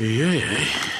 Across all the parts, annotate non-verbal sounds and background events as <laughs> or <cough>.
Yeah.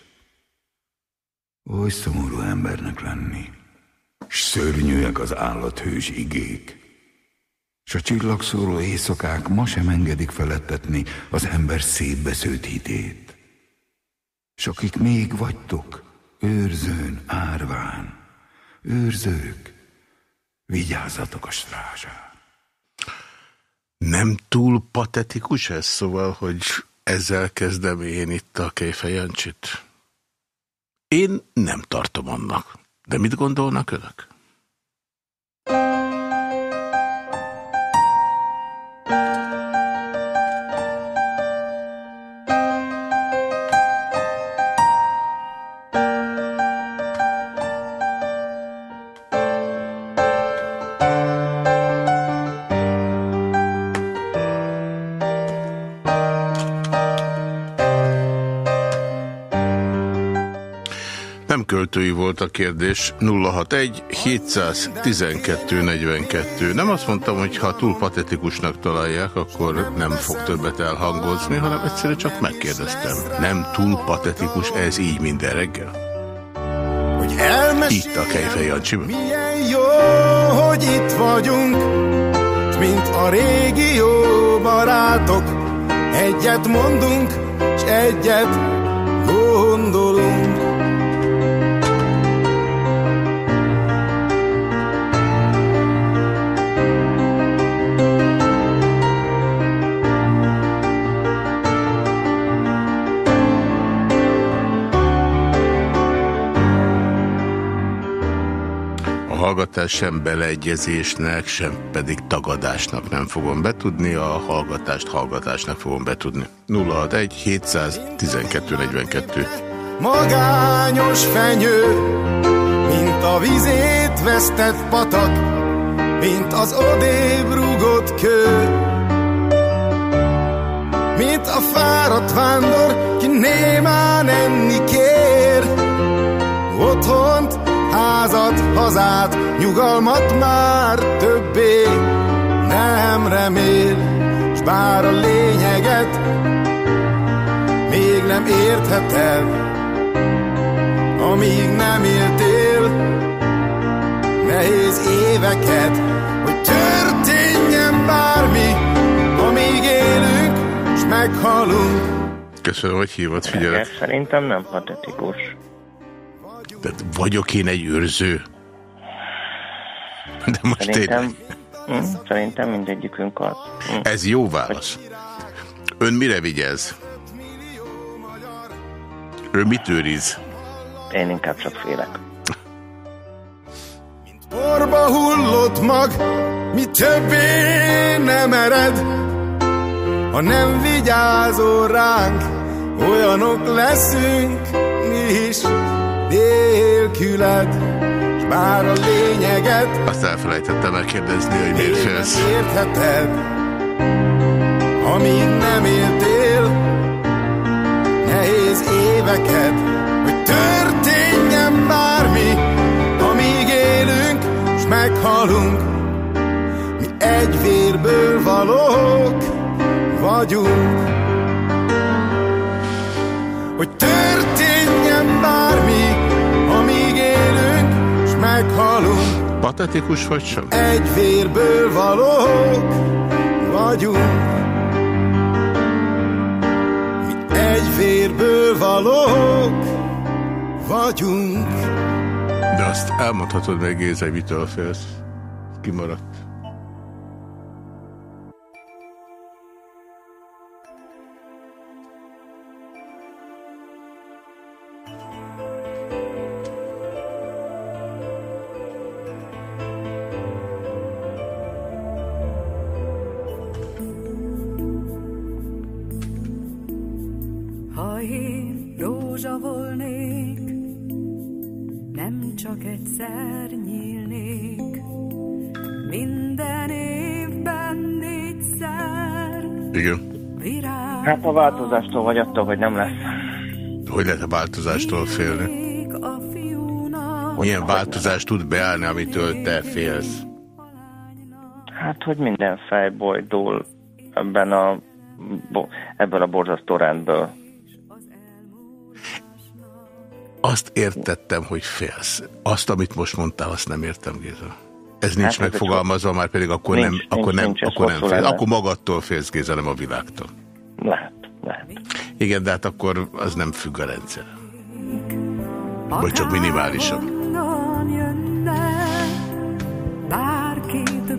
Oly szomorú embernek lenni, s szörnyűek az állathős igék, s a csillagszóró éjszakák ma sem engedik felettetni az ember szétbesződt hitét. S akik még vagytok, őrzőn, árván, őrzők, vigyázzatok a strázsán. Nem túl patetikus ez, szóval, hogy ezzel kezdem én itt a Kejfejancsit? Én nem tartom annak. De mit gondolnak önök? Költői volt a kérdés. 061 712 42. Nem azt mondtam, hogy ha túl patetikusnak találják, akkor nem fog többet elhangozni, hanem egyszerűen csak megkérdeztem. Nem túl patetikus ez így minden reggel? Hogy itt a Kejfej Jancsiban. Milyen jó, hogy itt vagyunk, mint a régi jó barátok. Egyet mondunk, és egyet hallgatás sem beleegyezésnek, sem pedig tagadásnak nem fogom betudni, a hallgatást hallgatásnak fogom betudni. 061 712 42 Magányos fenyő, mint a vizét vesztett patak, mint az odébb kő. Mint a fáradt vándor, ki némán enni házat, hazát, nyugalmat már többé nem remél, s bár a lényeget még nem értheted, amíg nem éltél nehéz éveket, hogy történjen bármi, amíg élünk, s meghalunk. Köszönöm, hogy hívott, figyelek. Szerintem nem patetikus. Tehát vagyok én egy őrző? De most szerintem, tényleg... mm, szerintem mindegyikünk az. Mm. Ez jó válasz. Ön mire vigyez? Ő mit őriz? Én inkább csak félek. Porba hullott mag, mi többé nem ered, ha nem vigyázol ránk, olyanok leszünk mi is nélküled, s bár a lényeget... Azt elfelejtettem megkérdezni, hogy miért félsz. Értheted, amíg nem éltél nehéz éveket, hogy történjen bármi, amíg élünk, s meghalunk. Mi egy vérből valók vagyunk. Hogy történjen Patetikus vagy sem? Egy vérből valók vagyunk. Mi egy vérből valók vagyunk. De azt elmondhatod meg, Géza, mitől félsz. Kimaradt. A változástól vagy attól, hogy nem lesz. Hogy lehet a változástól félni? Milyen változást tud beállni, amitől te félsz? Hát, hogy minden fejbojdul ebben a, ebből a borzasztó rendből. Azt értettem, hogy félsz. Azt, amit most mondtál, azt nem értem, Géza. Ez nincs Hát megfogalmazva, már pedig akkor Nincs, nem, nincs, akkor nem, nincs, ez akkor nem félsz. Akkor magadtól félsz, Géza, nem a világtól. Lehet, lehet. Igen, de hát akkor az nem függ a rendszer. Vagy csak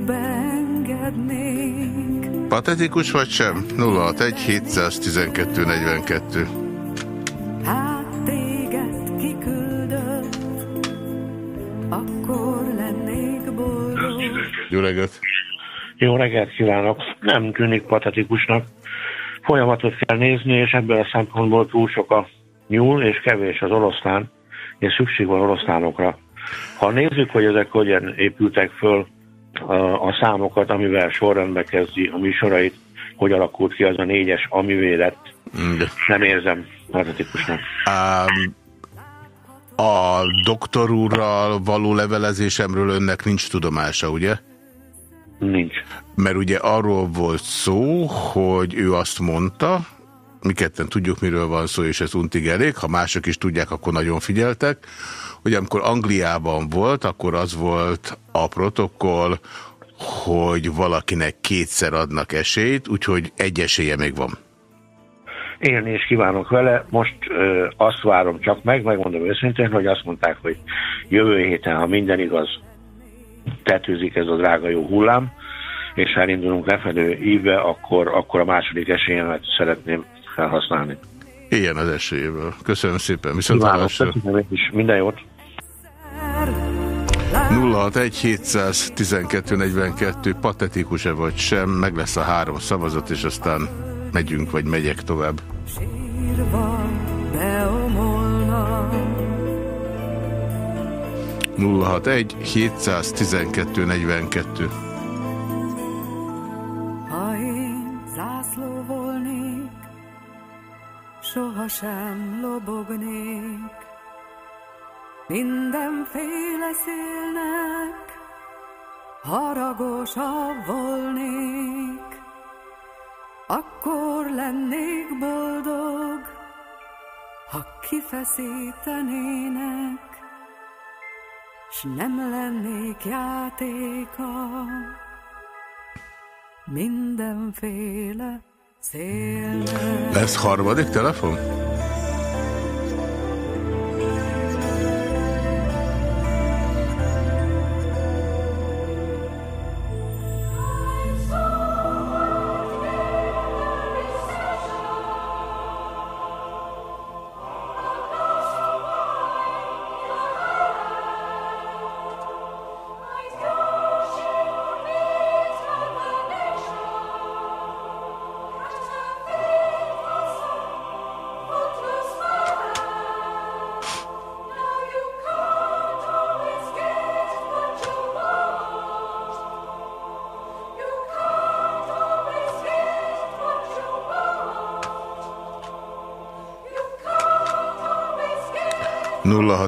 beengednék. Patetikus vagy sem? 061 712 42. Hát téged kiküldött, akkor lennék boldog. Jó reggelt! Jó reggelt kívánok! Nem tűnik patetikusnak. Folyamatot kell nézni, és ebből a szempontból túl sok a nyúl, és kevés az oroszlán, és szükség van oroszlánokra. Ha nézzük, hogy ezek hogyan épültek föl a, a számokat, amivel sorrendbe kezdi a műsorait, hogy alakult ki az a négyes, amivé lett, Mm, nem érzem patetikusnak. Um, a doktor úrral való levelezésemről önnek nincs tudomása, ugye? Nincs. Mert ugye arról volt szó, hogy ő azt mondta, mi ketten tudjuk, miről van szó, és ez untig elég, ha mások is tudják, akkor nagyon figyeltek, hogy amikor Angliában volt, akkor az volt a protokoll, hogy valakinek kétszer adnak esélyt, úgyhogy egy esélye még van. Élni is kívánok vele. Most ö, azt várom csak meg, megmondom őszintén, hogy azt mondták, hogy jövő héten, ha minden igaz, tetőzik ez a drága jó hullám, és ha elindulunk lefelő ívbe, akkor, akkor a második esélyemet szeretném felhasználni. Ilyen az esélyéből. Köszönöm szépen. Viszont hallásra. is, minden jót! 061 712 42 patetikus-e vagy sem, meg lesz a három szavazat, és aztán megyünk, vagy megyek tovább. Sírva 061 712 42 ha én zászló volnék, sohasem lobognék. Mindenféle szélnek haragosabb volnék, akkor lennék boldog, ha kifeszítenének, s nem lennék játéka mindenféle szélnek. Lesz harmadik telefon?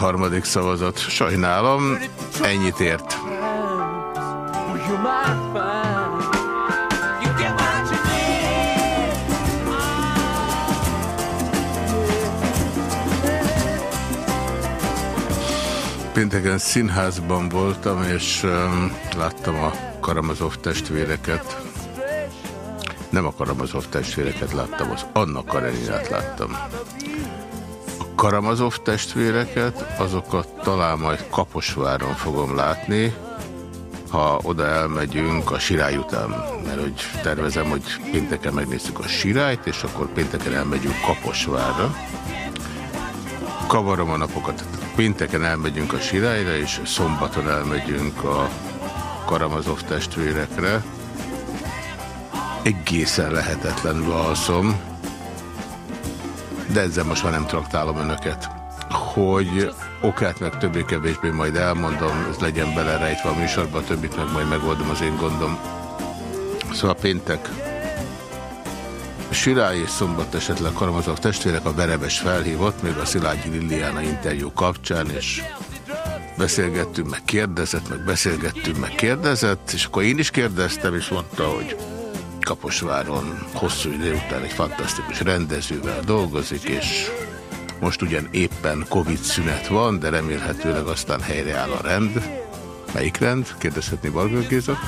123. szavazat. Sajnálom, ennyit ért. Pénteken színházban voltam, és um, láttam a Karamazov testvéreket. Nem a Karamazov testvéreket láttam, az Anna Kareninát láttam. Karamazov testvéreket, azokat talán majd Kaposváron fogom látni, ha oda elmegyünk a sirály után, mert hogy tervezem, hogy pénteken megnézzük a sirályt, és akkor pénteken elmegyünk Kaposvárra. Kavarom a napokat. Pénteken elmegyünk a sirályra, és szombaton elmegyünk a Karamazov testvérekre. Egészen lehetetlenül alszom, de ezzel most már nem traktálom önöket. Hogy okát meg többé-kevésbé majd elmondom, ez legyen belerejtve a műsorba, többit meg majd megoldom az én gondom. Szóval péntek. Sirály és szombat esetleg Karamazov testvérek a Verebes felhívott, még a Szilágyi Liliana interjú kapcsán, és beszélgettünk, meg kérdezett, meg beszélgettünk, meg kérdezett, és akkor én is kérdeztem, és mondta, hogy Kaposváron hosszú idő után egy fantasztikus rendezővel dolgozik, és most ugyan éppen Covid szünet van, de remélhetőleg aztán helyreáll a rend. Melyik rend? Kérdezhetni Balgő Géza.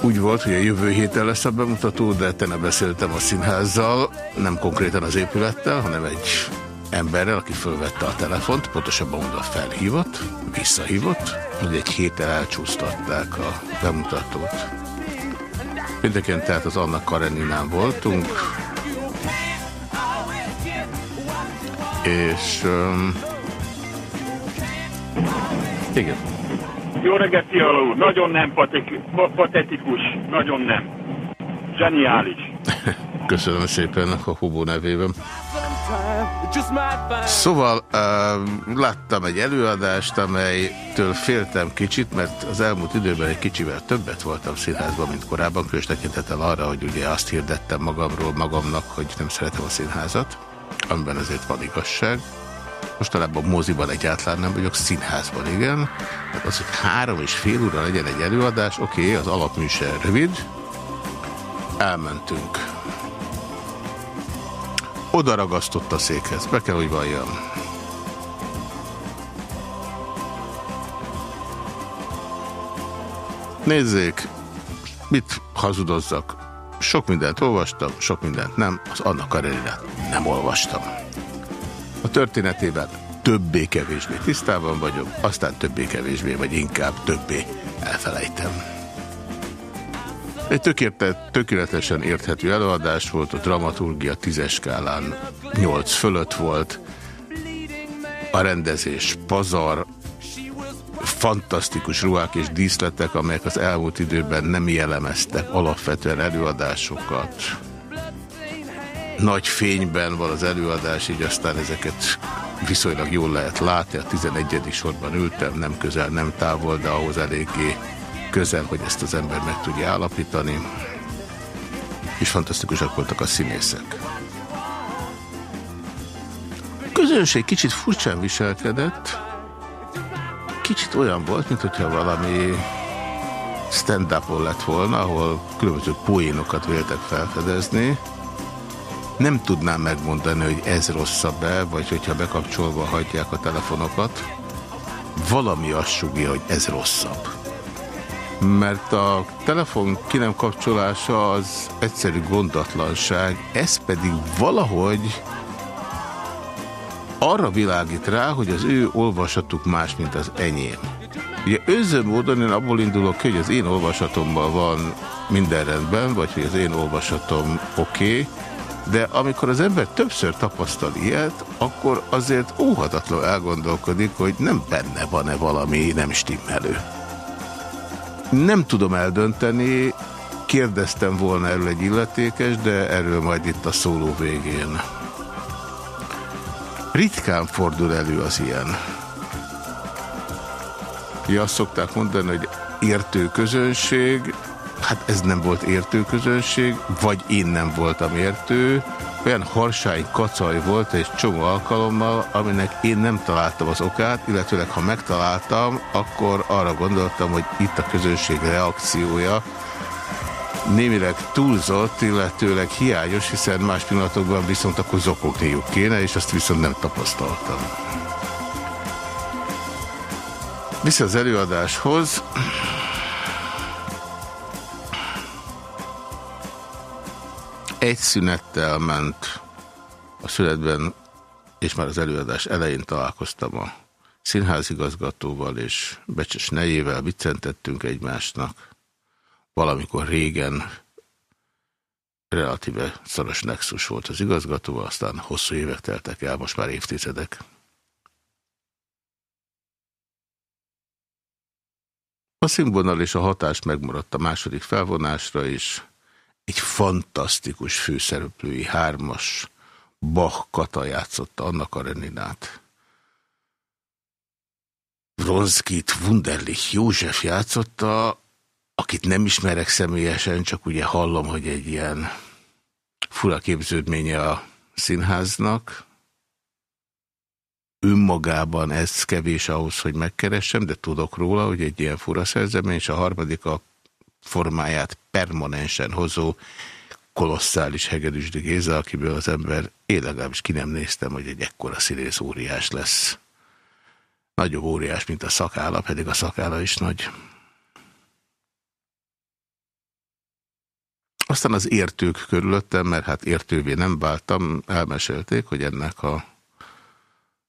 Úgy volt, hogy a jövő héten lesz a bemutató, de tenne beszéltem a színházzal, nem konkrétan az épülettel, hanem egy emberrel, aki fölvette a telefont, pontosabban mondva felhívott, visszahívott, hogy egy héten elcsúsztatták a bemutatót. Mindeken tehát az Anna Kareninán voltunk, és um, igen. Jó reggelt, Fiala úr! Nagyon nem patetikus, nagyon nem. Zseniális. <laughs> Köszönöm szépen a Hubó nevében. Szóval uh, láttam egy előadást, amelytől féltem kicsit, mert az elmúlt időben egy kicsivel többet voltam színházban, mint korábban, különös tekintettel arra, hogy ugye azt hirdettem magamról magamnak, hogy nem szeretem a színházat, amiben azért van igazság. Mostanában moziban egyáltalán nem vagyok, színházban igen. Hát az, hogy három és fél óra legyen egy előadás, oké, okay, az alapműsor rövid, elmentünk. Oda ragasztott a székhez, be kell, hogy valljam. Nézzék, mit hazudozzak. Sok mindent olvastam, sok mindent nem, az Anna Kareninát nem olvastam. A történetében többé-kevésbé tisztában vagyok, aztán többé-kevésbé, vagy inkább többé elfelejtem. Egy tökéletes, tökéletesen érthető előadás volt, a dramaturgia tízes skálán 8 fölött volt, a rendezés pazar, fantasztikus ruhák és díszletek, amelyek az elmúlt időben nem jellemeztek alapvetően előadásokat. Nagy fényben van az előadás, így aztán ezeket viszonylag jól lehet látni. A 11. sorban ültem, nem közel, nem távol, de ahhoz eléggé közel, hogy ezt az ember meg tudja állapítani. És fantasztikusak voltak a színészek. közönség kicsit furcsán viselkedett, kicsit olyan volt, mint hogyha valami stand lett volna, ahol különböző poénokat véltek felfedezni. Nem tudnám megmondani, hogy ez rosszabb-e, vagy hogyha bekapcsolva hagyják a telefonokat. Valami azt sugja, hogy ez rosszabb. Mert a telefon ki nem kapcsolása az egyszerű gondatlanság, ez pedig valahogy arra világít rá, hogy az ő olvasatuk más, mint az enyém. Ugye őző módon én abból indulok ki, hogy az én olvasatomban van minden rendben, vagy hogy az én olvasatom oké, okay, de amikor az ember többször tapasztal ilyet, akkor azért óhatatlan elgondolkodik, hogy nem benne van-e valami nem stimmelő. Nem tudom eldönteni, kérdeztem volna erről egy illetékes, de erről majd itt a szóló végén. Ritkán fordul elő az ilyen. Ja, azt szokták mondani, hogy értő közönség, hát ez nem volt értő közönség, vagy én nem voltam értő, olyan harsány kacaj volt egy csomó alkalommal, aminek én nem találtam az okát, illetőleg ha megtaláltam, akkor arra gondoltam, hogy itt a közönség reakciója némileg túlzott, illetőleg hiányos, hiszen más pillanatokban viszont akkor zokogniuk kéne, és azt viszont nem tapasztaltam. Vissza az előadáshoz. Egy szünettel ment a születben, és már az előadás elején találkoztam a színházigazgatóval, és Becses nejével viccentettünk egymásnak. Valamikor régen relatíve szoros nexus volt az igazgatóval, aztán hosszú évek teltek el, most már évtizedek. A színvonal és a hatás megmaradt a második felvonásra is. Egy fantasztikus főszereplői hármas Bach Kata játszotta Anna Kareninát. Bronskit Wunderlich József játszotta, akit nem ismerek személyesen, csak ugye hallom, hogy egy ilyen fura képződménye a színháznak, önmagában ez kevés ahhoz, hogy megkeressem, de tudok róla, hogy egy ilyen fura szerzemény, és a harmadik a formáját permanensen hozó kolosszális Hegedűsdi Géza, akiből az ember, én legalábbis ki nem néztem, hogy egy ekkora színész óriás lesz. Nagyobb óriás, mint a szakála, pedig a szakála is nagy. Aztán az értők körülöttem, mert hát értővé nem váltam, elmesélték, hogy ennek a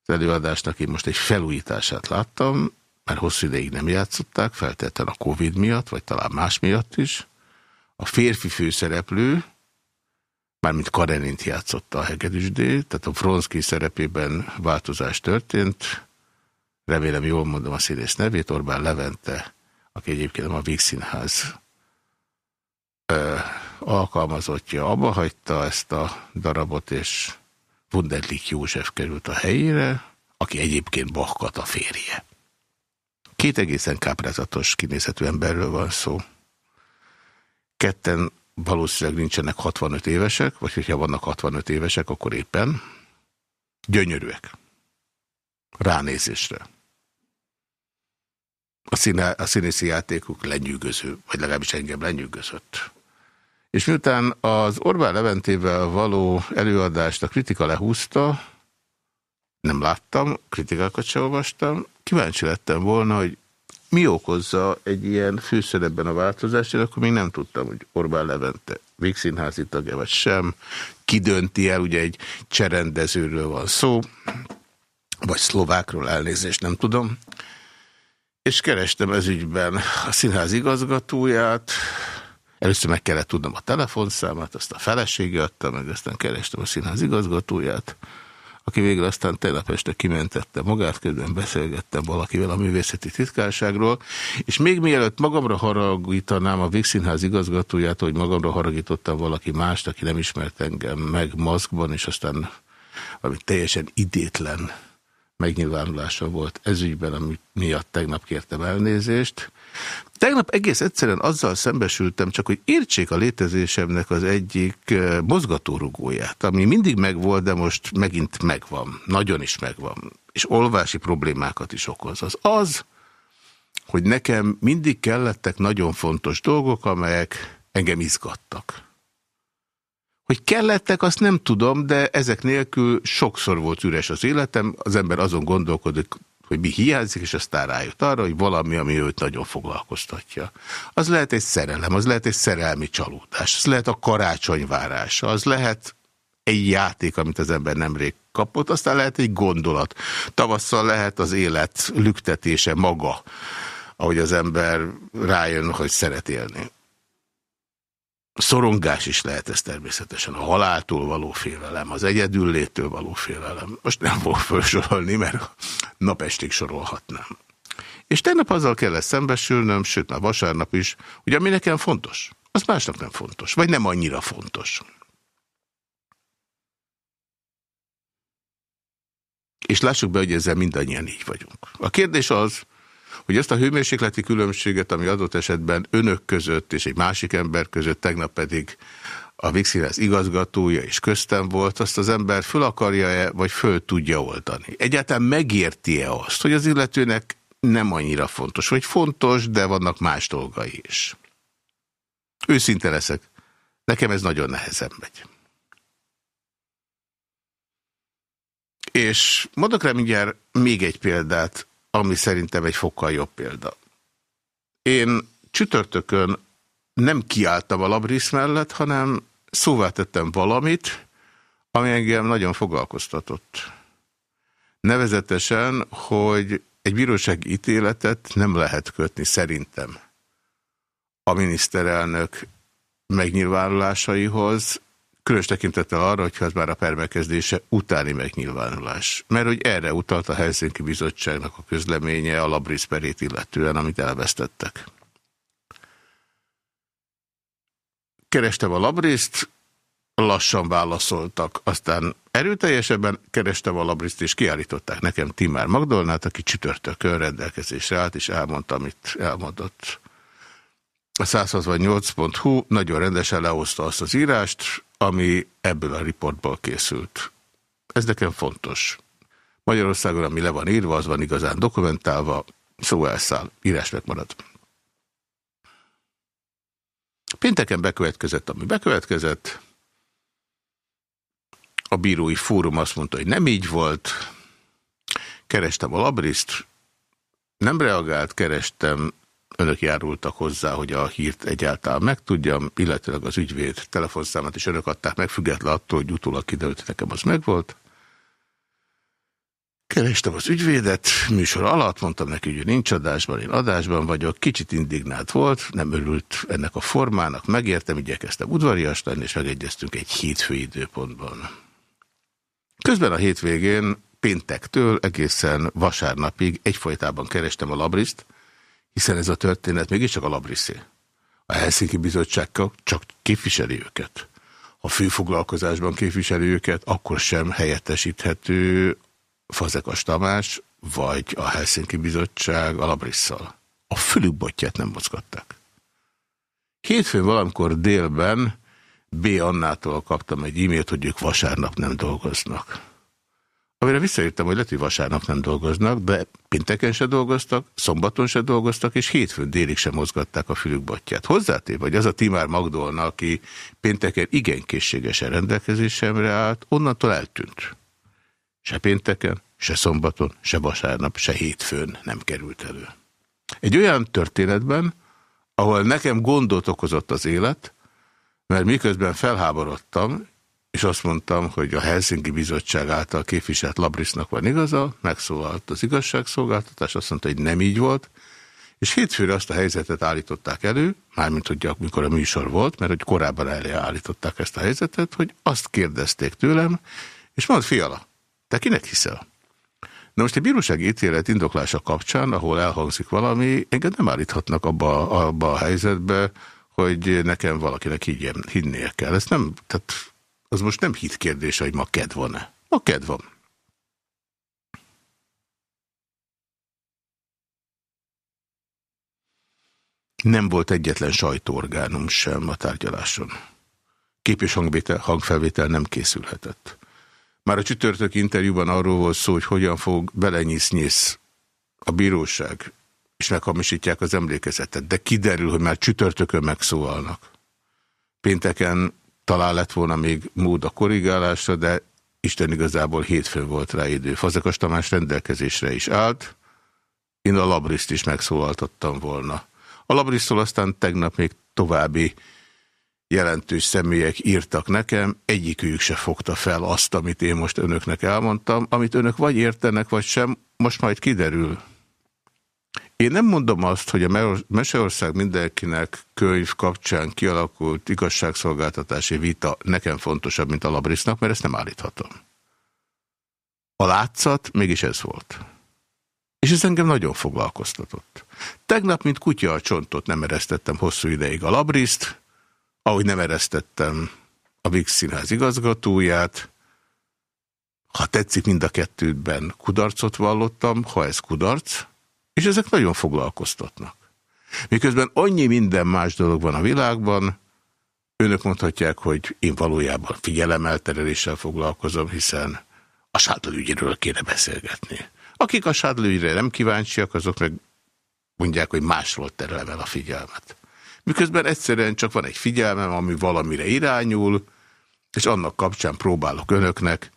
az előadásnak én most egy felújítását láttam, mert hosszú ideig nem játszották, feltétlenül a Covid miatt, vagy talán más miatt is. A férfi főszereplő, mármint Karenint játszotta a Hegedűsdé, tehát a Fronszki szerepében változás történt. Remélem jól mondom a színész nevét, Orbán Levente, aki egyébként a Vígszínház alkalmazottja, abba hagyta ezt a darabot, és Wunderlich József került a helyére, aki egyébként Bachkat a férje. Két egészen káprázatos kinézetű emberről van szó. Ketten valószínűleg nincsenek 65 évesek, vagy hogyha vannak 65 évesek, akkor éppen gyönyörűek. Ránézésre. A, színe, a színészi játékuk lenyűgöző, vagy legalábbis engem lenyűgözött. És miután az Orbán Leventével való előadást a kritika lehúzta, nem láttam, kritikákat sem olvastam, kíváncsi lettem volna, hogy mi okozza egy ilyen főszerepben a változást, én akkor még nem tudtam, hogy Orbán Levente végszínházi tagja vagy sem, ki dönti el, ugye egy cserendezőről van szó, vagy szlovákról elnézést, nem tudom. És kerestem ez ügyben a színház igazgatóját, Először meg kellett tudnom a telefonszámát, azt a felesége adta, meg aztán kerestem a színház igazgatóját, aki végül aztán tegnap este kimentette magát, közben beszélgettem valakivel a művészeti titkárságról, és még mielőtt magamra haragítanám a Végszínház igazgatóját, hogy magamra haragítottam valaki mást, aki nem ismert engem meg maszkban, és aztán valami teljesen idétlen megnyilvánulása volt ezügyben, ami miatt tegnap kértem elnézést. Tegnap egész egyszerűen azzal szembesültem, csak hogy értsék a létezésemnek az egyik mozgatórugóját, ami mindig megvolt, de most megint megvan. Nagyon is megvan. És olvási problémákat is okoz. Az az, hogy nekem mindig kellettek nagyon fontos dolgok, amelyek engem izgattak. Hogy kellettek, azt nem tudom, de ezek nélkül sokszor volt üres az életem, az ember azon gondolkodik, hogy mi hiányzik, és aztán rájött arra, hogy valami, ami őt nagyon foglalkoztatja. Az lehet egy szerelem, az lehet egy szerelmi csalódás, az lehet a karácsonyvárása, az lehet egy játék, amit az ember nemrég kapott, aztán lehet egy gondolat. Tavasszal lehet az élet lüktetése maga, ahogy az ember rájön, hogy szeret élni. Szorongás is lehet ez természetesen. A haláltól való félelem, az egyedüllétől való félelem. Most nem fogok felsorolni, mert napestig sorolhatnám. És tegnap azzal kellett szembesülnöm, sőt már vasárnap is, hogy ami nekem fontos, az másnak nem fontos, vagy nem annyira fontos. És lássuk be, hogy ezzel mindannyian így vagyunk. A kérdés az, hogy ezt a hőmérsékleti különbséget, ami adott esetben önök között és egy másik ember között, tegnap pedig a Vixilász igazgatója és köztem volt, azt az ember föl akarja-e, vagy föl tudja oldani. Egyáltalán megérti-e azt, hogy az illetőnek nem annyira fontos, vagy fontos, de vannak más dolgai is. Őszinte leszek. Nekem ez nagyon nehezen megy. És mondok rá mindjárt még egy példát, ami szerintem egy fokkal jobb példa. Én csütörtökön nem kiálltam a labrisz mellett, hanem szóvá tettem valamit, ami engem nagyon foglalkoztatott. Nevezetesen, hogy egy bírósági ítéletet nem lehet kötni szerintem a miniszterelnök megnyilvánulásaihoz, Különös tekintettel arra, hogyha ez már a permekezdése utáni megnyilvánulás. Mert hogy erre utalt a Helsinki Bizottságnak a közleménye a Labriszperét illetően, amit elvesztettek. Kerestem a Labriszt, lassan válaszoltak, aztán erőteljesebben kerestem a Labriszt, és kiállították nekem Timár Magdolnát, aki csütörtökön rendelkezésre állt, és elmondta, amit elmondott. A 168.hu nagyon rendesen lehozta azt az írást, ami ebből a riportból készült. Ez nekem fontos. Magyarországon, ami le van írva, az van igazán dokumentálva, szó elszáll, írás megmarad. Pénteken bekövetkezett, ami bekövetkezett. A bírói fórum azt mondta, hogy nem így volt. Kerestem a labriszt, nem reagált, kerestem önök járultak hozzá, hogy a hírt egyáltalán megtudjam, illetőleg az ügyvéd telefonszámát is önök adták meg, független attól, hogy utólag kiderült, nekem az megvolt. Kerestem az ügyvédet, műsor alatt, mondtam neki, hogy nincs adásban, én adásban vagyok, kicsit indignált volt, nem örült ennek a formának, megértem, igyekeztem udvarias lenni, és megegyeztünk egy hétfő időpontban. Közben a hétvégén péntektől egészen vasárnapig egyfolytában kerestem a labriszt, hiszen ez a történet mégiscsak a labriszé. A Helsinki Bizottság csak képviseli őket. Ha főfoglalkozásban képviseli őket, akkor sem helyettesíthető Fazekas Tamás, vagy a Helsinki Bizottság a labrisszal. A fülükbotját nem mozgatták. Hétfőn valamikor délben B. Annától kaptam egy e-mailt, hogy ők vasárnap nem dolgoznak. Amire visszaírtam, hogy lehet, hogy vasárnap nem dolgoznak, de pinteken se dolgoztak, szombaton se dolgoztak, és hétfőn délig sem mozgatták a fülükbatját. Hozzátéve, hogy az a Timár Magdolna, aki pénteken igen készségesen rendelkezésemre állt, onnantól eltűnt. Se pénteken, se szombaton, se vasárnap, se hétfőn nem került elő. Egy olyan történetben, ahol nekem gondot okozott az élet, mert miközben felháborodtam, és azt mondtam, hogy a Helsinki Bizottság által képviselt Labrisznak van igaza, megszólalt az igazságszolgáltatás, azt mondta, hogy nem így volt, és hétfőre azt a helyzetet állították elő, mármint hogy amikor a műsor volt, mert hogy korábban állították ezt a helyzetet, hogy azt kérdezték tőlem, és mondta, fiala, te kinek hiszel? Na most egy bírósági ítélet indoklása kapcsán, ahol elhangzik valami, engem nem állíthatnak abba, abba a helyzetbe, hogy nekem valakinek higgyen, hinnie kell. Ez nem, tehát az most nem hit kérdése, hogy ma kedv van-e. Ma kedv van. Nem volt egyetlen sajtóorgánum sem a tárgyaláson. Kép és hangvétel, hangfelvétel nem készülhetett. Már a csütörtök interjúban arról volt szó, hogy hogyan fog belenyisz a bíróság, és meghamisítják az emlékezetet, de kiderül, hogy már csütörtökön megszólalnak. Pénteken talán lett volna még mód a korrigálásra, de Isten igazából hétfőn volt rá idő. Fazekas Tamás rendelkezésre is állt, én a labriszt is megszólaltattam volna. A labrisztól aztán tegnap még további jelentős személyek írtak nekem, egyikük se fogta fel azt, amit én most önöknek elmondtam, amit önök vagy értenek, vagy sem, most majd kiderül. Én nem mondom azt, hogy a Meseország mindenkinek könyv kapcsán kialakult igazságszolgáltatási vita nekem fontosabb, mint a Labrisznak, mert ezt nem állíthatom. A látszat mégis ez volt. És ez engem nagyon foglalkoztatott. Tegnap, mint kutya a csontot nem eresztettem hosszú ideig a Labriszt, ahogy nem eresztettem a Vix Színház igazgatóját, ha tetszik, mind a kettőben kudarcot vallottam, ha ez kudarc, és ezek nagyon foglalkoztatnak. Miközben annyi minden más dolog van a világban, önök mondhatják, hogy én valójában figyelemeltereléssel foglalkozom, hiszen a sátorügyéről kéne beszélgetni. Akik a sátorügyre nem kíváncsiak, azok meg mondják, hogy másról terelem el a figyelmet. Miközben egyszerűen csak van egy figyelmem, ami valamire irányul, és annak kapcsán próbálok önöknek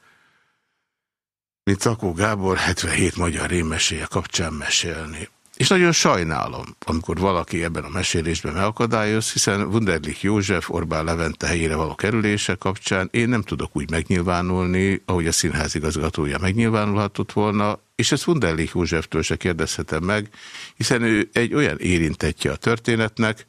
mint Szakó Gábor 77 magyar rémmeséje kapcsán mesélni. És nagyon sajnálom, amikor valaki ebben a mesélésben megakadályoz, hiszen Wunderlich József Orbán Levente helyére való kerülése kapcsán én nem tudok úgy megnyilvánulni, ahogy a színház igazgatója megnyilvánulhatott volna, és ezt Wunderlich Józseftől se kérdezhetem meg, hiszen ő egy olyan érintetje a történetnek,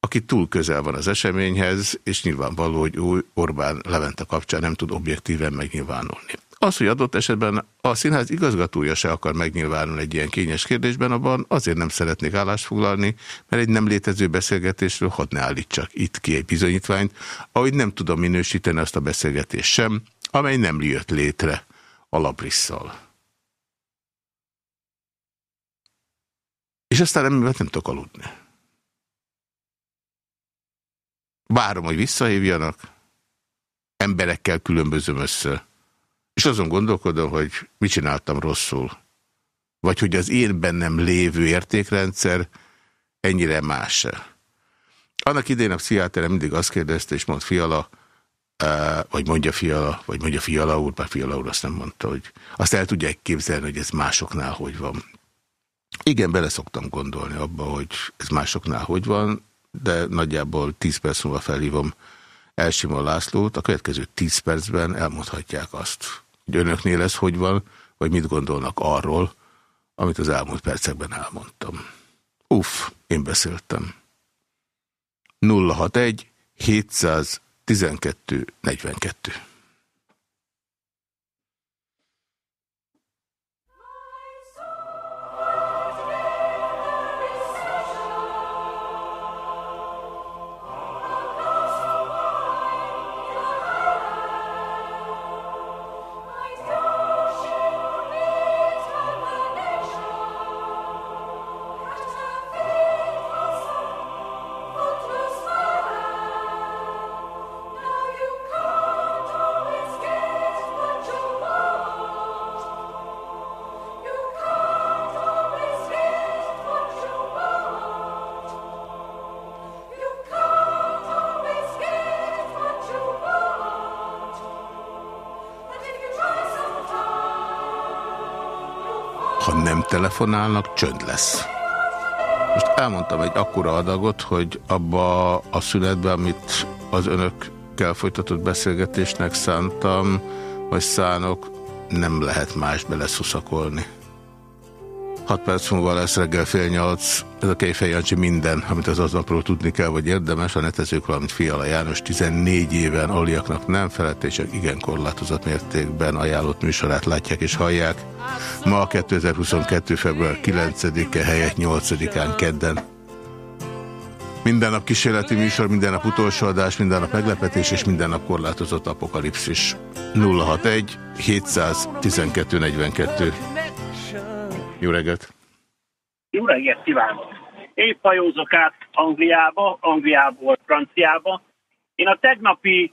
aki túl közel van az eseményhez, és nyilvánvaló, hogy új Orbán Levente kapcsán nem tud objektíven megnyilvánulni. Az, hogy adott esetben a színház igazgatója se akar megnyilvánulni egy ilyen kényes kérdésben, abban azért nem szeretnék állást foglalni, mert egy nem létező beszélgetésről hadd ne állítsak itt ki egy bizonyítványt, ahogy nem tudom minősíteni azt a beszélgetést sem, amely nem jött létre a labrisszal. És aztán nem, nem tudok aludni. Várom, hogy visszahívjanak, emberekkel különbözöm össze, és azon gondolkodom, hogy mit csináltam rosszul. Vagy hogy az én bennem lévő értékrendszer ennyire más -e. Annak idején a pszichiátere mindig azt kérdezte, és mond Fiala, vagy mondja Fiala, vagy mondja Fiala úr, bár Fiala úr azt nem mondta, hogy azt el tudják képzelni, hogy ez másoknál hogy van. Igen, bele szoktam gondolni abba, hogy ez másoknál hogy van, de nagyjából 10 perc múlva felhívom Elsimon Lászlót, a következő 10 percben elmondhatják azt, hogy önöknél ez hogy van, vagy mit gondolnak arról, amit az elmúlt percekben elmondtam. Uff, én beszéltem. 061 712 42 telefonálnak, csönd lesz. Most elmondtam egy akkora adagot, hogy abba a szünetben, amit az önökkel folytatott beszélgetésnek szántam, vagy szánok, nem lehet más beleszuszakolni. 6 perc múlva lesz reggel fél nyolc. Ez a Kejfej Jancsi minden, amit az aznapról tudni kell, vagy érdemes. A netezők, valamint Fiala János 14 éven aliaknak nem felett, és igen korlátozott mértékben ajánlott műsorát látják és hallják. Ma 2022. február 9-e helyett 8-án kedden. Minden nap kísérleti műsor, minden nap utolsó adás, minden nap meglepetés és minden nap korlátozott apokalipszis. 061 712 42 jó reggelt! Jó reggelt kívánok! Épp hajózok át Angliába, Angliából Franciába. Én a tegnapi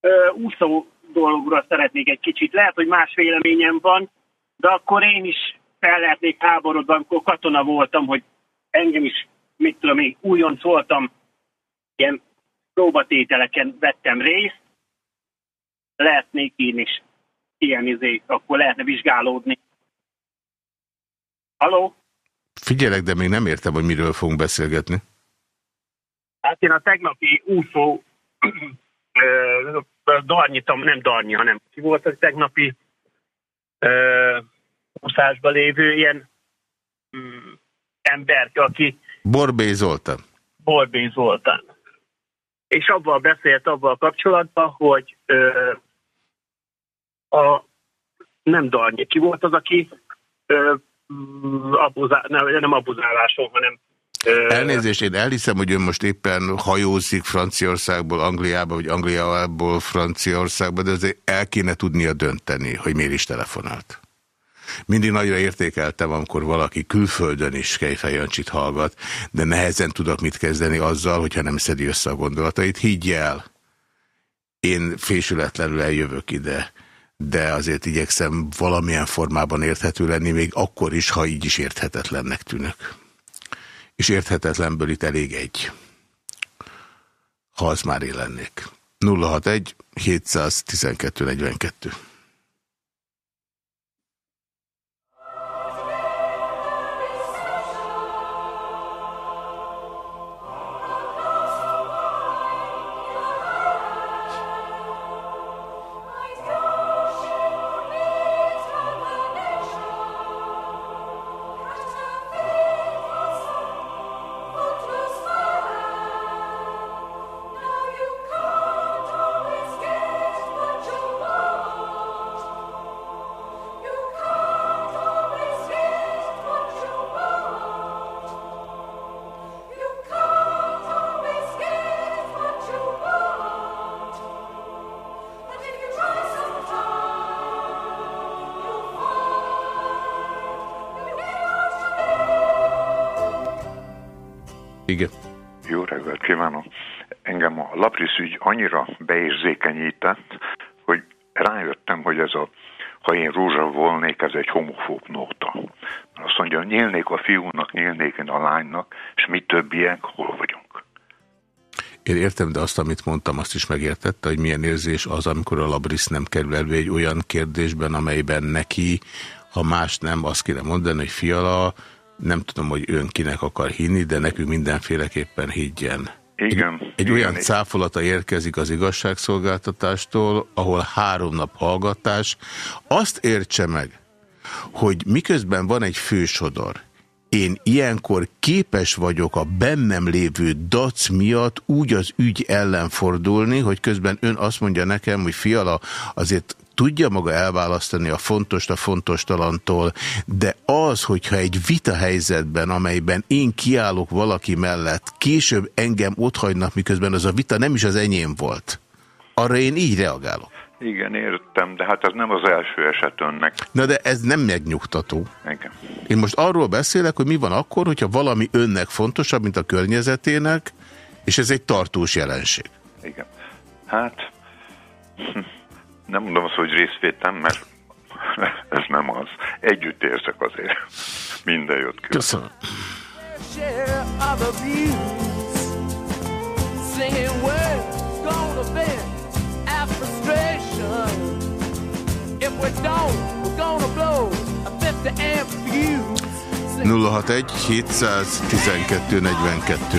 ö, úszó dologra szeretnék egy kicsit. Lehet, hogy más véleményem van, de akkor én is fel lehetnék háborodva, amikor katona voltam, hogy engem is, mit tudom én, újonc voltam, ilyen próbatételeken vettem részt, lehetnék én is ilyen izé, akkor lehetne vizsgálódni. Haló? Figyelek, de még nem értem, hogy miről fogunk beszélgetni. Hát én a tegnapi úszó <clears throat> ö, darnyitam, nem darnyi, hanem ki volt az tegnapi ö, úszásban lévő ilyen mm, ember, aki Borbély Zoltán. Borbély Zoltán. És abban beszélt abban kapcsolatban, hogy ö, a nem Darnyi, ki volt az, aki ö, abuzá, nem, nem abuzáláson, hanem Elnézést, én elhiszem, hogy ön most éppen hajózik Franciaországból Angliába, vagy Angliából Franciaországba, de azért el kéne tudnia dönteni, hogy miért is telefonált. Mindig nagyra értékeltem, amikor valaki külföldön is Kejfej Jancsit hallgat, de nehezen tudok mit kezdeni azzal, hogyha nem szedi össze a gondolatait. Higgy el, én fésületlenül eljövök ide, de azért igyekszem valamilyen formában érthető lenni, még akkor is, ha így is érthetetlennek tűnök. És érthetetlenből itt elég egy. Ha az már én lennék. 061 712 42. Igen. Jó reggelt kívánok! Engem a Lapris ügy annyira beérzékenyített, hogy rájöttem, hogy ez a ha én rózsa volnék, ez egy homofób nóta. Azt mondja, nyílnék a fiúnak, nyílnék én a lánynak, és mi többiek, hol vagyunk? Én értem, de azt, amit mondtam, azt is megértette, hogy milyen érzés az, amikor a Labris nem kerül elő egy olyan kérdésben, amelyben neki, ha más nem, azt kéne mondani, hogy fiala, nem tudom, hogy ön kinek akar hinni, de nekünk mindenféleképpen higgyen. Igen. Egy, egy igen, olyan cáfolata érkezik az igazságszolgáltatástól, ahol három nap hallgatás. Azt értse meg, hogy miközben van egy fősodor, én ilyenkor képes vagyok a bennem lévő dac miatt úgy az ügy ellen fordulni, hogy közben ön azt mondja nekem, hogy fiala, azért tudja maga elválasztani a fontos a fontos talantól, de az, hogyha egy vita helyzetben, amelyben én kiállok valaki mellett, később engem otthagynak, miközben az a vita nem is az enyém volt, arra én így reagálok. Igen, értem, de hát ez nem az első eset önnek. Na de ez nem megnyugtató. Igen. Én most arról beszélek, hogy mi van akkor, hogyha valami önnek fontosabb, mint a környezetének, és ez egy tartós jelenség. Igen. Hát, hm, nem mondom azt, hogy részt vettem, mert <laughs> ez nem az. Együtt érzek azért. Minden jött ki. Köszönöm. Nulla hat egy 712 42.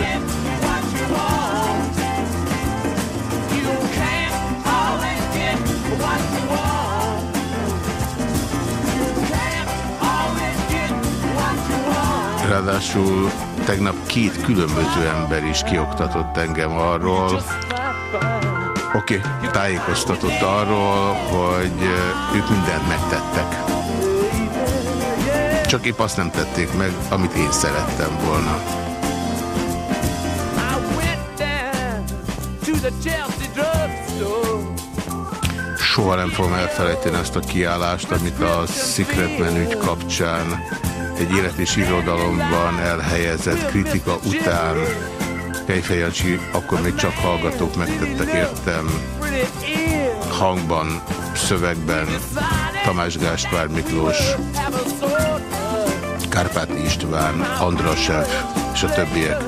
Ráadásul tegnap két különböző ember is kioktatott engem arról, oké, okay, tájékoztatott arról, hogy eh, ők mindent megtettek. Csak épp azt nem tették meg, amit én szerettem volna. I went down to the Chelsea drugstore. Soha nem fogom elfelejteni azt a kiállást, amit a Secret Man ügy kapcsán egy élet és irodalomban elhelyezett kritika után Kejfej Jancsi, akkor még csak hallgatók megtettek értem hangban, szövegben Tamás Gáspár Miklós, Kárpáti István, Andrasev és a többiek.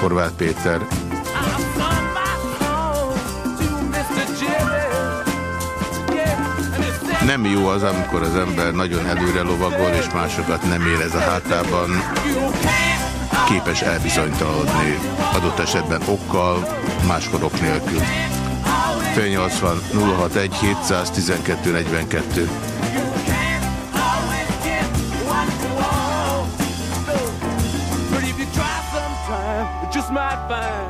Horváth Péter. Nem jó az, amikor az ember nagyon előre lovagol, és másokat nem érez a hátában. Képes elbizonytalanodni, adott esetben okkal, máskor ok nélkül. Fél 80 061 712 42. just might find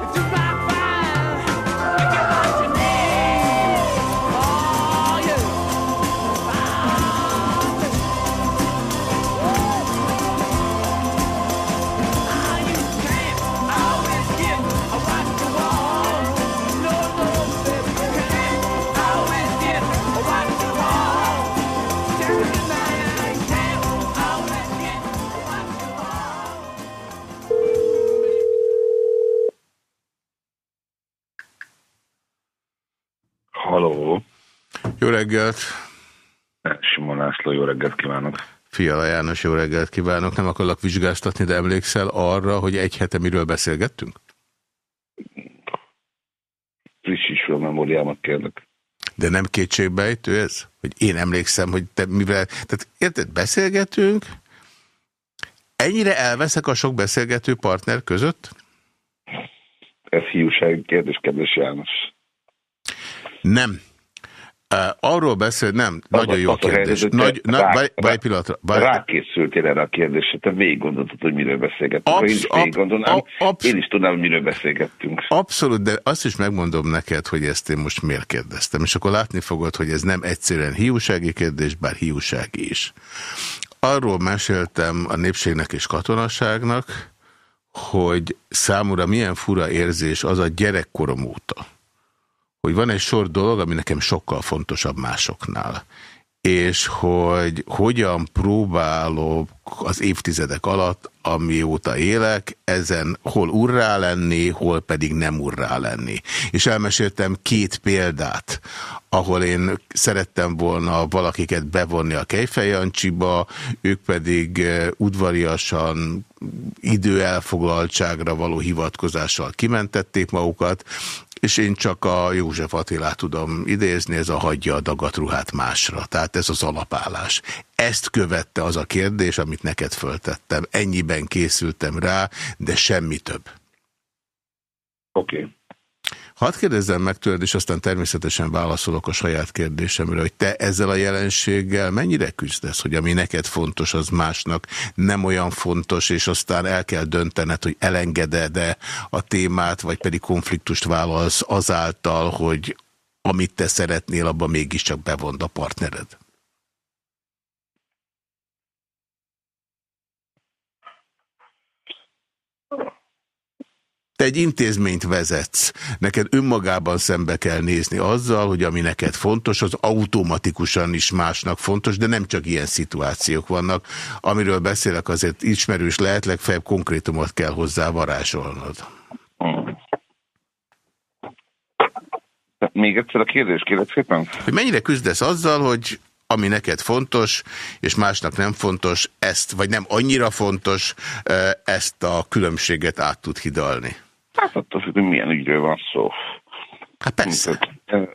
Reggelt! Simon László, jó reggelt kívánok. Fiala János, jó reggelt kívánok! Nem akarlak vizsgáztatni, de emlékszel arra, hogy egy hete miről beszélgettünk? Frissíts fel a memóriámat, kérlek. De nem kétségbejtő ez? Hogy én emlékszem, hogy te mivel... Tehát érted, beszélgetünk, ennyire elveszek a sok beszélgető partner között? Ez hiúsági kérdés, kedves János. Nem. Arról beszél, nem, Az nagyon jó kérdés. Nagy, na, rá- pillanatra. Várj, Rákészültél erre a kérdésre, te végig gondoltad, hogy miről beszélgettünk. Ha én is Absz- végig gondolnám, ab- absz- én is tudnám, hogy miről beszélgettünk. Abszolút, de azt is megmondom neked, hogy ezt én most miért kérdeztem, és akkor látni fogod, hogy ez nem egyszerűen hiúsági kérdés, bár hiúsági is. Arról meséltem a népségnek és katonaságnak, hogy számomra milyen fura érzés az a gyerekkorom óta, hogy van egy sor dolog, ami nekem sokkal fontosabb másoknál és hogy hogyan próbálok az évtizedek alatt, amióta élek, ezen hol urrá lenni, hol pedig nem urrá lenni. És elmeséltem két példát, ahol én szerettem volna valakiket bevonni a Kejfejancsiba, ők pedig eh, udvariasan időelfoglaltságra való hivatkozással kimentették magukat, és én csak a József Attilát tudom idézni, ez a hagyja a dagatruhát másra. Tehát ez az alapállás. Ezt követte az a kérdés, amit neked föltettem. Ennyiben készültem rá, de semmi több. Oké. Okay. Hadd kérdezzem meg tőled, és aztán természetesen válaszolok a saját kérdésemre, hogy te ezzel a jelenséggel mennyire küzdesz, hogy ami neked fontos, az másnak nem olyan fontos, és aztán el kell döntened, hogy elengeded-e a témát, vagy pedig konfliktust vállalsz azáltal, hogy amit te szeretnél, abban mégiscsak bevond a partnered. Te egy intézményt vezetsz, neked önmagában szembe kell nézni azzal, hogy ami neked fontos, az automatikusan is másnak fontos, de nem csak ilyen szituációk vannak. Amiről beszélek, azért ismerős lehet, legfeljebb konkrétumot kell hozzá varázsolnod. Még egyszer a kérdés, kérlek szépen. Hogy mennyire küzdesz azzal, hogy ami neked fontos, és másnak nem fontos, ezt, vagy nem annyira fontos, ezt a különbséget át tud hidalni? Hát attól függ, hogy milyen ügyről van szó. Hát persze.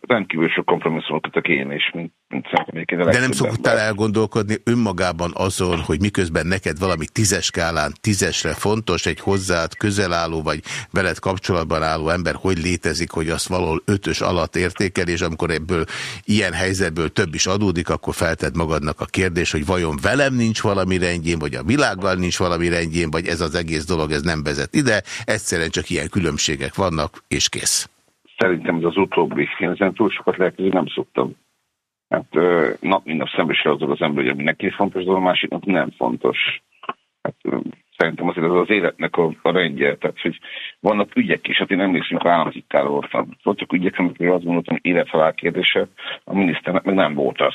Rendkívül sok kompromisszumot kötök én is, mint, mint szerintem De nem szoktál elgondolkodni önmagában azon, hogy miközben neked valami tízes skálán tízesre fontos, egy hozzád közel álló, vagy veled kapcsolatban álló ember hogy létezik, hogy azt valahol ötös alatt értékel, és amikor ebből ilyen helyzetből több is adódik, akkor felted magadnak a kérdés, hogy vajon velem nincs valami rendjén, vagy a világgal nincs valami rendjén, vagy ez az egész dolog ez nem vezet ide, egyszerűen csak ilyen különbségek vannak, és kész. Szerintem ez az utóbbi. Én ezen túl sokat lelkezni nem szoktam. Hát nap mint nap szembesül azok az ember, hogy ami neki fontos, de a másiknak nem fontos. Hát, szerintem azért az az életnek a, a rendje. Tehát, hogy vannak ügyek is, hát én emlékszem, hogy államtitkár voltam. Voltak ügyek, amikor azt mondtam, hogy élethalál kérdése, a miniszternek meg nem volt az.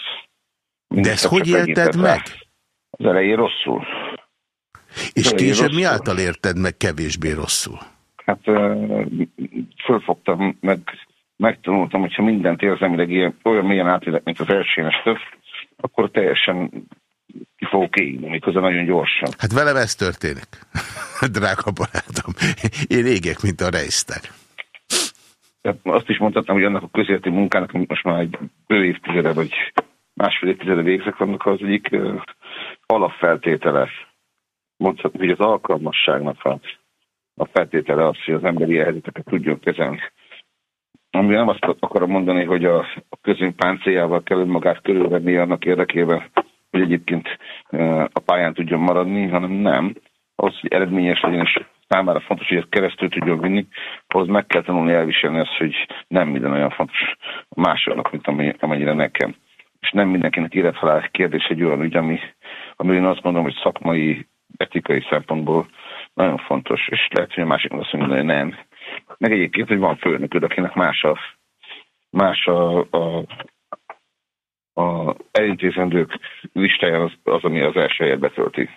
De ezt hogy élted meg? Az elején rosszul. És később mi által érted meg kevésbé rosszul? Hát fölfogtam, meg megtanultam, hogyha mindent érzelmileg ilyen, olyan mélyen átélek, mint az első este, akkor teljesen ki fogok égni, miközben nagyon gyorsan. Hát velem ez történik, <laughs> drága barátom. Én égek, mint a rejszter. Azt is mondhatnám, hogy annak a közéleti munkának, amit most már egy bő évtizede, vagy másfél évtizede végzek, annak az egyik alapfeltétele. Mondhatni, hogy az alkalmasságnak a a feltétele az, hogy az emberi helyzeteket tudjon kezelni. Ami nem azt akarom mondani, hogy a, a közünk páncéljával kell önmagát körülvenni annak érdekében, hogy egyébként e, a pályán tudjon maradni, hanem nem. Az, hogy eredményes legyen, és számára fontos, hogy ezt keresztül tudjon vinni, ahhoz meg kell tanulni elviselni azt, hogy nem minden olyan fontos másoknak, mint amennyire nekem. És nem mindenkinek élethalál kérdés egy olyan ügy, ami, ami én azt gondolom, hogy szakmai, etikai szempontból nagyon fontos, és lehet, hogy a másik azt mondja, hogy nem. Meg egyébként, hogy van főnököd, akinek más a, más a, a, a elintézendők listáján az, az, ami az első helyet betölti.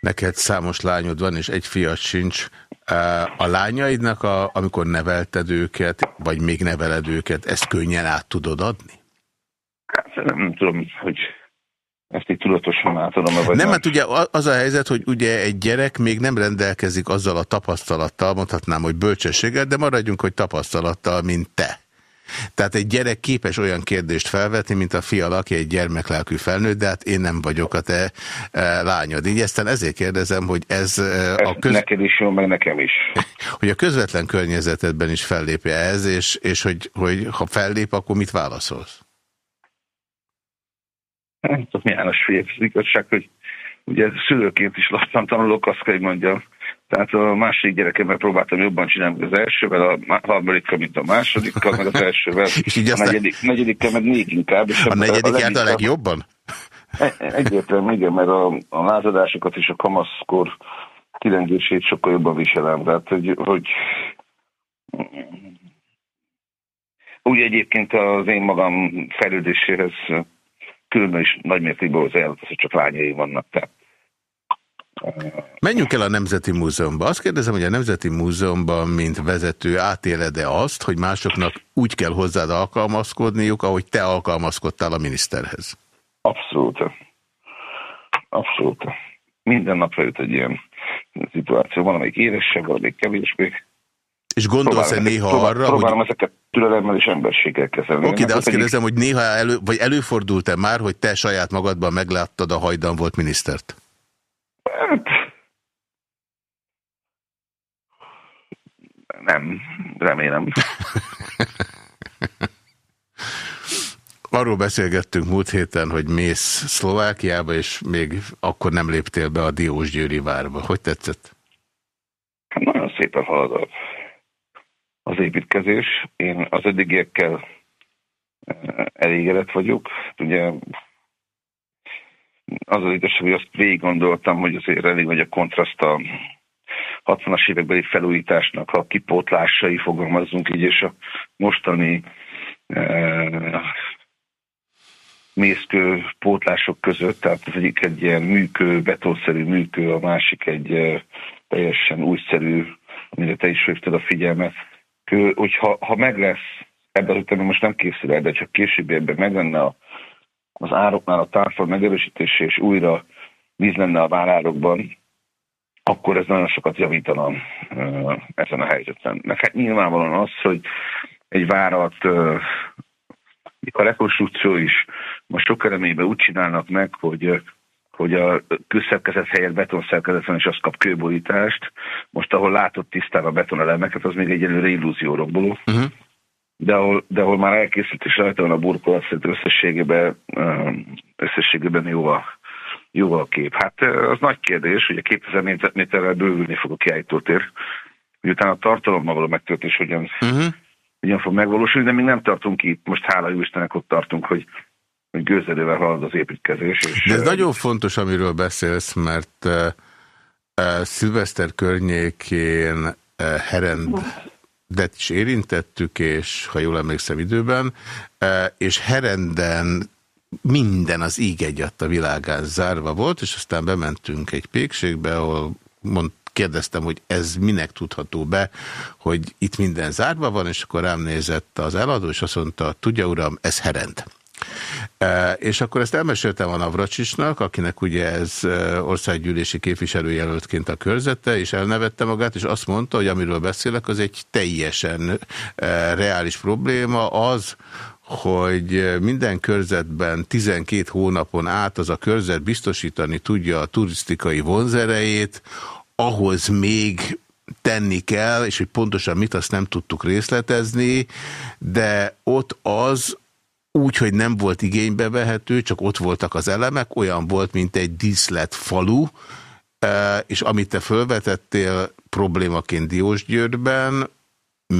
Neked számos lányod van, és egy fiat sincs. A lányaidnak, a, amikor nevelted őket, vagy még neveled őket, ezt könnyen át tudod adni? Hát nem tudom, hogy ezt így tudatosan átadom. Vagy nem, nem, mert ugye az a helyzet, hogy ugye egy gyerek még nem rendelkezik azzal a tapasztalattal, mondhatnám, hogy bölcsességgel, de maradjunk, hogy tapasztalattal, mint te. Tehát egy gyerek képes olyan kérdést felvetni, mint a fial, aki egy gyermeklelkű felnőtt, de hát én nem vagyok a te e, lányod. Így aztán ezért kérdezem, hogy ez, e, a köz... Neked is jó, meg nekem is. <laughs> Hogy a közvetlen környezetedben is fellépje ez, és, és hogy, hogy ha fellép, akkor mit válaszolsz? Nem tudom, János figyelj, az igazság, hogy ugye szülőként is lassan tanulok, azt kell, hogy mondjam. Tehát a másik gyerekemben próbáltam jobban csinálni az elsővel, a harmadikkal, mint a másodikkal, meg az elsővel. <laughs> és így a negyedik, negyedikkel meg még inkább. És a negyedik járt a legjobban? E, egyértelmű, igen, mert a, a lázadásokat és a kamaszkor kilengését sokkal jobban viselem. Tehát, hogy, hogy úgy egyébként az én magam fejlődéséhez különben is nagymértékben hozzájárult hogy csak lányai vannak. Tehát Menjünk el a Nemzeti Múzeumba. Azt kérdezem, hogy a Nemzeti Múzeumban, mint vezető, átéled-e azt, hogy másoknak úgy kell hozzád alkalmazkodniuk, ahogy te alkalmazkodtál a miniszterhez? Abszolút. Abszolút. Minden nap jut egy ilyen szituáció. Van, amelyik éresebb, valamelyik kevésbé. És gondolsz-e néha próbál, arra, próbálom hogy... ezeket türelemmel és emberséggel kezelni. Oké, de azt kérdezem, hogy néha elő, vagy előfordult-e már, hogy te saját magadban megláttad a hajdan volt minisztert? Hát... Nem, remélem. <laughs> Arról beszélgettünk múlt héten, hogy mész Szlovákiába, és még akkor nem léptél be a Diósgyőri várba. Hogy tetszett? Hát nagyon szépen halad az építkezés. Én az eddigiekkel eh, elégedett vagyok. Ugye az az igazság, hogy azt végig gondoltam, hogy azért elég nagy a kontraszt a, 60-as évekbeli felújításnak a kipótlásai, fogalmazzunk így, és a mostani e, mészkő pótlások között, tehát az egyik egy ilyen műkő, betonszerű műkő, a másik egy e, teljesen újszerű, amire te is hívtad a figyelmet, hogy ha, ha meg lesz, ebben az most nem készül el, de csak későbbiekben meg lenne a, az ároknál a tárfal megerősítése, és újra víz lenne a várárokban, akkor ez nagyon sokat javítana ezen a helyzeten. Meg hát nyilvánvalóan az, hogy egy várat, a rekonstrukció is most sok elemében úgy csinálnak meg, hogy hogy a külszerkezet helyett betonszerkezet van, és azt kap kőborítást. Most, ahol látott tisztán a betonelemeket, az még egyelőre illúzió romboló. Uh-huh. De, ahol, de ahol már elkészült és rajta van a burkolat, szerint összességében, összességében jóval, jóval a kép. Hát az nagy kérdés, hogy a 2000 méterrel bővülni fog a kiállítótér, miután a tartalommal való megtöltés hogyan, uh-huh. hogyan fog megvalósulni, de még nem tartunk itt. Most hála jó Istennek ott tartunk, hogy hogy gőzerővel halad az építkezés. És De ez nagyon fontos, amiről beszélsz, mert uh, szilveszter környékén uh, Herendet is érintettük, és ha jól emlékszem időben, uh, és Herenden minden az íg egyadt a világán zárva volt, és aztán bementünk egy pékségbe, ahol mond, kérdeztem, hogy ez minek tudható be, hogy itt minden zárva van, és akkor rám nézett az eladó, és azt mondta, tudja uram, ez Herend. E, és akkor ezt elmeséltem a Navracsisnak, akinek ugye ez e, országgyűlési képviselőjelöltként a körzete, és elnevette magát, és azt mondta, hogy amiről beszélek, az egy teljesen e, reális probléma, az, hogy minden körzetben 12 hónapon át az a körzet biztosítani tudja a turisztikai vonzerejét, ahhoz még tenni kell, és hogy pontosan mit, azt nem tudtuk részletezni, de ott az, úgy, hogy nem volt igénybe vehető, csak ott voltak az elemek, olyan volt, mint egy díszlet falu, e, és amit te fölvetettél problémaként Diósgyőrben,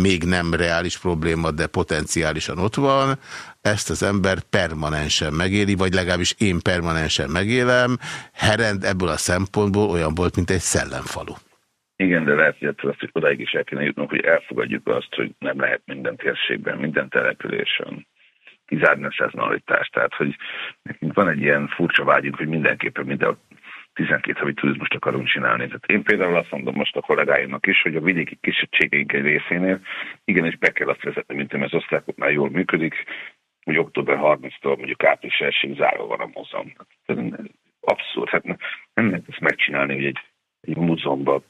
még nem reális probléma, de potenciálisan ott van, ezt az ember permanensen megéli, vagy legalábbis én permanensen megélem. Herend ebből a szempontból olyan volt, mint egy szellemfalu. Igen, de lehet, hogy azt odáig is el kéne jutnunk, hogy elfogadjuk azt, hogy nem lehet minden térségben, minden településen kizárni a szezonalitást. Tehát, hogy nekünk van egy ilyen furcsa vágyunk, hogy mindenképpen minden 12 havi turizmust akarunk csinálni. Tehát én például azt mondom most a kollégáimnak is, hogy a vidéki kisebbségeink egy részénél igenis be kell azt vezetni, mint ez osztályoknál jól működik, hogy október 30-tól mondjuk április 1 zárva van a múzeum. Abszurd, hát nem lehet ezt megcsinálni, hogy egy, egy múzeumban,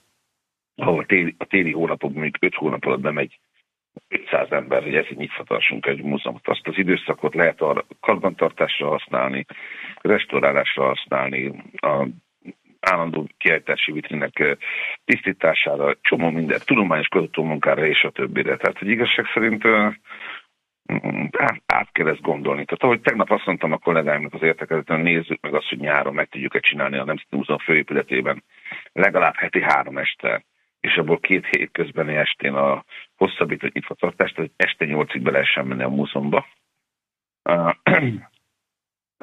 ahol a téli, a téli hónapok mondjuk 5 hónap alatt bemegy 500 ember, hogy ezért nyithatássunk egy múzeumot. Azt az időszakot lehet a karbantartásra használni, restaurálásra használni, a állandó kiállítási vitrinek tisztítására, csomó minden, tudományos munkára és a többire. Tehát, hogy igazság szerint át, át kell ezt gondolni. Tehát ahogy tegnap azt mondtam a kollégáimnak az értekezeten, nézzük meg azt, hogy nyáron meg tudjuk-e csinálni a Nemzeti Múzeum főépületében legalább heti három este és abból két hét közben estén a hosszabbított nyitvatartást, hogy este nyolcig be lehessen menni a múzeumba. <clears throat>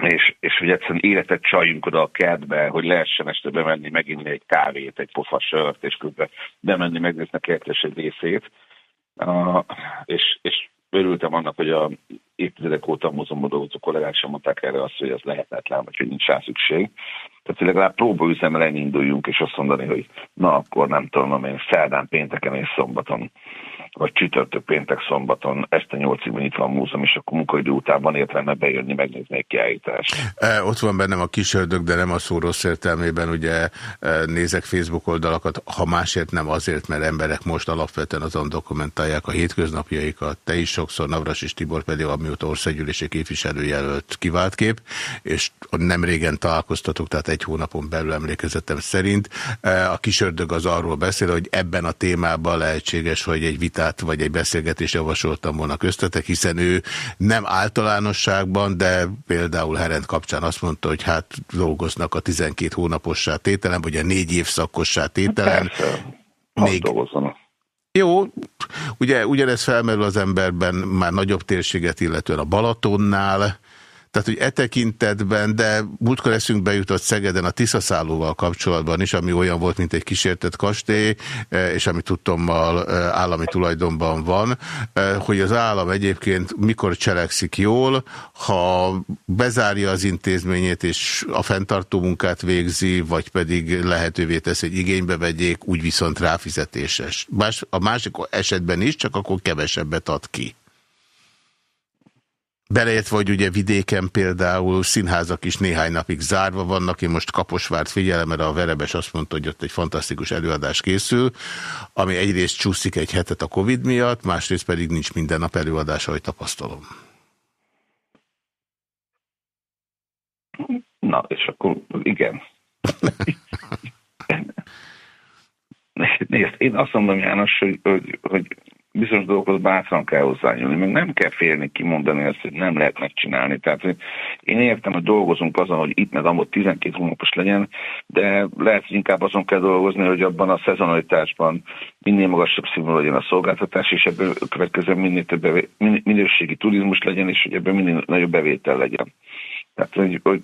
És, és hogy egyszerűen életet csaljunk oda a kertbe, hogy lehessen este bemenni, meginni egy kávét, egy pofa sört, és közben bemenni, megnézni a kertes egy részét. Uh, és, és örültem annak, hogy a évtizedek óta a múzeumban dolgozó kollégák sem mondták erre azt, hogy ez lehetetlen, vagy hogy nincs rá szükség. Tehát, hogy legalább próbaüzemmel induljunk, és azt mondani, hogy na, akkor nem tudom, én szerdán, pénteken és szombaton, vagy csütörtök, péntek, szombaton este nyolcig nyitva a múzeum, és akkor munkaidő után van értelme bejönni, megnézni egy kiállítást. E, ott van bennem a kisördög, de nem a szó rossz értelmében, ugye e, nézek Facebook oldalakat, ha másért nem azért, mert emberek most alapvetően azon dokumentálják a hétköznapjaikat, te is sokszor, Navras és Tibor pedig, amióta országgyűlési képviselőjelölt kivált kép, és nem régen találkoztatok, tehát egy hónapon belül emlékezetem szerint. E, a kisördög az arról beszél, hogy ebben a témában lehetséges, hogy egy vitát vagy egy beszélgetést javasoltam volna köztetek, hiszen ő nem általánosságban, de például Herent kapcsán azt mondta, hogy hát dolgoznak a 12 hónapossá tételen, vagy a négy évszakossá tételen. Persze. Még... Jó, ugye ugyanez felmerül az emberben már nagyobb térséget, illetően a Balatonnál, Tehát, hogy e tekintetben, de múltkor eszünk bejutott Szegeden a Tiszaszállóval kapcsolatban is, ami olyan volt, mint egy kísértett kastély, e, és ami tudtommal e, állami tulajdonban van, e, hogy az állam egyébként mikor cselekszik jól, ha bezárja az intézményét, és a fenntartó munkát végzi, vagy pedig lehetővé tesz, hogy igénybe vegyék, úgy viszont ráfizetéses. Más, a másik esetben is, csak akkor kevesebbet ad ki. Beleértve, hogy ugye vidéken például színházak is néhány napig zárva vannak. Én most Kaposvárt figyelem, mert a Verebes azt mondta, hogy ott egy fantasztikus előadás készül, ami egyrészt csúszik egy hetet a Covid miatt, másrészt pedig nincs minden nap előadás, ahogy tapasztalom. Na, és akkor igen. <laughs> Nézd, én azt mondom, János, hogy, hogy, hogy bizonyos dolgokhoz bátran kell hozzányúlni, meg nem kell félni kimondani azt, hogy nem lehet megcsinálni. Tehát hogy én értem, hogy dolgozunk azon, hogy itt meg amott 12 hónapos legyen, de lehet, hogy inkább azon kell dolgozni, hogy abban a szezonalitásban minél magasabb színvonal legyen a szolgáltatás, és ebből következően minél több minőségi turizmus legyen, és hogy ebből minél nagyobb bevétel legyen. Tehát, hogy, hogy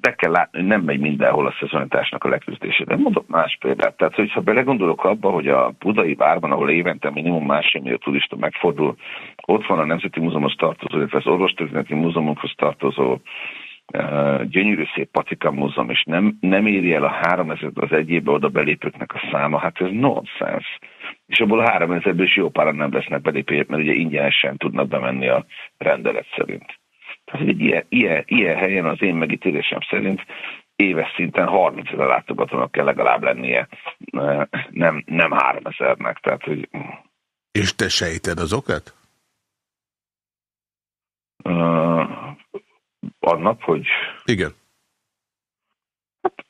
be kell látni, hogy nem megy mindenhol a szezonitásnak a leküzdése. De mondok más példát. Tehát, hogyha belegondolok abba, hogy a budai várban, ahol évente minimum másfél millió turista megfordul, ott van a Nemzeti Múzeumhoz tartozó, illetve az Orvostörténeti Múzeumokhoz tartozó uh, gyönyörű szép Patika Múzeum, és nem, nem éri el a 3000 az egy évbe oda belépőknek a száma, hát ez nonsens. És abból a 3000-ből is jó páran nem lesznek belépők, mert ugye ingyenesen tudnak bemenni a rendelet szerint. Tehát egy ilyen, ilyen, ilyen helyen az én megítélésem szerint éves szinten 30 ezer látogatónak kell legalább lennie, nem, nem 3 ezernek. Tehát, hogy... És te sejted az okat? Uh, annak, hogy... Igen. Hát,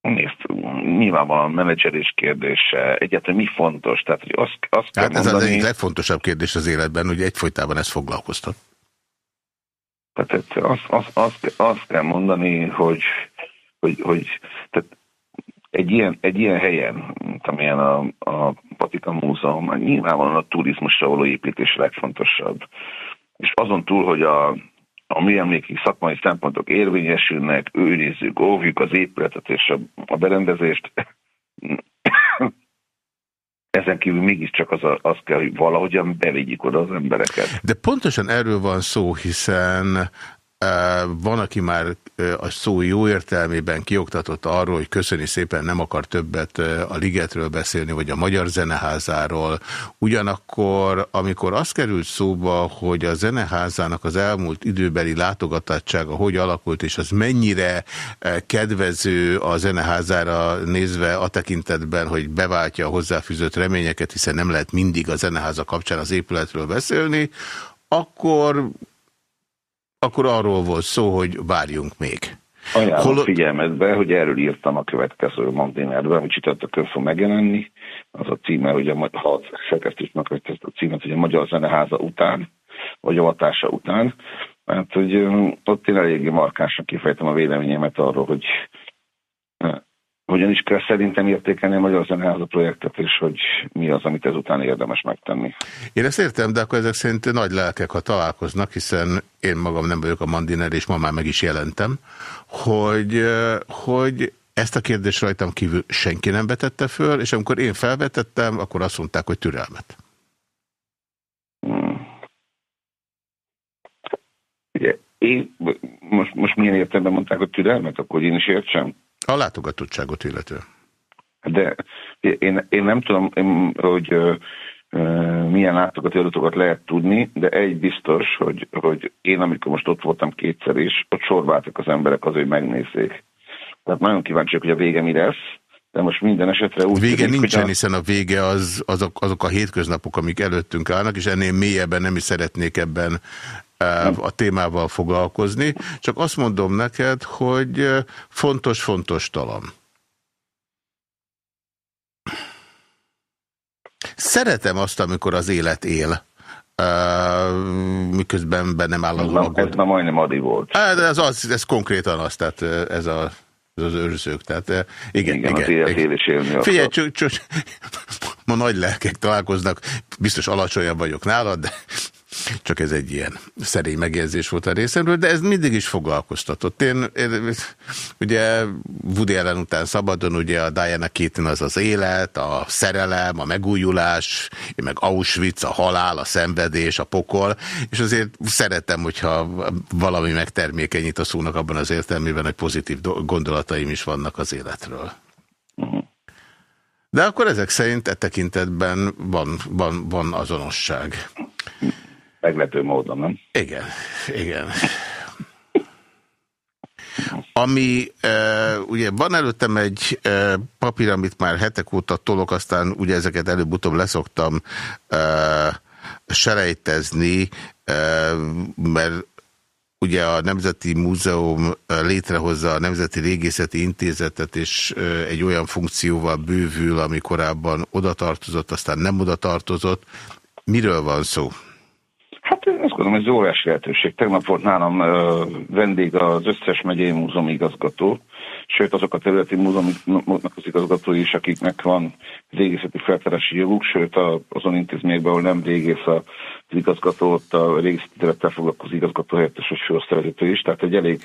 nézd, nyilvánvalóan menedzserés kérdése, egyáltalán mi fontos, tehát hogy azt, azt hát kell ez mondani... az egyik legfontosabb kérdés az életben, hogy egyfolytában ezt foglalkoztat. Tehát azt, azt, azt, azt kell mondani, hogy, hogy, hogy tehát egy ilyen, egy ilyen helyen, mint amilyen a, a Patika Múzeum, nyilvánvalóan a turizmusra való építés legfontosabb. És azon túl, hogy a, a műemléki szakmai szempontok érvényesülnek, őrizzük, óvjuk az épületet és a, a berendezést, ezen kívül mégiscsak az, a, az kell, hogy valahogyan bevigyik oda az embereket. De pontosan erről van szó, hiszen van, aki már a szó jó értelmében kioktatott arról, hogy köszöni szépen nem akar többet a Ligetről beszélni, vagy a Magyar Zeneházáról. Ugyanakkor, amikor az került szóba, hogy a Zeneházának az elmúlt időbeli látogatottsága hogy alakult, és az mennyire kedvező a Zeneházára nézve a tekintetben, hogy beváltja a hozzáfűzött reményeket, hiszen nem lehet mindig a Zeneháza kapcsán az épületről beszélni, akkor akkor arról volt szó, hogy várjunk még. Ajánlom Hol... figyelmetbe, hogy erről írtam a következő Mandinerben, hogy csütörtökön fog megjelenni. Az a címe, hogy a, ha szerkesztésnek ezt a címet, hogy a Magyar Zeneháza után, vagy avatása után. Hát, hogy ott én eléggé markánsan kifejtem a véleményemet arról, hogy hogyan is kell szerintem értékelni a Magyar Zeneháza projektet, és hogy mi az, amit ezután érdemes megtenni. Én ezt értem, de akkor ezek szerint nagy lelkek, ha találkoznak, hiszen én magam nem vagyok a Mandiner, és ma már meg is jelentem, hogy, hogy ezt a kérdést rajtam kívül senki nem vetette föl, és amikor én felvetettem, akkor azt mondták, hogy türelmet. Hmm. Ugye, én, most, most milyen értelemben mondták, hogy türelmet, akkor én is értsem? A látogatottságot illetően. De én, én nem tudom, hogy milyen látogató adatokat lehet tudni, de egy biztos, hogy, hogy én amikor most ott voltam kétszer is, ott sorváltak az emberek azért, hogy megnézzék. Tehát nagyon kíváncsiak, hogy a vége mi lesz, de most minden esetre úgy... Vége tűnik, nincsen, a... hiszen a vége az, azok, azok a hétköznapok, amik előttünk állnak, és ennél mélyebben nem is szeretnék ebben a témával foglalkozni. Csak azt mondom neked, hogy fontos-fontos talam. Szeretem azt, amikor az élet él. Uh, miközben bennem áll az alagod. Ez már majdnem adi volt. De ez, az, ez konkrétan az, tehát ez, a, ez az őrzők. Tehát, igen, igen, igen, élet él és élni Figyelj, csak, csak, <laughs> ma nagy lelkek találkoznak, biztos alacsonyabb vagyok nálad, de Csak ez egy ilyen szerény megjegyzés volt a részemről, de ez mindig is foglalkoztatott. Én, én ugye Woody Allen után szabadon, ugye a Diana Keaton az az élet, a szerelem, a megújulás, én meg Auschwitz, a halál, a szenvedés, a pokol, és azért szeretem, hogyha valami megtermékenyít a szónak abban az értelmében, hogy pozitív gondolataim is vannak az életről. De akkor ezek szerint e tekintetben van, van, van azonosság. Meglepő módon, nem? Igen, igen. Ami, e, ugye van előttem egy e, papír, amit már hetek óta tolok, aztán ugye ezeket előbb-utóbb leszoktam e, selejtezni, e, mert ugye a Nemzeti Múzeum létrehozza a Nemzeti Régészeti Intézetet, és egy olyan funkcióval bővül, ami korábban oda tartozott, aztán nem oda tartozott. Miről van szó? Gondolom, ez óriási lehetőség. Tegnap volt nálam vendég az összes megyei múzeum igazgató, sőt azok a területi múzeumoknak az igazgatói is, akiknek van régészeti feltárási joguk, sőt azon intézményekben, ahol nem régész az igazgató, ott a régészeti területtel foglalkozó igazgató helyettes vagy főosztályvezető is, tehát egy elég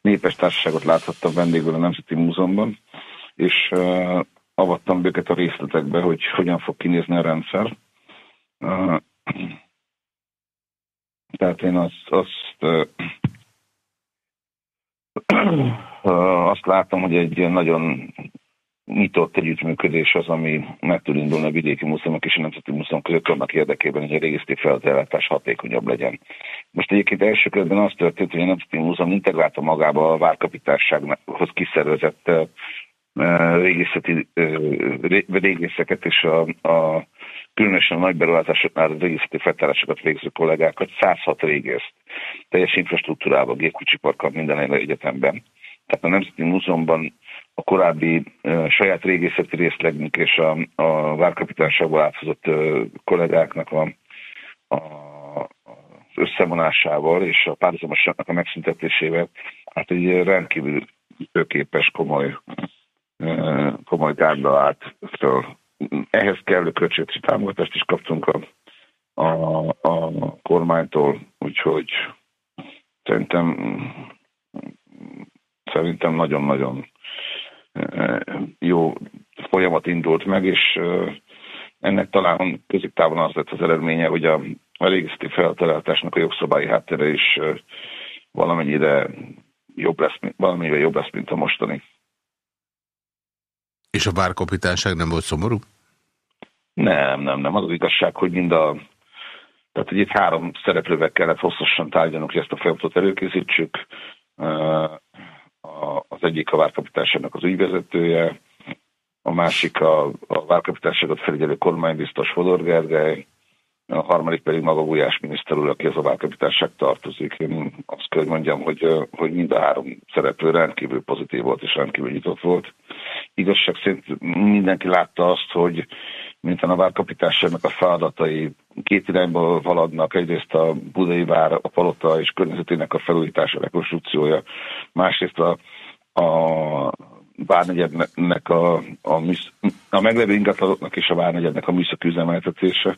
népes társaságot láthattam vendégből a Nemzeti Múzeumban, és uh, avattam őket a részletekbe, hogy hogyan fog kinézni a rendszer. Uh, tehát én azt, azt, azt látom, hogy egy nagyon nyitott együttműködés az, ami meg tud indulni a vidéki múzeumok és a nemzeti múzeum között annak érdekében, hogy a régészeti feladatelátás hatékonyabb legyen. Most egyébként első körben az történt, hogy a Nemzeti Múzeum integrálta magába a várkapitársághoz kiszervezett régészeti régészeket és a, a különösen a nagy beruházásoknál régészeti feltárásokat végző kollégákat, 106 régészt, teljes infrastruktúrában, gépkocsiparkkal minden egyetemben. Tehát a Nemzeti Múzeumban a korábbi uh, saját régészeti részlegünk és a, a várkapitányságból áthozott uh, kollégáknak a, a, az összevonásával és a párhuzamosságnak a megszüntetésével, hát egy rendkívül képes, komoly, uh, komoly gárda állt föl ehhez kellő költségvetési támogatást is kaptunk a, a, a kormánytól, úgyhogy szerintem szerintem nagyon-nagyon e, jó folyamat indult meg, és e, ennek talán középtávon az lett az eredménye, hogy a, a régészeti feltalálásnak a jogszabályi háttere is e, valamennyire jobb lesz, valamennyire jobb lesz, mint a mostani. És a várkapitányság nem volt szomorú? Nem, nem, nem. Az az igazság, hogy mind a... Tehát, hogy itt három szereplővel kellett hosszasan tárgyalnunk, hogy ezt a folyamatot előkészítsük. Az egyik a várkapitányságnak az ügyvezetője, a másik a, a várkapitányságot felügyelő kormánybiztos Fodor Gergely, a harmadik pedig maga Gulyás miniszter úr, aki az a várkapitányság tartozik. Én azt kell, hogy mondjam, hogy, hogy mind a három szereplő rendkívül pozitív volt és rendkívül nyitott volt. Igazság szerint mindenki látta azt, hogy mint a várkapitányságnak a feladatai két irányba haladnak. Egyrészt a Budai vár, a palota és környezetének a felújítása, rekonstrukciója, másrészt a, a várnegyednek a, a, a meglevő ingatlanoknak és a várnegyednek a műszaki üzemeltetése.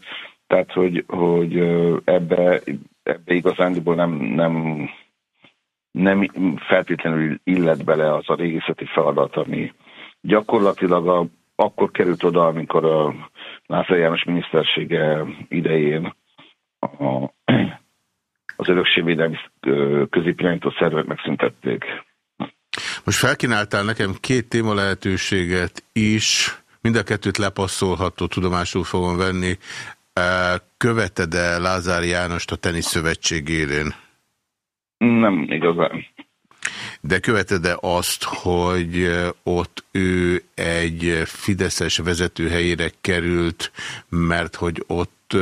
Tehát, hogy, hogy ebbe, ebbe igazándiból nem, nem, nem feltétlenül illet bele az a régészeti feladat, ami gyakorlatilag a, akkor került oda, amikor a Lázár János minisztersége idején a, az örökségvédelmi középirányító szervek megszüntették. Most felkínáltál nekem két téma lehetőséget is, mind a kettőt lepasszolható, tudomásul fogom venni. Követed-e Lázár Jánost a teniszszövetség élén? Nem igazán. De követed-e azt, hogy ott ő egy Fideszes vezető helyére került, mert hogy ott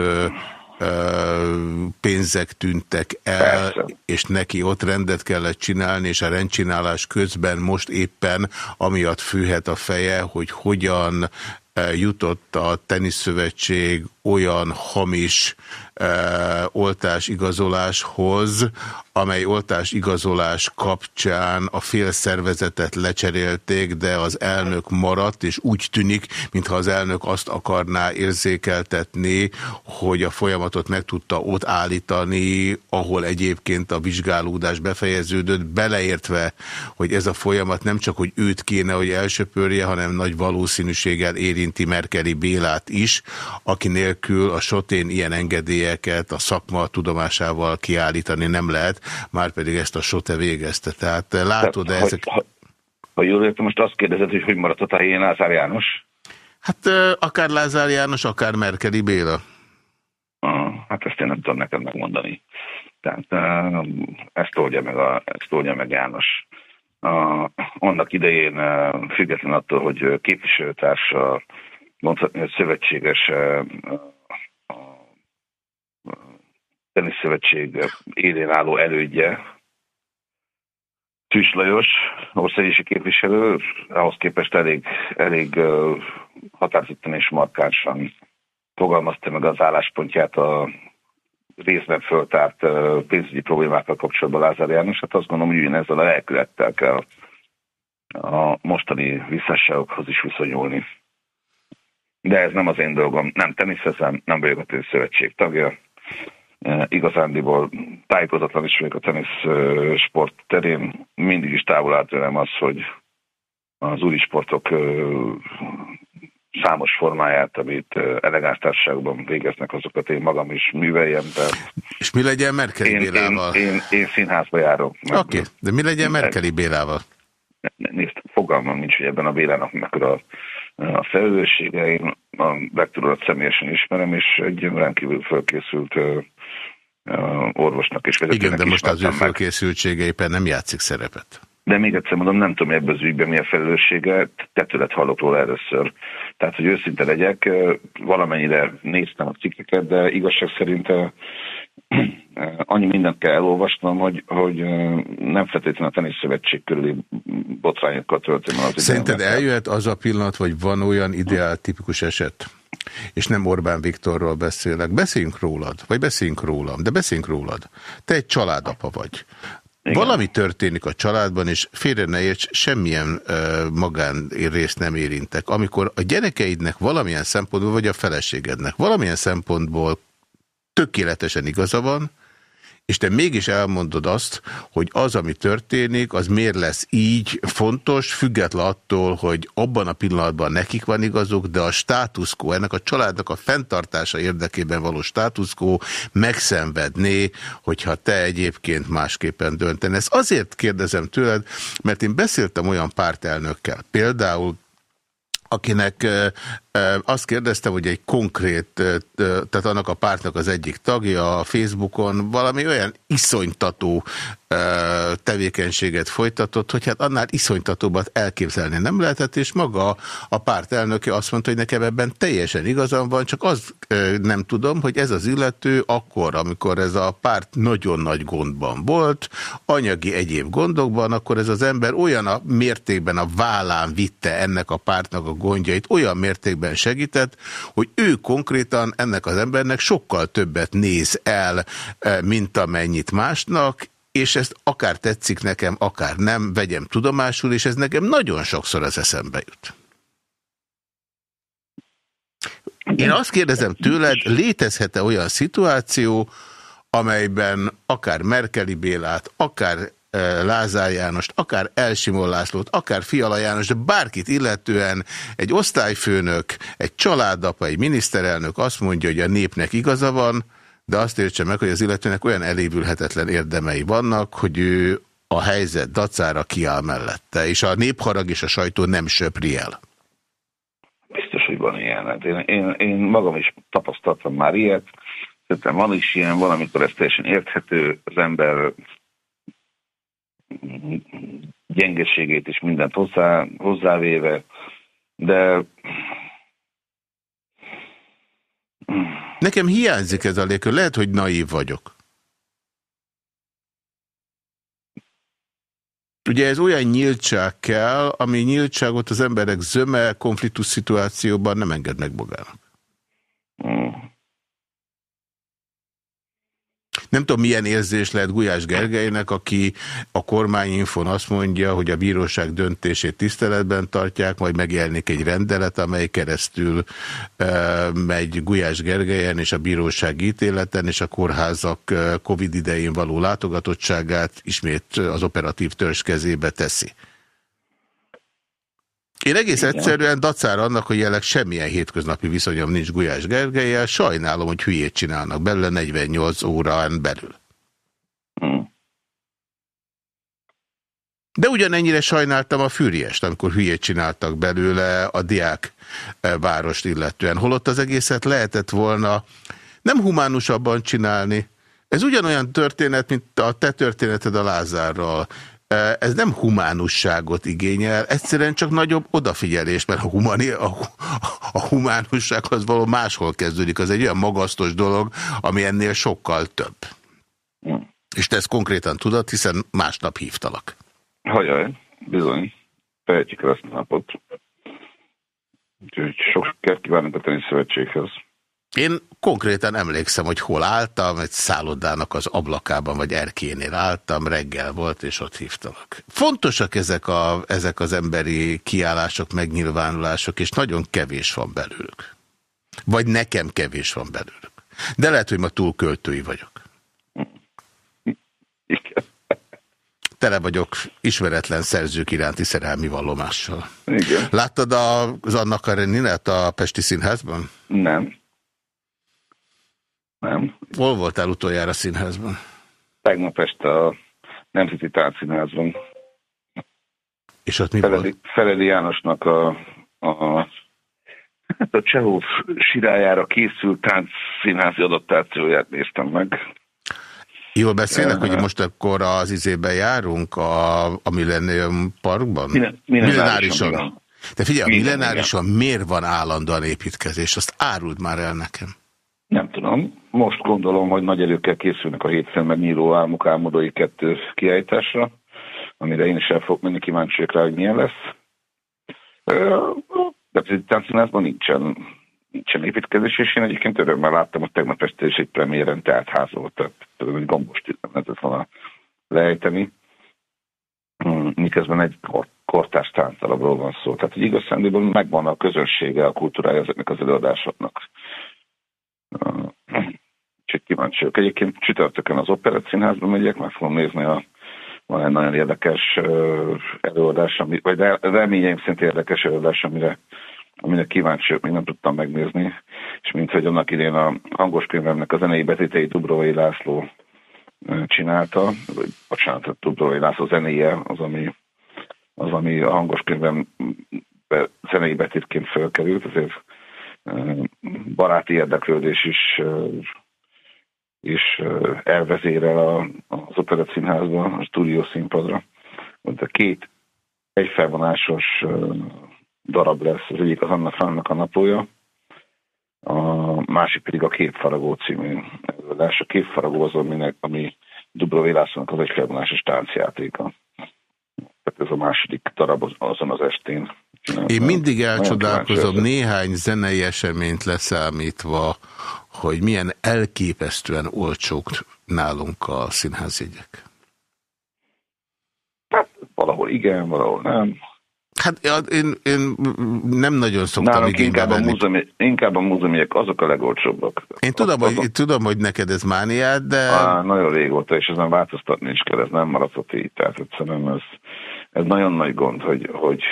pénzek tűntek el, Persze. és neki ott rendet kellett csinálni, és a rendcsinálás közben most éppen amiatt fűhet a feje, hogy hogyan jutott a teniszszövetség olyan hamis oltás igazoláshoz, amely oltás igazolás kapcsán a fél szervezetet lecserélték, de az elnök maradt, és úgy tűnik, mintha az elnök azt akarná érzékeltetni, hogy a folyamatot meg tudta ott állítani, ahol egyébként a vizsgálódás befejeződött, beleértve, hogy ez a folyamat nem csak, hogy őt kéne, hogy elsöpörje, hanem nagy valószínűséggel érinti Merkeli Bélát is, aki nélkül a sotén ilyen engedélyeket a szakma tudomásával kiállítani nem lehet, már pedig ezt a sote végezte. Tehát látod, -e ezek... Ha, ha jól értem, most azt kérdezed, hogy hogy maradt a tahén Lázár János? Hát akár Lázár János, akár Merkeli Béla. Ah, hát ezt én nem tudom neked megmondani. Tehát ezt oldja meg, a, ezt oldja meg János. A, annak idején független attól, hogy képviselőtársa, szövetséges teniszszövetség élén álló elődje, Tűs Lajos, országgyűlési képviselő, ahhoz képest elég, elég határozottan és markánsan fogalmazta meg az álláspontját a részben föltárt pénzügyi problémákkal kapcsolatban Lázár János. Hát azt gondolom, hogy ezzel a lelkülettel kell a mostani visszásságokhoz is viszonyulni. De ez nem az én dolgom. Nem teniszezem, nem vagyok a szövetség tagja. Igazándiból tájékozatlan is vagyok a tenisz sport terén. Mindig is távol állt az, hogy az úri sportok számos formáját, amit elegáns társaságban végeznek, azokat én magam is műveljem. De És mi legyen Merkeli én, Bélával? Én, én, én színházba járok. Oké, okay. de mi legyen Merkeli Bélával? Nézd, fogalmam nincs, hogy ebben a Bélának mekkora a, a felelőssége. Én a lektorat személyesen ismerem, és egy rendkívül fölkészült orvosnak és vezetőnek Igen, de most az ő fölkészültsége éppen nem játszik szerepet. De még egyszer mondom, nem tudom, ebben az ügyben mi a felelőssége, tetőlet hallok róla először. Tehát, hogy őszinte legyek, valamennyire néztem a cikkeket, de igazság szerint annyi mindent kell elolvasnom, hogy, hogy nem feltétlenül a teniszszövetség körüli botrányokkal töltöm az Szerinted eljöhet az a pillanat, vagy van olyan ideál tipikus eset, és nem Orbán Viktorról beszélek, beszéljünk rólad, vagy beszéljünk rólam, de beszéljünk rólad. Te egy családapa vagy. Igen. Valami történik a családban, és félre ne érts, semmilyen uh, magán részt nem érintek. Amikor a gyerekeidnek valamilyen szempontból, vagy a feleségednek valamilyen szempontból tökéletesen igaza van, és te mégis elmondod azt, hogy az, ami történik, az miért lesz így fontos, független attól, hogy abban a pillanatban nekik van igazuk, de a státuszkó, ennek a családnak a fenntartása érdekében való státuszkó megszenvedné, hogyha te egyébként másképpen dönten. Ezt azért kérdezem tőled, mert én beszéltem olyan pártelnökkel, például akinek azt kérdeztem, hogy egy konkrét, tehát annak a pártnak az egyik tagja a Facebookon valami olyan iszonytató tevékenységet folytatott, hogy hát annál iszonytatóbbat elképzelni nem lehetett, és maga a párt elnöke azt mondta, hogy nekem ebben teljesen igazam van, csak az nem tudom, hogy ez az illető akkor, amikor ez a párt nagyon nagy gondban volt, anyagi egyéb gondokban, akkor ez az ember olyan a mértékben a vállán vitte ennek a pártnak a gondjait, olyan mértékben segített, hogy ő konkrétan ennek az embernek sokkal többet néz el, mint amennyit másnak, és ezt akár tetszik nekem, akár nem, vegyem tudomásul, és ez nekem nagyon sokszor az eszembe jut. Én azt kérdezem tőled, létezhet-e olyan szituáció, amelyben akár Merkeli Bélát, akár Lázár Jánost, akár Elsimon Lászlót, akár Fiala János, de bárkit illetően egy osztályfőnök, egy családapa, egy miniszterelnök azt mondja, hogy a népnek igaza van, de azt értse meg, hogy az illetőnek olyan elévülhetetlen érdemei vannak, hogy ő a helyzet dacára kiáll mellette, és a népharag és a sajtó nem söpri el. Biztos, hogy van ilyen. Hát én, én, én magam is tapasztaltam már ilyet. Szerintem van is ilyen, valamikor ez teljesen érthető, az ember gyengeségét is mindent hozzá, hozzávéve, de Nekem hiányzik ez a légkör. Lehet, hogy naív vagyok. Ugye ez olyan nyíltság kell, ami nyíltságot az emberek zöme konfliktus szituációban nem engednek magának. Nem tudom, milyen érzés lehet Gulyás Gergelynek, aki a kormányinfon azt mondja, hogy a bíróság döntését tiszteletben tartják, majd megjelenik egy rendelet, amely keresztül e, megy Gulyás Gergelyen és a bíróság ítéleten, és a kórházak Covid idején való látogatottságát ismét az operatív törzs kezébe teszi. Én egész Igen. egyszerűen dacára annak, hogy jelenleg semmilyen hétköznapi viszonyom nincs Gulyás Gergelyel, sajnálom, hogy hülyét csinálnak belőle 48 órán belül. Hmm. De ugyanennyire sajnáltam a Fűriest, amikor hülyét csináltak belőle a diák eh, várost illetően. Holott az egészet lehetett volna nem humánusabban csinálni. Ez ugyanolyan történet, mint a te történeted a Lázárral ez nem humánusságot igényel, egyszerűen csak nagyobb odafigyelés, mert a, humani, a, a humánussághoz való máshol kezdődik. Az egy olyan magasztos dolog, ami ennél sokkal több. Hmm. És te ezt konkrétan tudod, hiszen másnap hívtalak. Hajaj, bizony. Fejtjük el ezt a napot. Úgyhogy sok sikert kívánok a tenisz szövetséghez. Én konkrétan emlékszem, hogy hol álltam, egy szállodának az ablakában vagy erkénél álltam, reggel volt, és ott hívtalak. Fontosak ezek, a, ezek az emberi kiállások, megnyilvánulások, és nagyon kevés van belőlük. Vagy nekem kevés van belőlük. De lehet, hogy ma túl költői vagyok. Tele vagyok ismeretlen szerzők iránti szerelmi vallomással. Igen. Láttad az Anna Kareninát a Pesti Színházban? Nem. Nem. Hol voltál utoljára színházban? Tegnap este a Nemzeti Táncszínházban. És ott mi Feledi, volt? Feledi Jánosnak a, a, hát a Csehov sirájára készült táncszínházi adaptációját néztem meg. Jól beszélek, uh, hogy most akkor az izében járunk a, a Millennium Parkban? Mille, millenárison. De figyelj, a millenárison miért van állandóan építkezés? Azt áruld már el nekem. Nem. Most gondolom, hogy nagy előkkel készülnek a hétfőn megnyíló álmok álmodói kettő kiállításra, amire én is el fogok menni, kíváncsi rá, hogy milyen lesz. De táncszínházban nincsen, nincsen építkezés, és én egyébként örömmel láttam, hogy tegnap este is egy premiéren tehát ház volt, tehát egy gombos lehetett volna lejteni. Hmm, miközben egy kortárs táncalapról van szó. Tehát, hogy igazán megvan a közönsége, a kultúrája ezeknek az előadásoknak. Úgyhogy kíváncsi vagyok. Egyébként csütörtökön az Operett Színházba megyek, meg fogom nézni a van egy nagyon érdekes előadás, ami, vagy reményeim szerint érdekes előadás, amire, amire kíváncsi vagyok, még nem tudtam megnézni, és mint hogy annak idén a hangos könyvemnek a zenei betétei Dubrovai László csinálta, vagy bocsánat, a Dubrovai László zenéje az, ami, az, ami a hangos könyvem zenei betétként felkerült, azért baráti érdeklődés is, is elvezérel az Operett Színházba, a stúdió színpadra. A két egyfelvonásos darab lesz, az egyik az Anna Frannak a naplója, a másik pedig a Képfaragó című előadás. A Képfaragó az, aminek, ami Dubrovai Lászlónak az egyfelvonásos táncjátéka. Tehát ez a második darab azon az estén. Én mindig elcsodálkozom néhány zenei eseményt leszámítva, hogy milyen elképesztően olcsók nálunk a színházjegyek. Hát valahol igen, valahol nem. Hát én, én nem nagyon szoktam Nálunk inkább a, múzeumi, inkább a múzeumiek azok a legolcsóbbak. Én tudom, azok, hogy, tudom, hogy neked ez mániád, de... Á, nagyon régóta, és ezen változtatni is kell, ez nem maradhat így. Tehát egyszerűen ez, ez nagyon nagy gond, hogy, hogy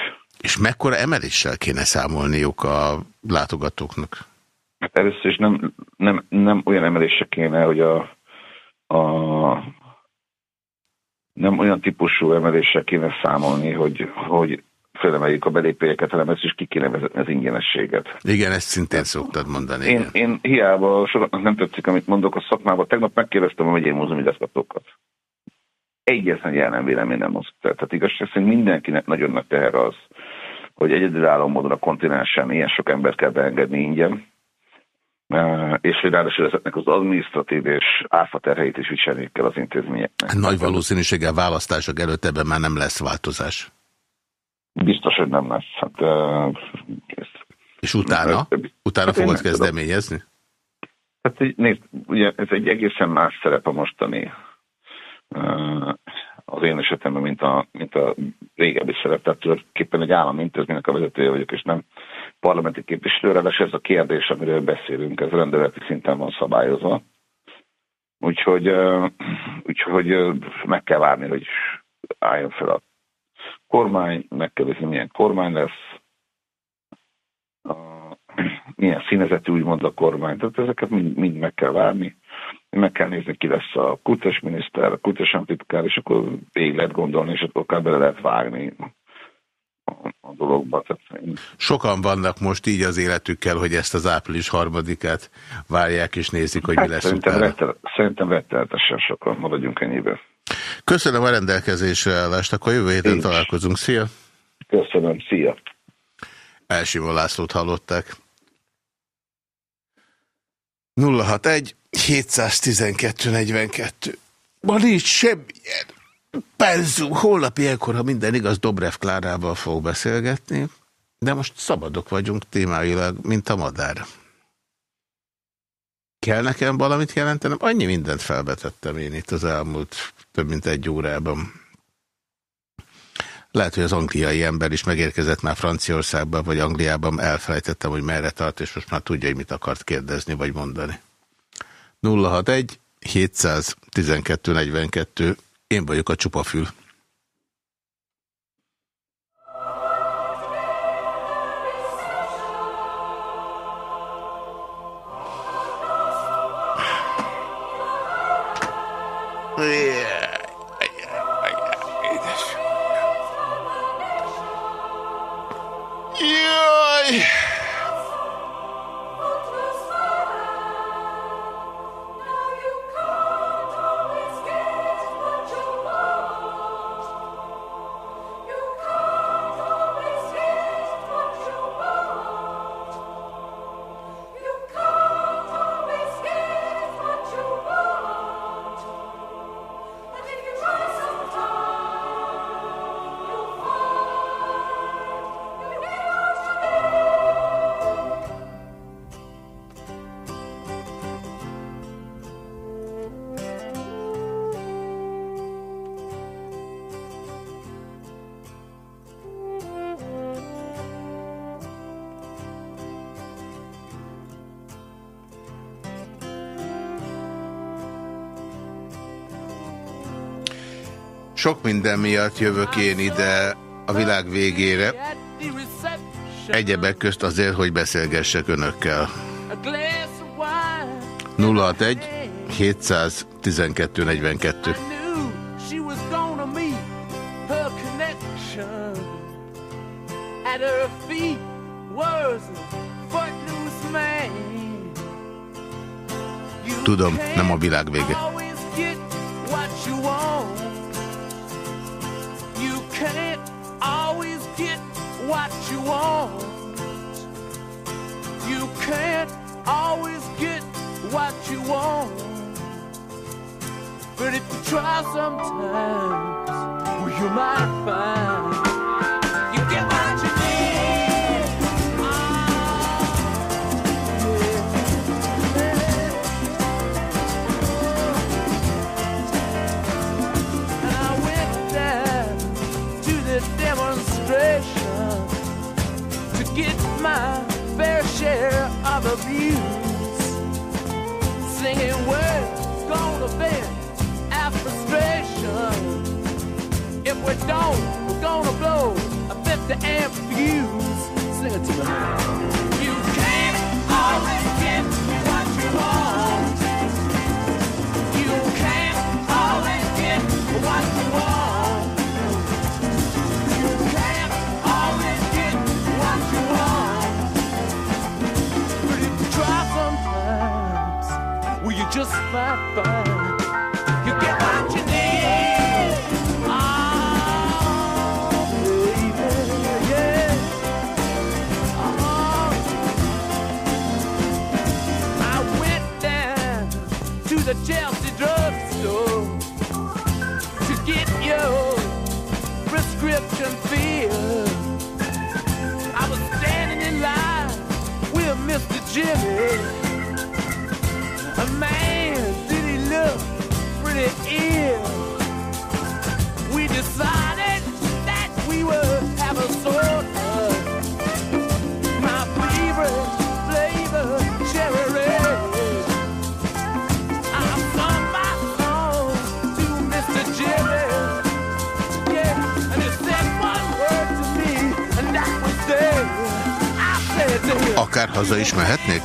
és mekkora emeléssel kéne számolniuk a látogatóknak? Hát először is nem, nem, nem olyan emelése kéne, hogy a, a nem olyan típusú emeléssel kéne számolni, hogy, hogy felemeljük a belépőjeket, hanem ezt is ki kéne vezetni az ingyenességet. Igen, ezt szintén szoktad mondani. Én, én hiába sokaknak nem tetszik, amit mondok a szakmában. Tegnap megkérdeztem a megyei múzeumi igazgatókat. Egyetlen jel nem vélemény nem mozgott Tehát igazság szerint mindenkinek nagyon nagy teher az, hogy egyedülálló módon a kontinensen ilyen sok embert kell beengedni ingyen, és hogy ráadásul ezeknek az adminisztratív és áfa terheit is viselni kell az intézményeknek. Nagy valószínűséggel választások előtt ebben már nem lesz változás. Biztos, hogy nem lesz. Hát, uh, és utána? Utána hát fogod kezdeményezni? Hát nézd, ugye ez egy egészen más szerep a mostani az én esetemben, mint a, mint a régebbi szerep. Tehát tulajdonképpen egy állami intézménynek a vezetője vagyok, és nem parlamenti képviselőre, de ez a kérdés, amiről beszélünk, ez rendeleti szinten van szabályozva. Úgyhogy, úgyhogy meg kell várni, hogy álljon fel a kormány, meg kell nézni, milyen kormány lesz, milyen színezetű úgymond a kormány. Tehát ezeket mind, mind meg kell várni. Meg kell nézni, ki lesz a kutas miniszter, a kutas titkár, és akkor végig lehet gondolni, és akkor akár bele lehet vágni a, dologba. Tehát én... Sokan vannak most így az életükkel, hogy ezt az április harmadikát várják és nézik, hogy hát mi lesz szerintem utána. Rettel, szerintem retteltesen sokan, maradjunk ennyibe. Köszönöm a rendelkezésre állást, akkor jövő héten Én találkozunk. Szia! Köszönöm, szia! Elsimó Lászlót hallották. 061 712 42. Ma nincs semmilyen penzum. Holnap ilyenkor, ha minden igaz, Dobrev Klárával fog beszélgetni, de most szabadok vagyunk témáilag, mint a madár. Kell nekem valamit jelentenem? Annyi mindent felvetettem én itt az elmúlt több mint egy órában. Lehet, hogy az angliai ember is megérkezett már Franciaországban, vagy Angliában, elfelejtettem, hogy merre tart, és most már tudja, hogy mit akart kérdezni, vagy mondani. 061 712 42 Én vagyok a csupafül. Jaj! Sok minden miatt jövök én ide a világ végére. Egyebek közt azért, hogy beszélgessek önökkel. 061 712 42 she was gonna meet her connection. At her feet was footloose man. Tudom, nem a világ vége. Demonstration to get my fair share of abuse. Singing words gonna vent our frustration. If we don't, we're gonna blow a 50 amp fuse. Sing it to me. You can't always get you get what you need. Oh, baby, yeah. Oh. I went down to the Chelsea drugstore to get your prescription filled. I was standing in line with Mr. Jimmy. Akár haza is mehetnék?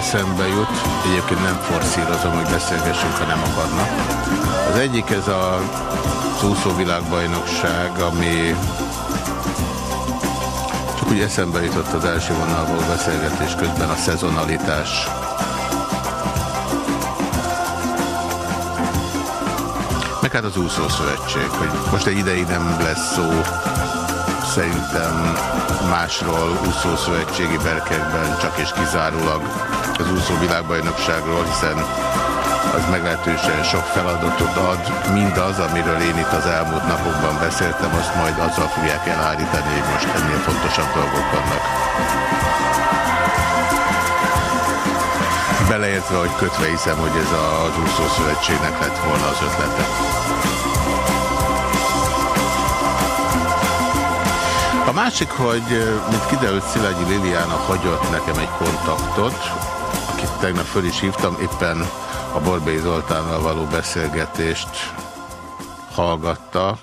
Eszembe jut, egyébként nem forszírozom, hogy beszélgessünk, ha nem akarnak. Az egyik ez a az úszóvilágbajnokság, ami csak úgy eszembe jutott az első vonalból beszélgetés közben a szezonalitás. Meg hát az úszószövetség, hogy most egy ideig nem lesz szó szerintem másról úszószövetségi berkekben csak és kizárólag az úszó világbajnokságról, hiszen az meglehetősen sok feladatot ad. Mindaz, amiről én itt az elmúlt napokban beszéltem, azt majd azzal fogják elállítani, hogy most ennél fontosabb dolgok vannak. Beleértve, hogy kötve hiszem, hogy ez az úszószövetségnek lett volna az ötlete. Másik, hogy mint kiderült, Szilágyi Liliana hagyott nekem egy kontaktot, akit tegnap föl is hívtam, éppen a Borbély Zoltánnal való beszélgetést hallgatta,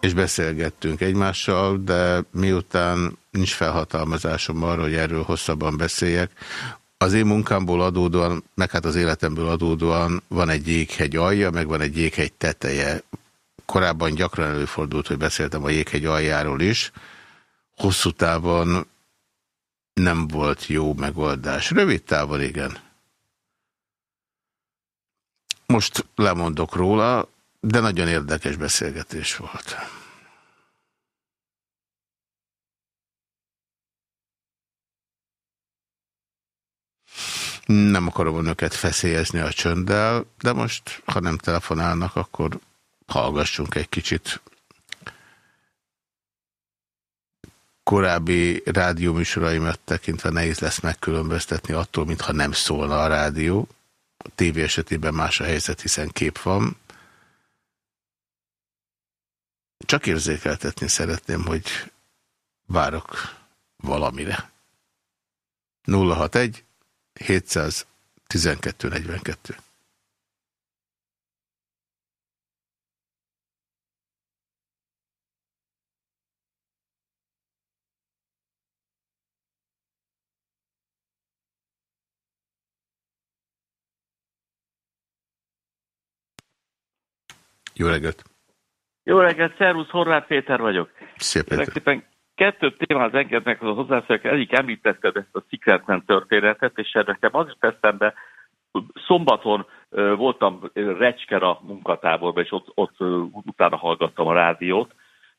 és beszélgettünk egymással, de miután nincs felhatalmazásom arra, hogy erről hosszabban beszéljek, az én munkámból adódóan, meg hát az életemből adódóan van egy jéghegy alja, meg van egy jéghegy teteje. Korábban gyakran előfordult, hogy beszéltem a jéghegy aljáról is. Hosszú távon nem volt jó megoldás. Rövid távon igen. Most lemondok róla, de nagyon érdekes beszélgetés volt. Nem akarom önöket feszélyezni a csönddel, de most, ha nem telefonálnak, akkor hallgassunk egy kicsit. Korábbi rádióműsoraimat tekintve nehéz lesz megkülönböztetni attól, mintha nem szólna a rádió. A tévé esetében más a helyzet, hiszen kép van. Csak érzékeltetni szeretném, hogy várok valamire. 061 712 42 Jó reggelt! Jó reggelt, szervusz, Horváth Péter vagyok. Szép Kérlek szépen kettő témához engednek az a hozzászólók. Egyik említetted ezt a Secretman történetet, és nekem az is eszembe, szombaton voltam Recsker a munkatáborban, és ott, ott utána hallgattam a rádiót,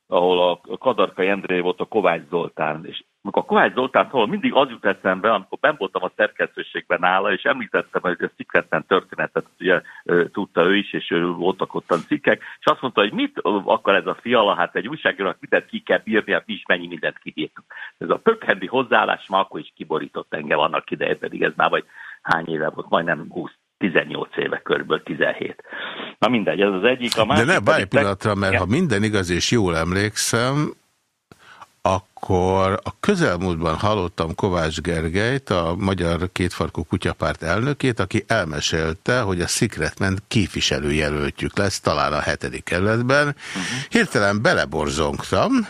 ahol a Kadarka Endre volt a Kovács Zoltán, és amikor a Kovács Zoltán hol mindig az jut eszembe, amikor ben voltam a szerkesztőségben nála, és említettem, hogy a Secretman történetet ugye, tudta ő is, és ő voltak ottan cikkek, és azt mondta, hogy mit akar ez a fiala, hát egy újságírónak mindent ki kell bírni, hát mi is mennyi mindent kibírtunk. Ez a pökhendi hozzáállás már akkor is kiborított engem annak idején, pedig ez már vagy hány éve volt, majdnem 20 18 éve, körülbelül 17. Na mindegy, ez az egyik. A másik De ne, pedig- pillanatra, mert Igen. ha minden igaz és jól emlékszem, akkor a közelmúltban hallottam Kovács Gergelyt, a Magyar Kétfarkú Kutyapárt elnökét, aki elmesélte, hogy a Secretman képviselőjelöltjük lesz, talán a hetedik kerületben. Hirtelen beleborzongtam,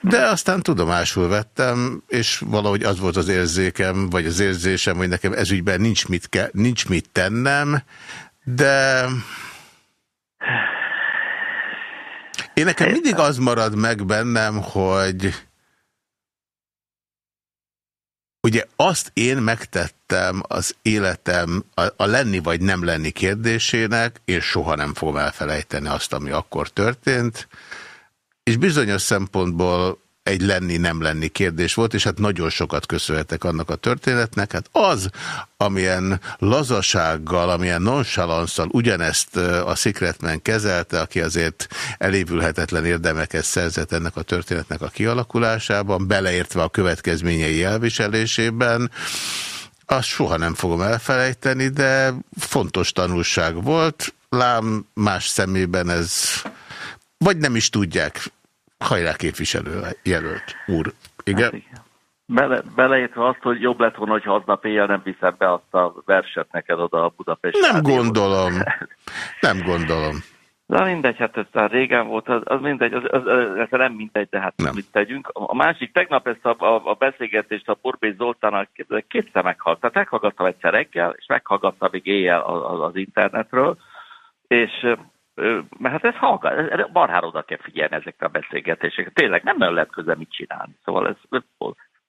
de aztán tudomásul vettem, és valahogy az volt az érzékem, vagy az érzésem, hogy nekem ezügyben nincs mit, ke nincs mit tennem, de én nekem mindig az marad meg bennem, hogy ugye azt én megtettem az életem a, a lenni vagy nem lenni kérdésének, és soha nem fogom elfelejteni azt, ami akkor történt, és bizonyos szempontból egy lenni-nem lenni kérdés volt, és hát nagyon sokat köszönhetek annak a történetnek. Hát az, amilyen lazasággal, amilyen nonchalanszal ugyanezt a Secretman kezelte, aki azért elévülhetetlen érdemeket szerzett ennek a történetnek a kialakulásában, beleértve a következményei elviselésében, azt soha nem fogom elfelejteni, de fontos tanulság volt. Lám más szemében ez, vagy nem is tudják, hajrá képviselő jelölt úr. Igen? Bele, beleértve azt, hogy jobb lett volna, hogy aznap éjjel nem viszem be azt a verset neked oda a Budapest. Nem Rádióba. gondolom. Nem gondolom. Na mindegy, hát ez már régen volt, az, az mindegy, az, az, az, ez nem mindegy, de hát nem. mit tegyünk. A másik, tegnap ezt a, a, a beszélgetést a Borbély Zoltánnal kétszer meghallgattam. Tehát meghallgattam egyszer reggel, és meghallgattam még éjjel az, az, internetről, és mert hát ez hallgat, marhára oda kell figyelni ezekre a beszélgetésekre. Tényleg nem nagyon lehet közben mit csinálni. Szóval ez,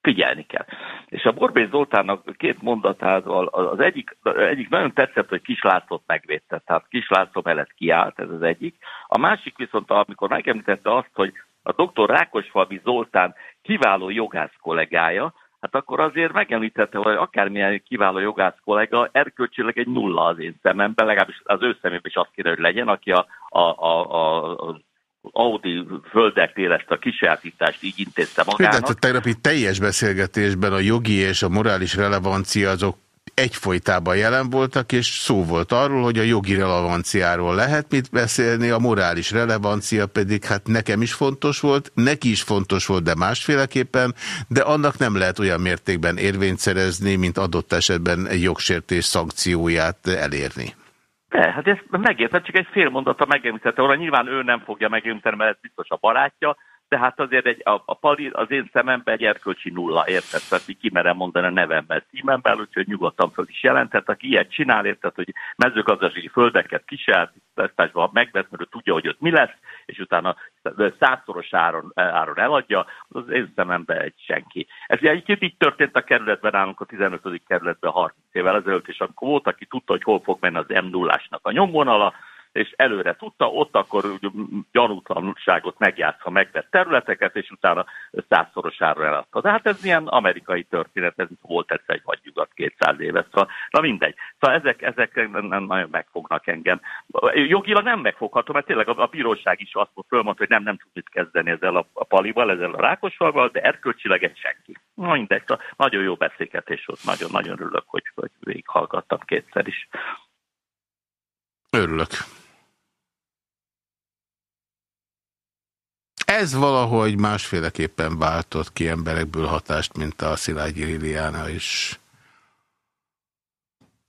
figyelni kell. És a Borbély Zoltánnak két mondatával, az egyik, egyik nagyon tetszett, hogy Kis Lászlót megvédte, tehát Kis László mellett kiállt, ez az egyik. A másik viszont, amikor megemlítette azt, hogy a dr. Rákosfalvi Zoltán kiváló jogász kollégája, hát akkor azért megemlítette, hogy akármilyen kiváló jogász kollega, erkölcsileg egy nulla az én szememben, legalábbis az ő szemében is azt kéne, hogy legyen, aki a, a, a, a, Audi földek érezte a kisajátítást, így intézte Tehát magának. a tegnapi teljes beszélgetésben a jogi és a morális relevancia azok egyfolytában jelen voltak, és szó volt arról, hogy a jogi relevanciáról lehet mit beszélni, a morális relevancia pedig hát nekem is fontos volt, neki is fontos volt, de másféleképpen, de annak nem lehet olyan mértékben érvényt szerezni, mint adott esetben egy jogsértés szankcióját elérni. De, hát ezt megértem, csak egy fél mondata megemlítette volna. Nyilván ő nem fogja megemlíteni, mert ez biztos a barátja, de hát azért egy, a, a Pali az én szememben egy erkölcsi nulla, érted? Tehát így kimerem mondani a nevemben, címemben, úgyhogy nyugodtan föl is jelentett. Aki ilyet csinál, érted, hogy mezőgazdasági földeket kisajátításban megvesz, mert ő tudja, hogy ott mi lesz, és utána százszoros áron, áron eladja, az én szememben egy senki. Ez egyébként így történt a kerületben nálunk a 15. kerületben 30 évvel ezelőtt, és akkor volt, aki tudta, hogy hol fog menni az m 0 a nyomvonala, és előre tudta, ott akkor gyanútlanságot megjátszva megvett területeket, és utána százszorosára eladta. De hát ez ilyen amerikai történet, ez volt egyszer egy vadnyugat 200 éve, szóval, na mindegy. Szóval ezek, ezek nem nagyon megfognak engem. Jogilag nem megfogható, mert tényleg a, a bíróság is azt fölmondta, hogy nem, nem tud mit kezdeni ezzel a, a palival, ezzel a rákosfalval, de erkölcsileg egy senki. Na mindegy, szóval nagyon jó beszélgetés volt, nagyon-nagyon örülök, hogy, hogy végighallgattam kétszer is. Örülök. Ez valahogy másféleképpen váltott ki emberekből hatást, mint a Szilágyi Liliana is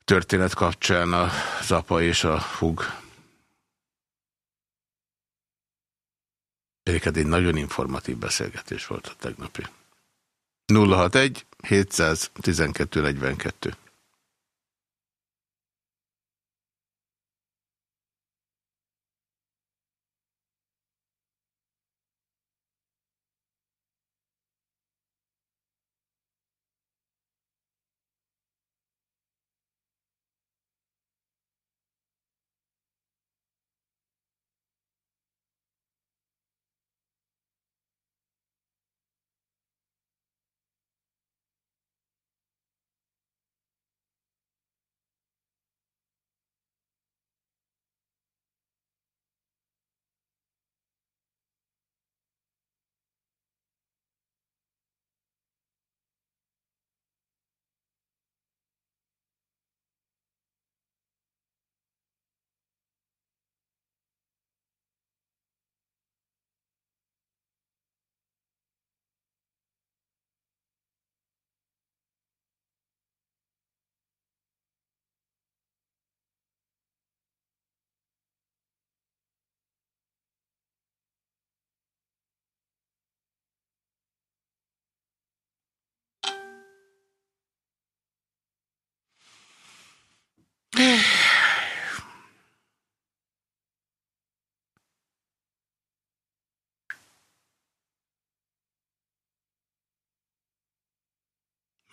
történet kapcsán a Zapa és a Fug. Egyébként egy nagyon informatív beszélgetés volt a tegnapi. 061 712 42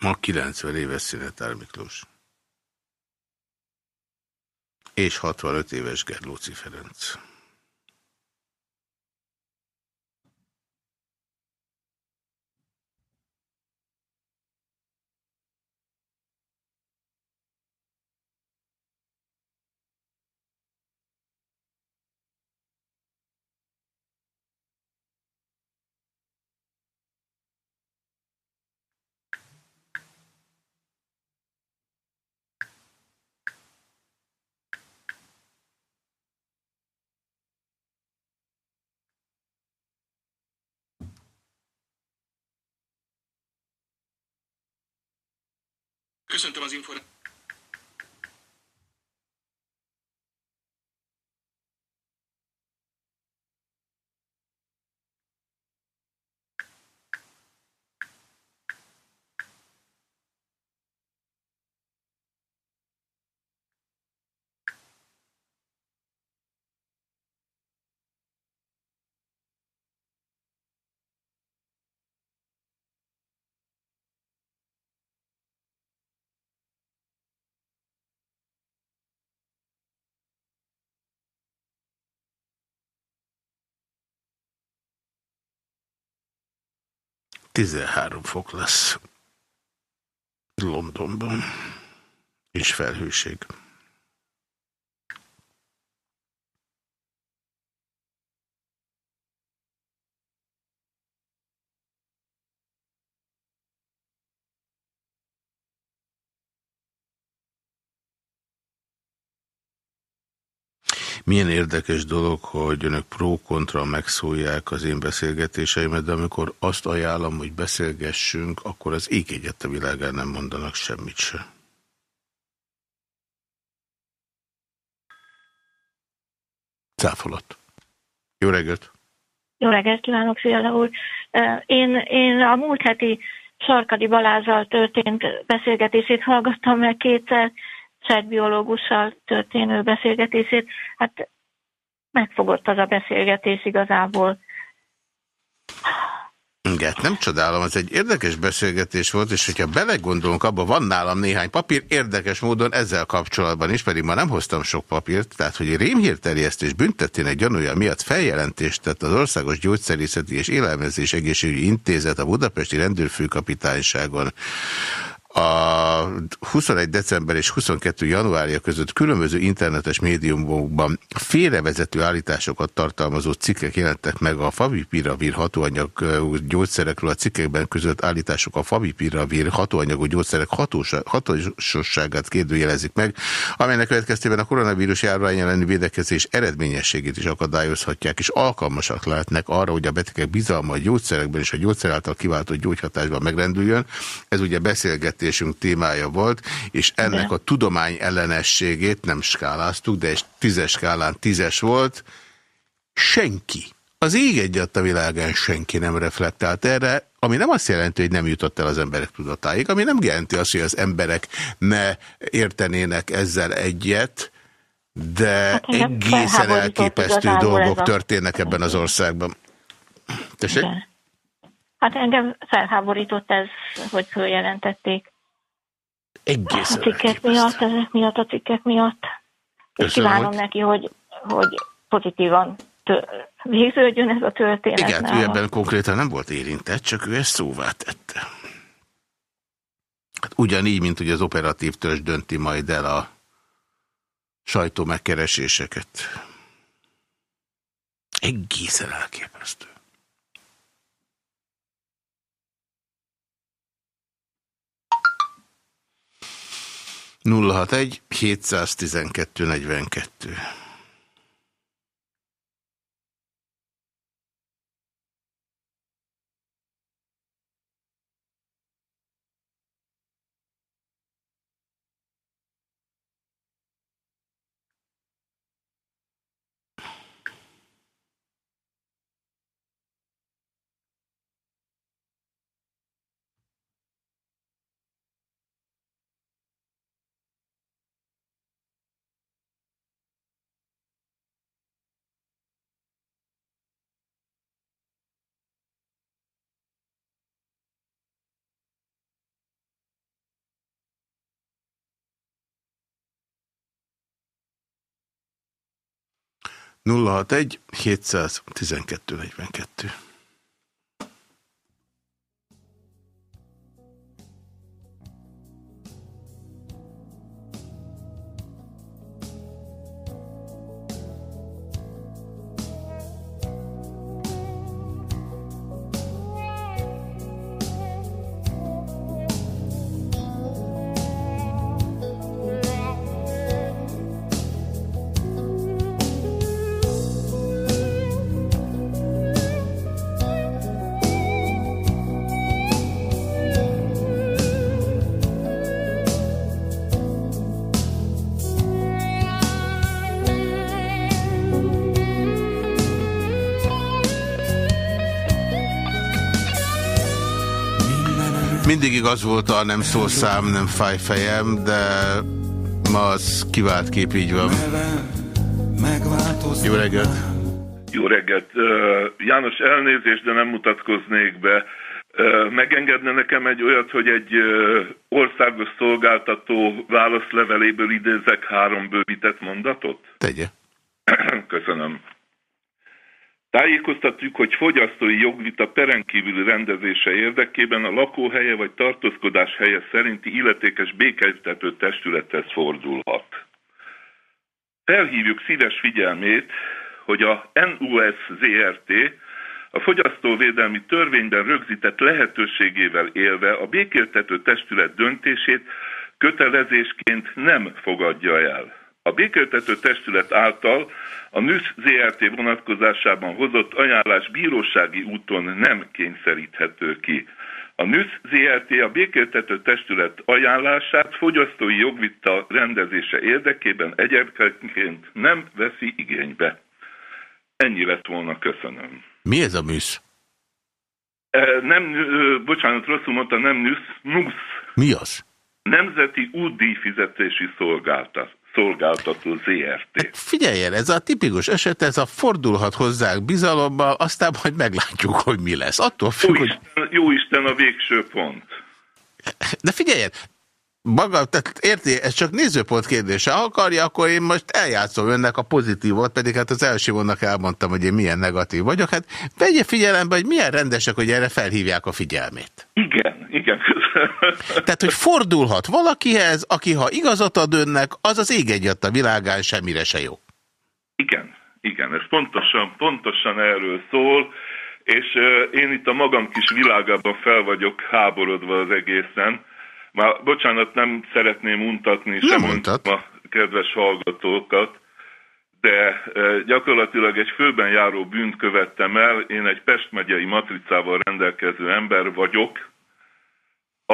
Ma 90 éves Szinetár Miklós. És 65 éves Gerlóci Ferenc. Köszöntöm az információt. Tizenhárom fok lesz Londonban, és felhőség. Milyen érdekes dolog, hogy önök pro-kontra megszólják az én beszélgetéseimet, de amikor azt ajánlom, hogy beszélgessünk, akkor az ég egyet a világán nem mondanak semmit se. Cáfolat. Jó reggelt! Jó reggelt kívánok, Fiala úr! Én, én a múlt heti Sarkadi Balázzal történt beszélgetését hallgattam meg kétszer, biológussal történő beszélgetését, hát megfogott az a beszélgetés igazából. Igen, nem csodálom, ez egy érdekes beszélgetés volt, és hogyha belegondolunk, abban van nálam néhány papír, érdekes módon ezzel kapcsolatban is, pedig ma nem hoztam sok papírt, tehát hogy rémhírterjesztés büntetének gyanúja miatt feljelentést tett az Országos Gyógyszerészeti és Élelmezés Egészségügyi Intézet a Budapesti Rendőrfőkapitányságon a 21 december és 22 januárja között különböző internetes médiumokban félrevezető állításokat tartalmazó cikkek jelentek meg a favipiravir hatóanyag gyógyszerekről. A cikkekben között állítások a favipiravir hatóanyagú gyógyszerek hatósosságát kérdőjelezik meg, amelynek következtében a koronavírus járvány elleni védekezés eredményességét is akadályozhatják, és alkalmasak lehetnek arra, hogy a betegek bizalma a gyógyszerekben és a gyógyszer által kiváltott gyógyhatásban megrendüljön. Ez ugye beszélgetésünk témája volt, és ennek a tudomány ellenességét nem skáláztuk, de egy tízes skálán tízes volt. Senki, az ég egyat a világán senki nem reflektált erre, ami nem azt jelenti, hogy nem jutott el az emberek tudatáig, ami nem jelenti azt, hogy az emberek ne értenének ezzel egyet, de hát, egészen elképesztő dolgok történnek ebben az országban. Tessék? Hát engem felháborított ez, hogy följelentették. Egészen A cikkek miatt, ezek miatt, a cikkek miatt. És kívánom hogy... neki, hogy, hogy pozitívan végződjön ez a történet. Igen, ő ebben konkrétan nem volt érintett, csak ő ezt szóvá tette. Hát ugyanígy, mint hogy az operatív törzs dönti majd el a sajtó megkereséseket. Egészen elképesztő. 061 712 42. nulla egy 712 42. Mindig igaz volt a nem szól szám, nem fáj fejem, de ma az kivált kép, így van. Jó reggelt! Jó reggelt! János, elnézést, de nem mutatkoznék be. Megengedne nekem egy olyat, hogy egy országos szolgáltató válaszleveléből idézek három bővített mondatot? Tegye. Köszönöm. Tájékoztatjuk, hogy fogyasztói jogvita perenkívüli rendezése érdekében a lakóhelye vagy tartózkodás helye szerinti illetékes békeztető testülethez fordulhat. Felhívjuk szíves figyelmét, hogy a NUS ZRT a fogyasztóvédelmi törvényben rögzített lehetőségével élve a békéltető testület döntését kötelezésként nem fogadja el. A békéltető testület által a NÜSZ ZRT vonatkozásában hozott ajánlás bírósági úton nem kényszeríthető ki. A NÜSZ ZRT a békéltető testület ajánlását fogyasztói jogvita rendezése érdekében egyébként nem veszi igénybe. Ennyi lett volna, köszönöm. Mi ez a műsz? Nem, bocsánat, rosszul mondta, nem NÜSZ, NUSZ. Mi az? Nemzeti útdíjfizetési szolgáltat szolgáltató ZRT. Hát figyeljen, ez a tipikus eset, ez a fordulhat hozzánk bizalommal, aztán majd meglátjuk, hogy mi lesz. Attól függ, jó, Isten, hogy... jó Isten a végső pont. De figyeljen, maga, tehát érti, ez csak nézőpont kérdése. Ha akarja, akkor én most eljátszom önnek a pozitívot, pedig hát az első vonnak elmondtam, hogy én milyen negatív vagyok. Hát vegye figyelembe, hogy milyen rendesek, hogy erre felhívják a figyelmét. Igen, igen, Tehát, hogy fordulhat valakihez, aki ha igazat ad önnek, az az ég egyat a világán semmire se jó. Igen, igen, ez pontosan, pontosan erről szól, és uh, én itt a magam kis világában fel vagyok háborodva az egészen. Már bocsánat, nem szeretném untatni sem a kedves hallgatókat, de uh, gyakorlatilag egy főben járó bűnt követtem el. Én egy Pest megyei matricával rendelkező ember vagyok,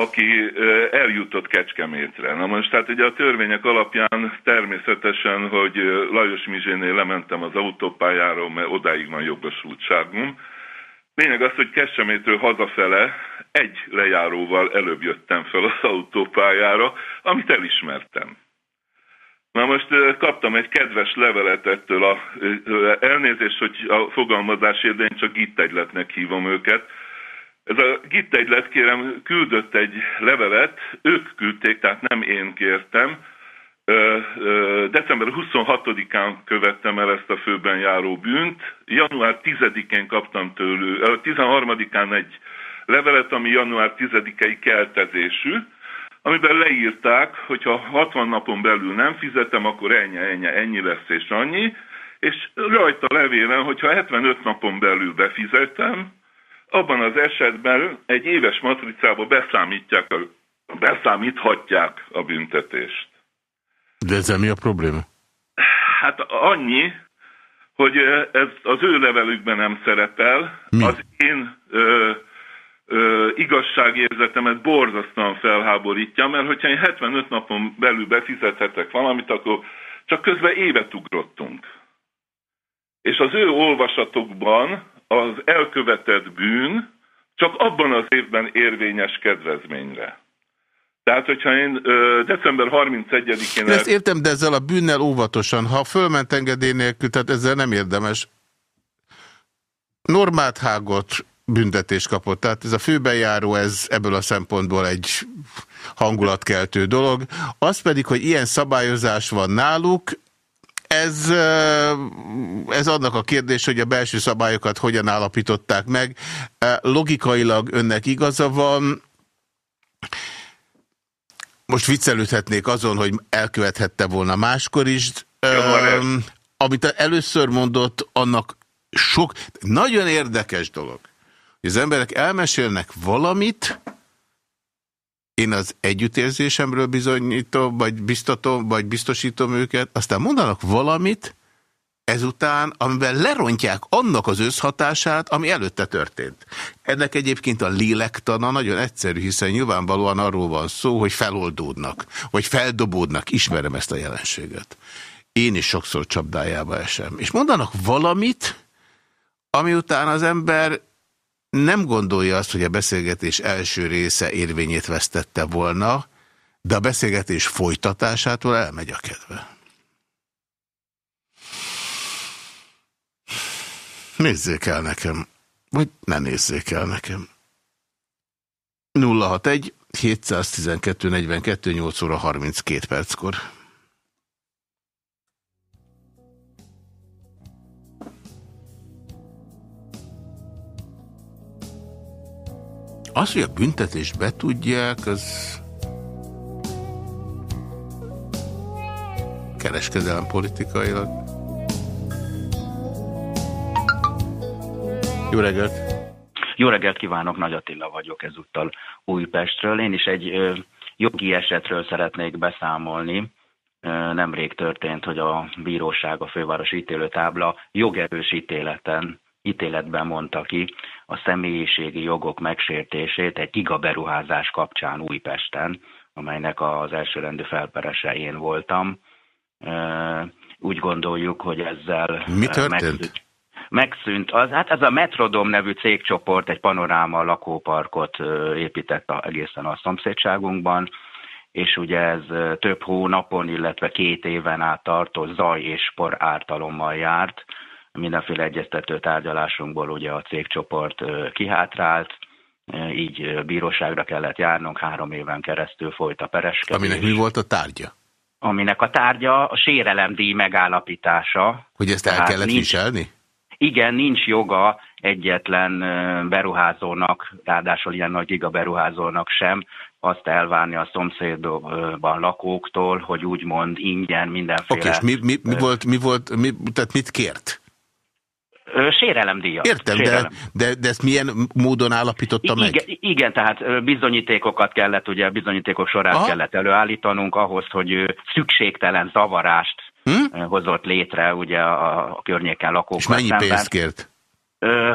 aki eljutott Kecskemétre. Na most tehát ugye a törvények alapján természetesen, hogy Lajos Mizsénél lementem az autópályáról, mert odáig van jogosultságom. Lényeg az, hogy Kecskemétről hazafele egy lejáróval előbb jöttem fel az autópályára, amit elismertem. Na most kaptam egy kedves levelet ettől a elnézést, hogy a fogalmazásért, de én csak gittegyletnek hívom őket, ez a gittegylet, kérem, küldött egy levelet, ők küldték, tehát nem én kértem. December 26-án követtem el ezt a főben járó bűnt. Január 10-én kaptam tőlük, 13-án egy levelet, ami január 10-i keltezésű, amiben leírták, hogy ha 60 napon belül nem fizetem, akkor ennyi, ennyi, ennyi lesz és annyi, és rajta levélen, hogyha 75 napon belül befizetem, abban az esetben egy éves matricába beszámítják a, beszámíthatják a büntetést. De ezzel mi a probléma? Hát annyi, hogy ez az ő levelükben nem szerepel. Mi? Az én ö, ö, igazságérzetemet borzasztóan felháborítja, mert hogyha én 75 napon belül befizethetek valamit, akkor csak közben évet ugrottunk. És az ő olvasatokban az elkövetett bűn csak abban az évben érvényes kedvezményre. Tehát, hogyha én ö, december 31-én... El... Ezt értem, de ezzel a bűnnel óvatosan. Ha fölment engedély nélkül, tehát ezzel nem érdemes. Normát hágott büntetés kapott. Tehát ez a főbejáró, ez ebből a szempontból egy hangulatkeltő dolog. Az pedig, hogy ilyen szabályozás van náluk, ez, ez annak a kérdés, hogy a belső szabályokat hogyan állapították meg. Logikailag önnek igaza van. Most viccelődhetnék azon, hogy elkövethette volna máskor is. Um, amit először mondott, annak sok, nagyon érdekes dolog, hogy az emberek elmesélnek valamit, én az együttérzésemről bizonyítom, vagy biztatom, vagy biztosítom őket, aztán mondanak valamit, ezután, amivel lerontják annak az összhatását, ami előtte történt. Ennek egyébként a lélektana nagyon egyszerű, hiszen nyilvánvalóan arról van szó, hogy feloldódnak, vagy feldobódnak, ismerem ezt a jelenséget. Én is sokszor csapdájába esem. És mondanak valamit, ami után az ember nem gondolja azt, hogy a beszélgetés első része érvényét vesztette volna, de a beszélgetés folytatásától elmegy a kedve. Nézzék el nekem, vagy ne nézzék el nekem. 061 712 42 8 óra 32 perckor. Az, hogy a büntetést betudják, az kereskedelem politikailag. Jó reggelt! Jó reggelt kívánok, Nagy Attila vagyok ezúttal Újpestről. Én is egy ö, jogi esetről szeretnék beszámolni. Ö, nemrég történt, hogy a bíróság, a főváros ítélőtábla jogerős ítéleten ítéletben mondta ki a személyiségi jogok megsértését egy gigaberuházás kapcsán Újpesten, amelynek az elsőrendű felperese én voltam. Úgy gondoljuk, hogy ezzel... Mi történt? megszűnt az, hát ez a Metrodom nevű cégcsoport egy panoráma lakóparkot épített a, egészen a szomszédságunkban, és ugye ez több hónapon, illetve két éven át tartó zaj és spor ártalommal járt, mindenféle egyeztető tárgyalásunkból ugye a cégcsoport kihátrált, így bíróságra kellett járnunk, három éven keresztül folyt a pereskedés. Aminek mi volt a tárgya? Aminek a tárgya a sérelemdíj megállapítása. Hogy ezt el kellett nincs, viselni? Igen, nincs joga egyetlen beruházónak, ráadásul ilyen nagy gigaberuházónak sem azt elvárni a szomszédban lakóktól, hogy úgymond ingyen mindenféle... Oké, és mi, mi, mi volt, mi volt, mi, tehát mit kért? Sérelemdíjat. Értem, Sérelem. de, de, de ezt milyen módon állapította meg? Igen, igen, tehát bizonyítékokat kellett, ugye bizonyítékok sorát Aha. kellett előállítanunk ahhoz, hogy szükségtelen zavarást hm? hozott létre ugye a, a környéken lakókkal És mennyi szemben. pénzt kért?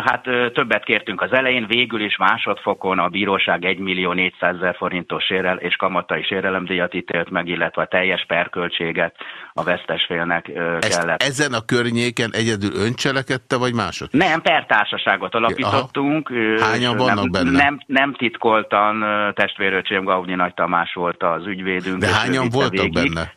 Hát többet kértünk az elején, végül is másodfokon a bíróság 1 millió 400 ezer forintos sérel és kamatai sérelemdíjat ítélt meg, illetve a teljes perköltséget a vesztes félnek ö, Ezt kellett. ezen a környéken egyedül öncselekedte, vagy mások? Nem, pertársaságot alapítottunk. ö, Hányan vannak nem, benne? Nem, nem titkoltan testvéröcsém Gavnyi Nagy Tamás volt az ügyvédünk. De hányan voltak végig. benne?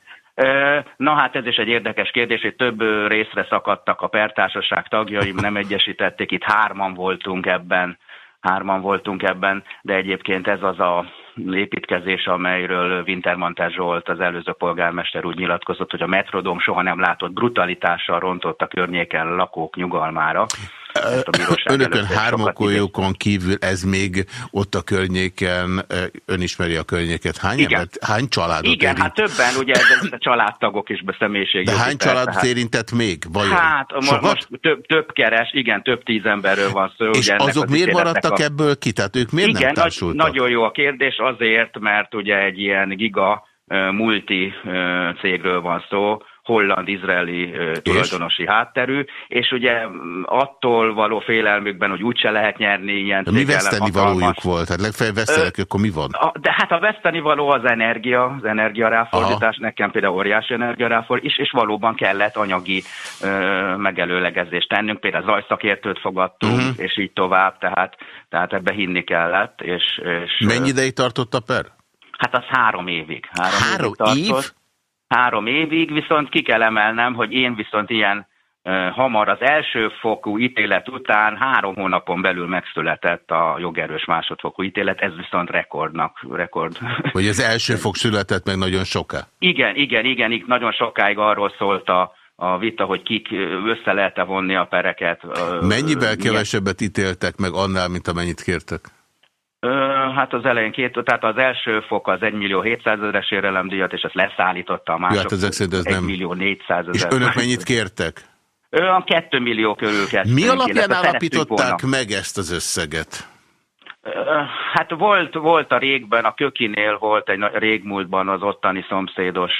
Na hát ez is egy érdekes kérdés, hogy több részre szakadtak a pertársaság tagjai, nem egyesítették, itt hárman voltunk ebben, hárman voltunk ebben, de egyébként ez az a építkezés, amelyről Wintermantel Zsolt, az előző polgármester úgy nyilatkozott, hogy a metrodóm soha nem látott brutalitással rontott a környéken lakók nyugalmára. Ezt a bíróság Önökön hármakolyókon kívül ez még ott a környéken, ön ismeri a környéket, hány, Igen. embert, hány családot Igen, érint? hát többen, ugye ez a családtagok is be személyiség. De hány családot érintett még? Vajon? Hát most, Sokat? most több, több keres, igen, több tíz emberről van szó. És ugye azok az miért maradtak a... ebből ki? Tehát ők miért igen, nem nagy, társultak? nagyon jó a kérdés, azért, mert ugye egy ilyen giga multi cégről van szó, holland-izraeli tulajdonosi hátterű, és ugye m, attól való félelmükben, hogy úgyse lehet nyerni ilyen De mi veszteni valójuk volt? Hát legfeljebb vesztenek, akkor mi van? a, de hát a veszteni való az energia, az energiaráfordítás, nekem például óriási energiaráfordítás, és, és valóban kellett anyagi ö, megelőlegezést tennünk, például zajszakértőt fogadtunk, Mhm. uh-huh. és így tovább, tehát, tehát ebbe hinni kellett. És, és, Mennyi ideig tartott a per? Hát az három évig. Három, Három évig tartott. év? Három évig, viszont ki kell emelnem, hogy én viszont ilyen hamar az első fokú ítélet után három hónapon belül megszületett a jogerős másodfokú ítélet, ez viszont rekordnak, rekord. <laughs> Hogy az első fok született meg nagyon soká? Igen, igen, igen, igen, nagyon sokáig arról szólt a, a vita, hogy kik össze lehet-e vonni a pereket. Mennyivel milyen- kevesebbet ítéltek meg annál, mint amennyit kértek? Hát az elején két, tehát az első fok az 1 millió 700 ezeres érelemdíjat, és ezt leszállította a Jó, hát mások. ezek szerint ez 1 nem... millió 400 És ezer. önök mennyit kértek? Olyan 2 millió körül kezdtünk. Mi alapján állapították meg ezt az összeget? Hát volt, volt a régben, a Kökinél volt egy régmúltban az ottani szomszédos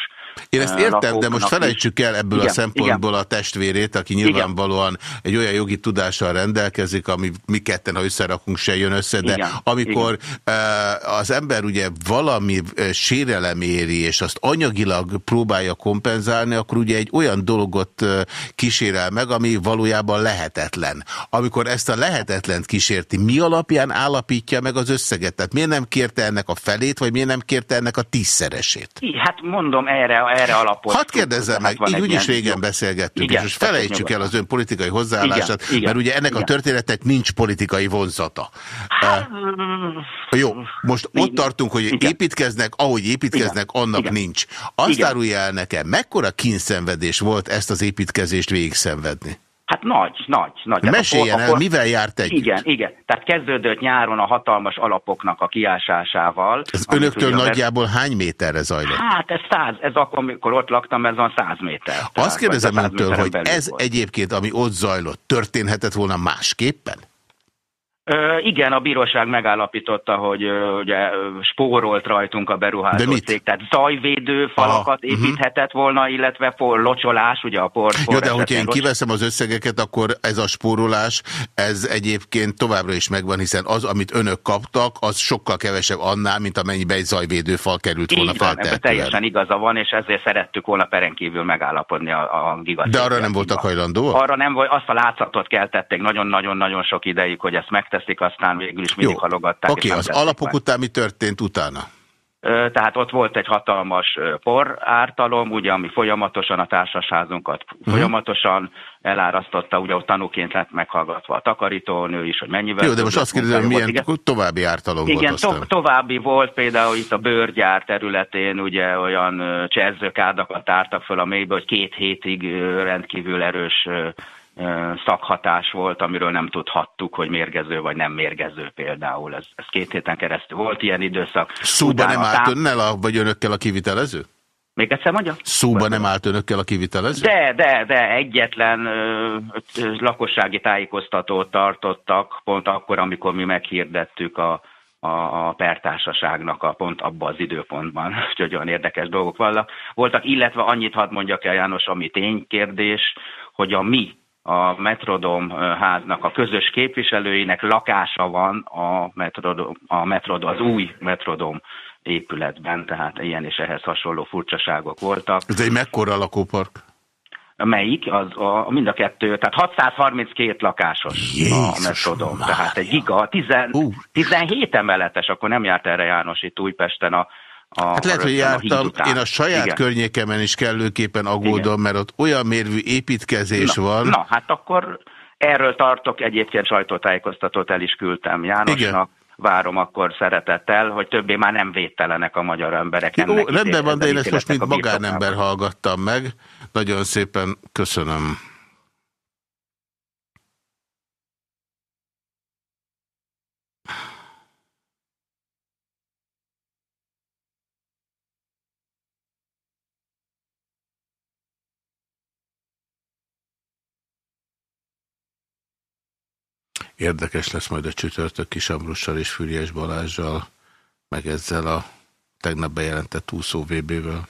Én ezt értem, de most felejtsük el ebből a Igen, szempontból a testvérét, aki nyilvánvalóan egy olyan jogi tudással rendelkezik, ami mi ketten, ha összerakunk, se jön össze, de Igen, amikor eh, az ember ugye valami sérelem éri, és azt anyagilag próbálja kompenzálni, akkor ugye egy olyan dolgot kísérel meg, ami valójában lehetetlen. Amikor ezt a lehetetlent kísérti, mi alapján állapítja meg az összeget? Tehát miért nem kérte ennek a felét, vagy miért nem kérte ennek a tízszeresét? Hát mondom, erre, erre alapot. Hadd kérdezzem meg, van így úgyis régen beszélgettünk, Igen, és most felejtsük el az ön politikai hozzáállását, Igen, igen, mert ugye ennek a igen. történetnek nincs politikai vonzata. Hát, Uh, jó, most ott tartunk, hogy építkeznek, ahogy építkeznek, annak Igen. nincs. Azt Igen. árulja el nekem, mekkora kínszenvedés volt ezt az építkezést végigszenvedni? Hát nagy, nagy, nagy. Meséljen akkor- el, akkor- mivel járt együtt? Igen, igen. Tehát kezdődött nyáron a hatalmas alapoknak a kiásásával. Ez önöktől ugye nagyjából hány méterre zajlott? Hát ez száz, ez akkor, amikor ott laktam, ez van száz méter. Tehát, Azt kérdezem öntől, hogy ez volt. egyébként, ami ott zajlott, történhetett volna másképpen? Igen, a bíróság megállapította, hogy ugye spórolt rajtunk a beruházó cég, tehát zajvédő falakat Aha, mhm. építhetett volna, illetve por, locsolás, ugye a por, por Jó, de hogyha én locs- kiveszem az összegeket, akkor ez a spórolás, ez egyébként továbbra is megvan, hiszen az, amit önök kaptak, az sokkal kevesebb annál, mint amennyibe egy zajvédőfal került volna feltehetően. teljesen igaza van, és ezért szerettük volna peren kívül megállapodni a, a giga De arra nem voltak hajlandóak? Arra nem volt, azt a látszatot keltették nagyon-nagyon-nagyon sok ideig, hogy ezt megteszik, aztán végül is mindig halogatták. és Oké, nem az alapok meg. után mi történt utána? Tehát ott volt egy hatalmas ö, por ártalom, ugye, ami folyamatosan a társasházunkat Mhm. folyamatosan elárasztotta, ugye ott tanúként lett meghallgatva a takarítónő is, hogy mennyivel... Jó, de most azt kérdezem, munkája milyen. Igen. további ártalom volt Igen, to- további volt például itt a bőrgyár területén ugye olyan cserzőkádakat tártak föl a mélybe, hogy két hétig rendkívül erős szakhatás volt, amiről nem tudhattuk, hogy mérgező vagy nem mérgező például. Ez, ez két héten keresztül volt ilyen időszak. Szóba Utána nem állt tám- önnel, a, vagy önökkel a kivitelező? Még egyszer mondja? Szóba nem állt önökkel a kivitelező? De, de, de egyetlen ö, ö, lakossági tájékoztatót tartottak pont akkor, amikor mi meghirdettük a, a, a pertársaságnak a pont abban az időpontban, <laughs> úgyhogy olyan érdekes dolgok vannak. voltak, illetve annyit hadd mondjak el János, ami ténykérdés, hogy a mi a Metrodom háznak a közös képviselőinek lakása van a Metrodom, a Metrodom, az új Metrodom épületben, tehát ilyen és ehhez hasonló furcsaságok voltak. Ez egy mekkora lakópark? Melyik? Az, a, mind a kettő, tehát 632 lakásos a Metrodom, tehát egy giga, 10, 17 emeletes, akkor nem járt erre János itt Újpesten a, a Hát lehet, hogy a jártam, után. én a saját Igen. környékemen is kellőképpen aggódom, mert ott olyan mérvű építkezés na, van. Na, hát akkor erről tartok, egyébként sajtótájékoztatót el is küldtem Jánosnak. Igen. Várom akkor szeretettel, hogy többé már nem védtelenek a magyar emberek. Jó, rendben van, de én ezt most mint a magánember hallgattam meg. Nagyon szépen köszönöm. Érdekes lesz majd a csütörtök Kis és Füriás Balázsjal, meg ezzel a tegnap bejelentett úszó VB-vel.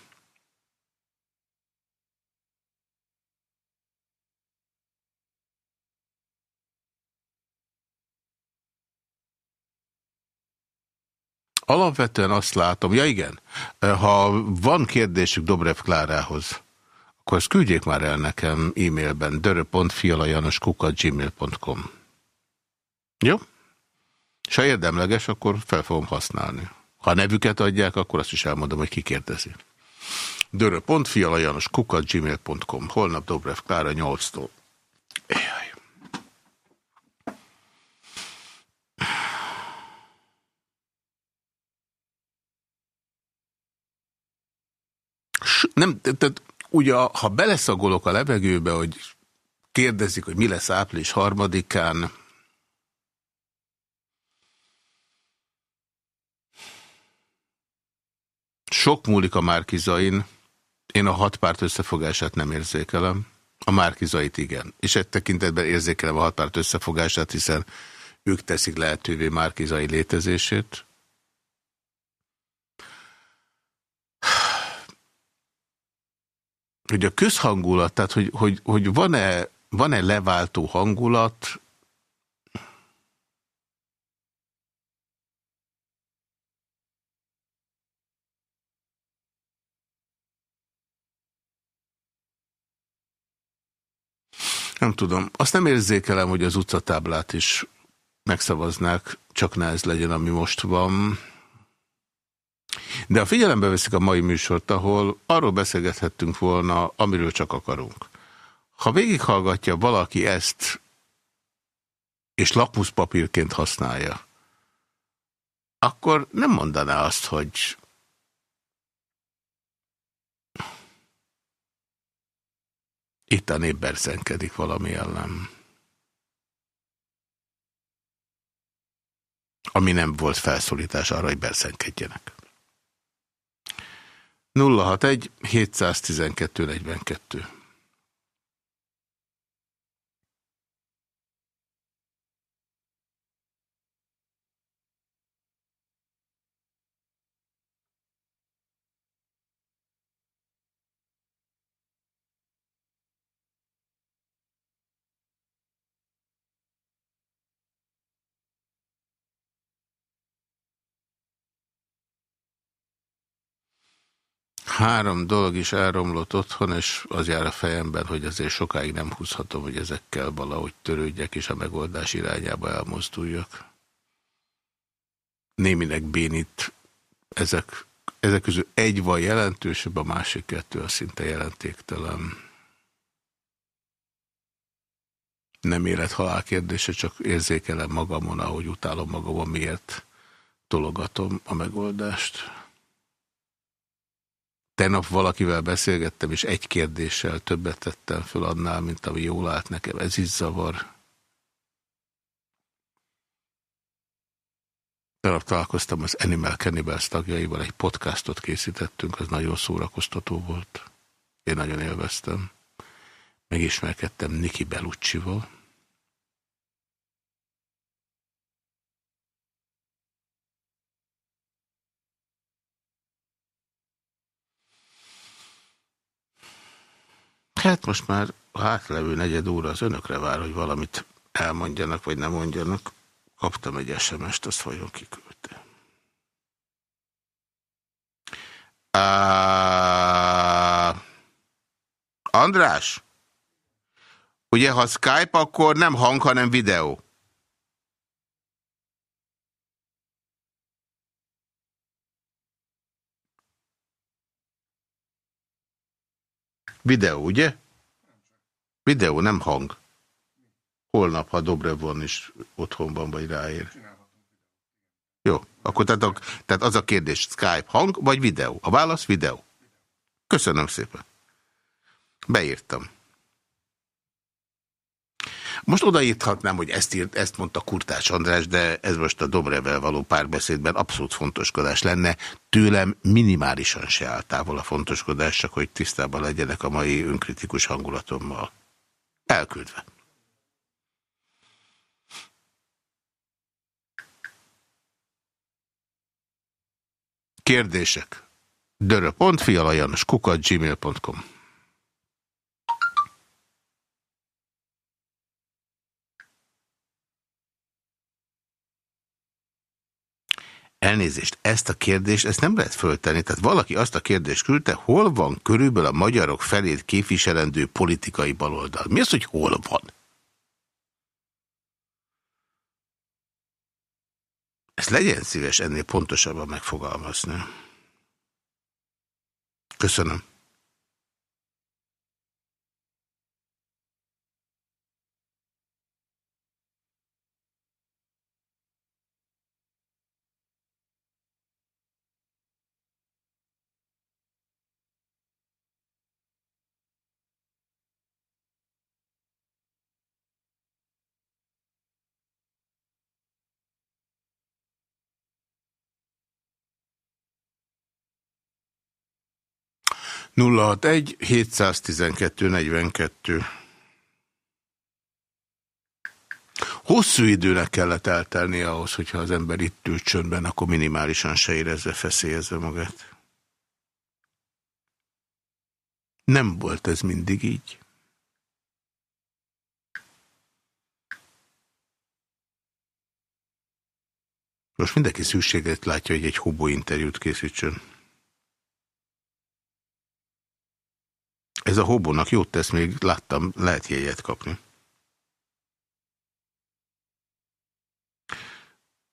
Alapvetően azt látom, ja igen, ha van kérdésük Dobrev Klárához, akkor ezt küldjék már el nekem e-mailben dörö.fialajanoskukat.gmail.com Jó? És ha érdemleges, akkor fel fogom használni. Ha a nevüket adják, akkor azt is elmondom, hogy ki kérdezi. dörö.fialajanoskukat.gmail.com Holnap Dobrev Klára 8-tól. Jaj. Nem, te- tehát ugye, ha beleszagolok a levegőbe, hogy kérdezik, hogy mi lesz április harmadikán, sok múlik a Márkizain, én a hat párt összefogását nem érzékelem, a Márkizait igen. És egy tekintetben érzékelem a hat párt összefogását, hiszen ők teszik lehetővé Márkizai létezését. hogy a közhangulat, tehát hogy, hogy, hogy van-e van-e leváltó hangulat, nem tudom. Azt nem érzékelem, hogy az utcatáblát is megszavaznák, csak ne ez legyen, ami most van. De a figyelembe veszik a mai műsort, ahol arról beszélgethettünk volna, amiről csak akarunk. Ha végighallgatja valaki ezt, és lakmuszpapírként használja, akkor nem mondaná azt, hogy itt a nép berszenkedik valami ellen. Ami nem volt felszólítás arra, hogy berszenkedjenek. 061 712 42 Három dolog is elromlott otthon, és az jár a fejemben, hogy azért sokáig nem húzhatom, hogy ezekkel valahogy törődjek, és a megoldás irányába elmozduljak. Néminek bénít ezek, ezek közül egy van jelentősebb, a másik kettő a szinte jelentéktelen. Nem élet-halál kérdése, csak érzékelem magamon, ahogy utálom magamon, miért tologatom a megoldást. Tegnap valakivel beszélgettem, és egy kérdéssel többet tettem föl annál, mint ami jól állt nekem. Ez is zavar. Tegnap találkoztam az Animal Cannibals tagjaival, egy podcastot készítettünk, az nagyon szórakoztató volt. Én nagyon élveztem. Megismerkedtem Niki Belucci-val. Hát most már a hátlevő negyed óra az önökre vár, hogy valamit elmondjanak, vagy nem mondjanak. Kaptam egy SMS-t, azt vajon kiküldte. Uh, András? Ugye, ha Skype, akkor nem hang, hanem videó. Videó, ugye? Videó, nem hang. Holnap, ha Dobrevon is otthon van, vagy ráér. Jó, akkor tehát, tehát az a kérdés, Skype hang, vagy videó? A válasz videó. Köszönöm szépen. Beírtam. Most odaírhatnám, hogy ezt, írt, ezt mondta Kurtás András, de ez most a Dobrevel való párbeszédben abszolút fontoskodás lenne. Tőlem minimálisan se áll távol a fontoskodás, csak hogy tisztában legyenek a mai önkritikus hangulatommal. Elküldve. Kérdések. Dörö.fialajanos kukat gmail.com Elnézést, ezt a kérdést, ezt nem lehet föltenni. Tehát valaki azt a kérdést küldte, hol van körülbelül a magyarok felét képviselendő politikai baloldal? Mi az, hogy hol van? Ezt legyen szíves ennél pontosabban megfogalmazni. Köszönöm. 061 712 42. Hosszú időnek kellett eltelni ahhoz, hogyha az ember itt ült csöndben, akkor minimálisan se érezze feszélyezve magát. Nem volt ez mindig így. Most mindenki szükséget látja, hogy egy hobó interjút készítsön. Ez a hobónak jót tesz, még láttam, lehet jegyet kapni.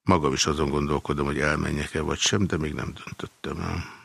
Magam is azon gondolkodom, hogy elmenjek-e vagy sem, de még nem döntöttem el.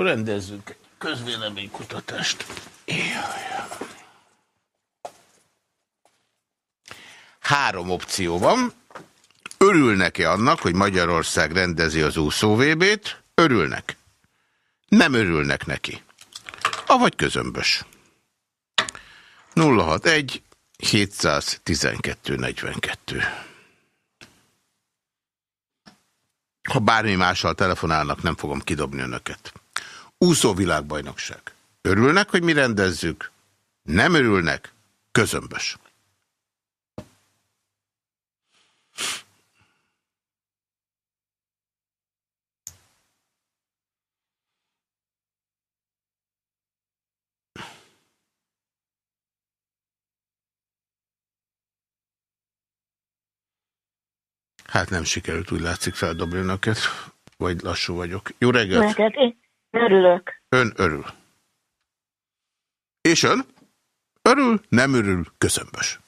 Akkor rendezzünk egy közvéleménykutatást. Jaj. Három opció van. Örülnek-e annak, hogy Magyarország rendezi az úszóvébét? Örülnek. Nem örülnek neki. Avagy közömbös. 061 712 42. Ha bármi mással telefonálnak, nem fogom kidobni önöket. Úszó világbajnokság. Örülnek, hogy mi rendezzük? Nem örülnek? Közömbös. Hát nem sikerült, úgy látszik feldobni önöket, vagy lassú vagyok. Jó reggelt! Neked én örülök. Ön örül. És ön? Örül, nem örül, közömbös.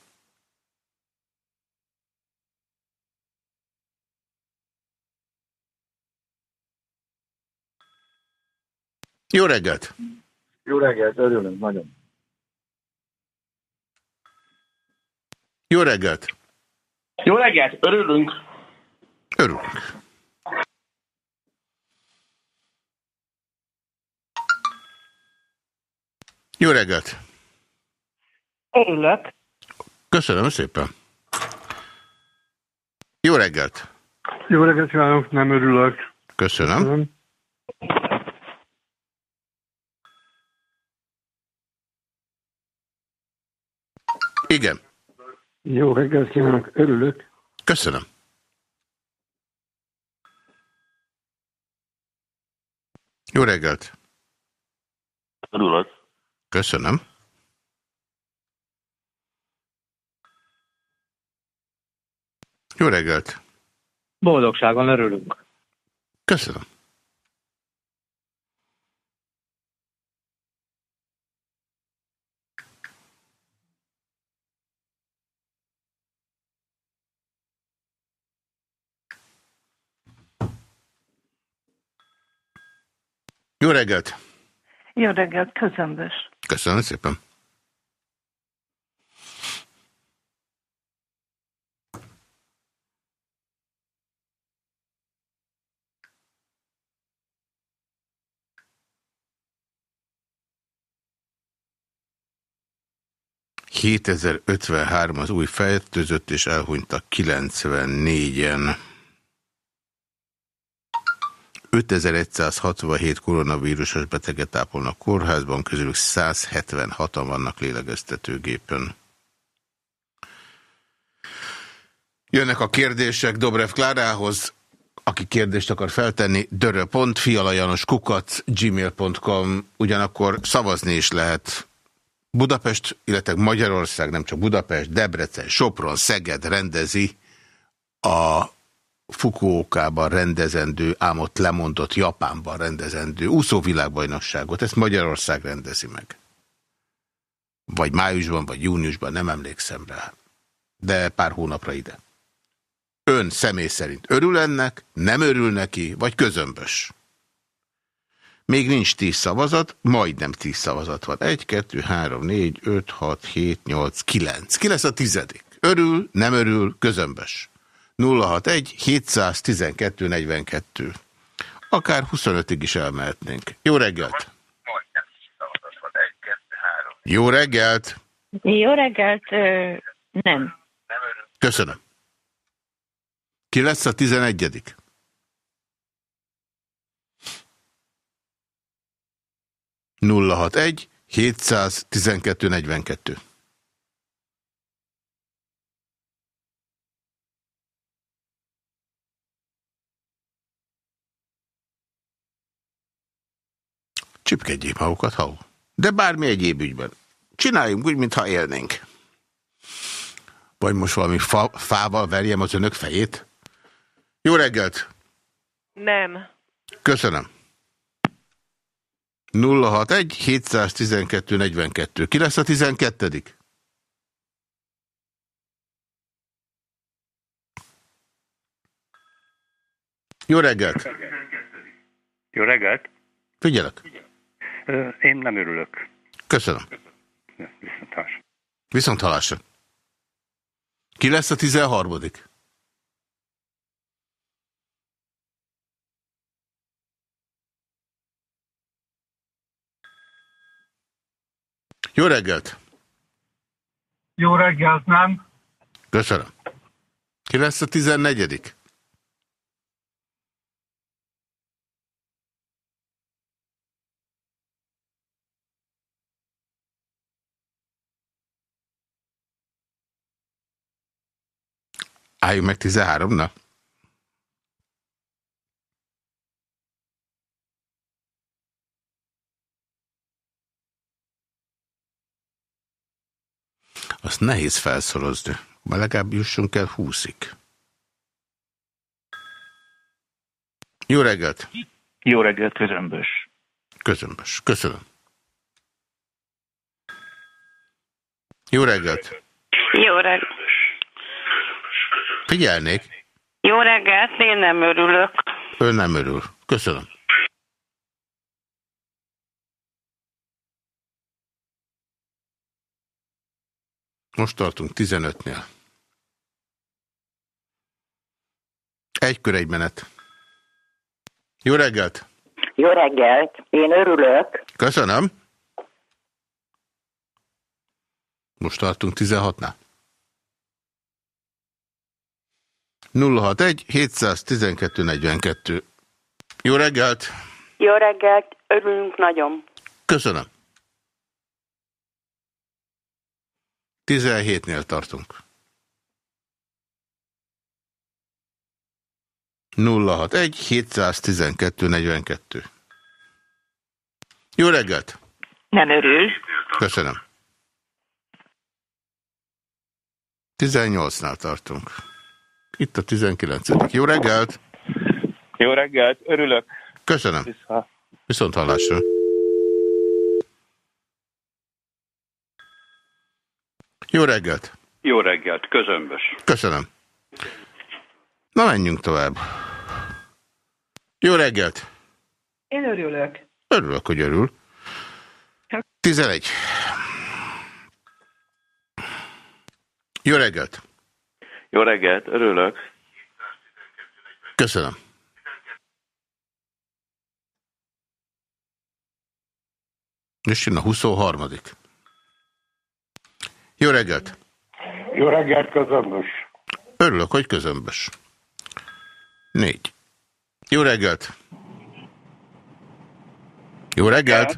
Jó reggelt! Jó reggelt, örülünk nagyon. Jó reggelt! Jó reggelt, örülünk. Örülünk. Jó reggelt! Örülök. Köszönöm szépen. Jó reggelt! Jó reggelt kívánok, nem örülök. Köszönöm. Köszönöm. Igen. Jó reggelt kívánok, örülök. Köszönöm. Jó reggelt! Örülök. Köszönöm. Jó reggelt! Boldogságon örülünk. Köszönöm. Jó reggelt! Jó reggelt, közömbös. Köszönöm szépen. ...7053 az új fertőzött, és elhunytak 94-en. 5167 koronavírusos beteget ápolnak kórházban, közülük 176-an vannak lélegeztetőgépen. Jönnek a kérdések Dobrev Klárához, aki kérdést akar feltenni, dörö.fialajanoskukat ugyanakkor szavazni is lehet. Budapest, illetve Magyarország, nem csak Budapest, Debrecen, Sopron, Szeged rendezi a Fukuokában rendezendő, ám ott lemondott Japánban rendezendő úszóvilágbajnokságot. Ezt Magyarország rendezi meg. Vagy májusban, vagy júniusban, nem emlékszem rá. De pár hónapra ide. Ön személy szerint örül ennek, nem örül neki, vagy közömbös? Még nincs tíz szavazat, majdnem tíz szavazat van. Egy, kettő, három, négy, öt, hat, hét, nyolc, kilenc. Ki lesz a tizedik? Örül, nem örül, közömbös. 061 712 42. Akár 25-ig is elmehetnénk. Jó reggelt! Jó reggelt! Jó reggelt, nem. Köszönöm. Ki lesz a 11 061 712 42. Csipkedjék magukat, ha. De bármi egyéb ügyben. Csináljunk úgy, mintha élnénk. Vagy most valami fa, fával verjem az önök fejét? Jó reggelt! Nem. Köszönöm. 061 712 42. Ki lesz a 12 Jó reggelt! Jó reggelt! Figyelek. Én nem örülök. Köszönöm. Viszont halásra. Ki lesz a 13 Jó reggelt! Jó reggelt, nem? Köszönöm. Ki lesz a 14 Álljunk meg 13-nal. Azt nehéz felszorozni. Ma legalább jussunk el 20-ig. Jó reggelt! Jó reggelt, közömbös. Közömbös. Köszönöm. Jó reggelt! Jó reggelt. Figyelnék. Jó reggelt, én nem örülök. Ön nem örül. Köszönöm. Most tartunk 15-nél. Egy kör, egy menet. Jó reggelt! Jó reggelt, én örülök. Köszönöm. Most tartunk 16-nál. 061 712 42. Jó reggelt! Jó reggelt, örülünk nagyon. Köszönöm. 17-nél tartunk. 061 712 42. Jó reggelt! Nem örül. Köszönöm. 18-nál tartunk. Itt a 19. Jó reggelt! Jó reggelt, örülök. Köszönöm. Vissza. Viszont hallásra. Jó reggelt! Jó reggelt, közömbös. Köszönöm. Na menjünk tovább. Jó reggelt! Én örülök. Örülök, hogy örül. 11. Jó reggelt! Jó reggelt, örülök. Köszönöm. És jön a 23. Jó reggelt! Jó reggelt, közömbös. Örülök, hogy közömbös. Négy. Jó reggelt! Jó reggelt!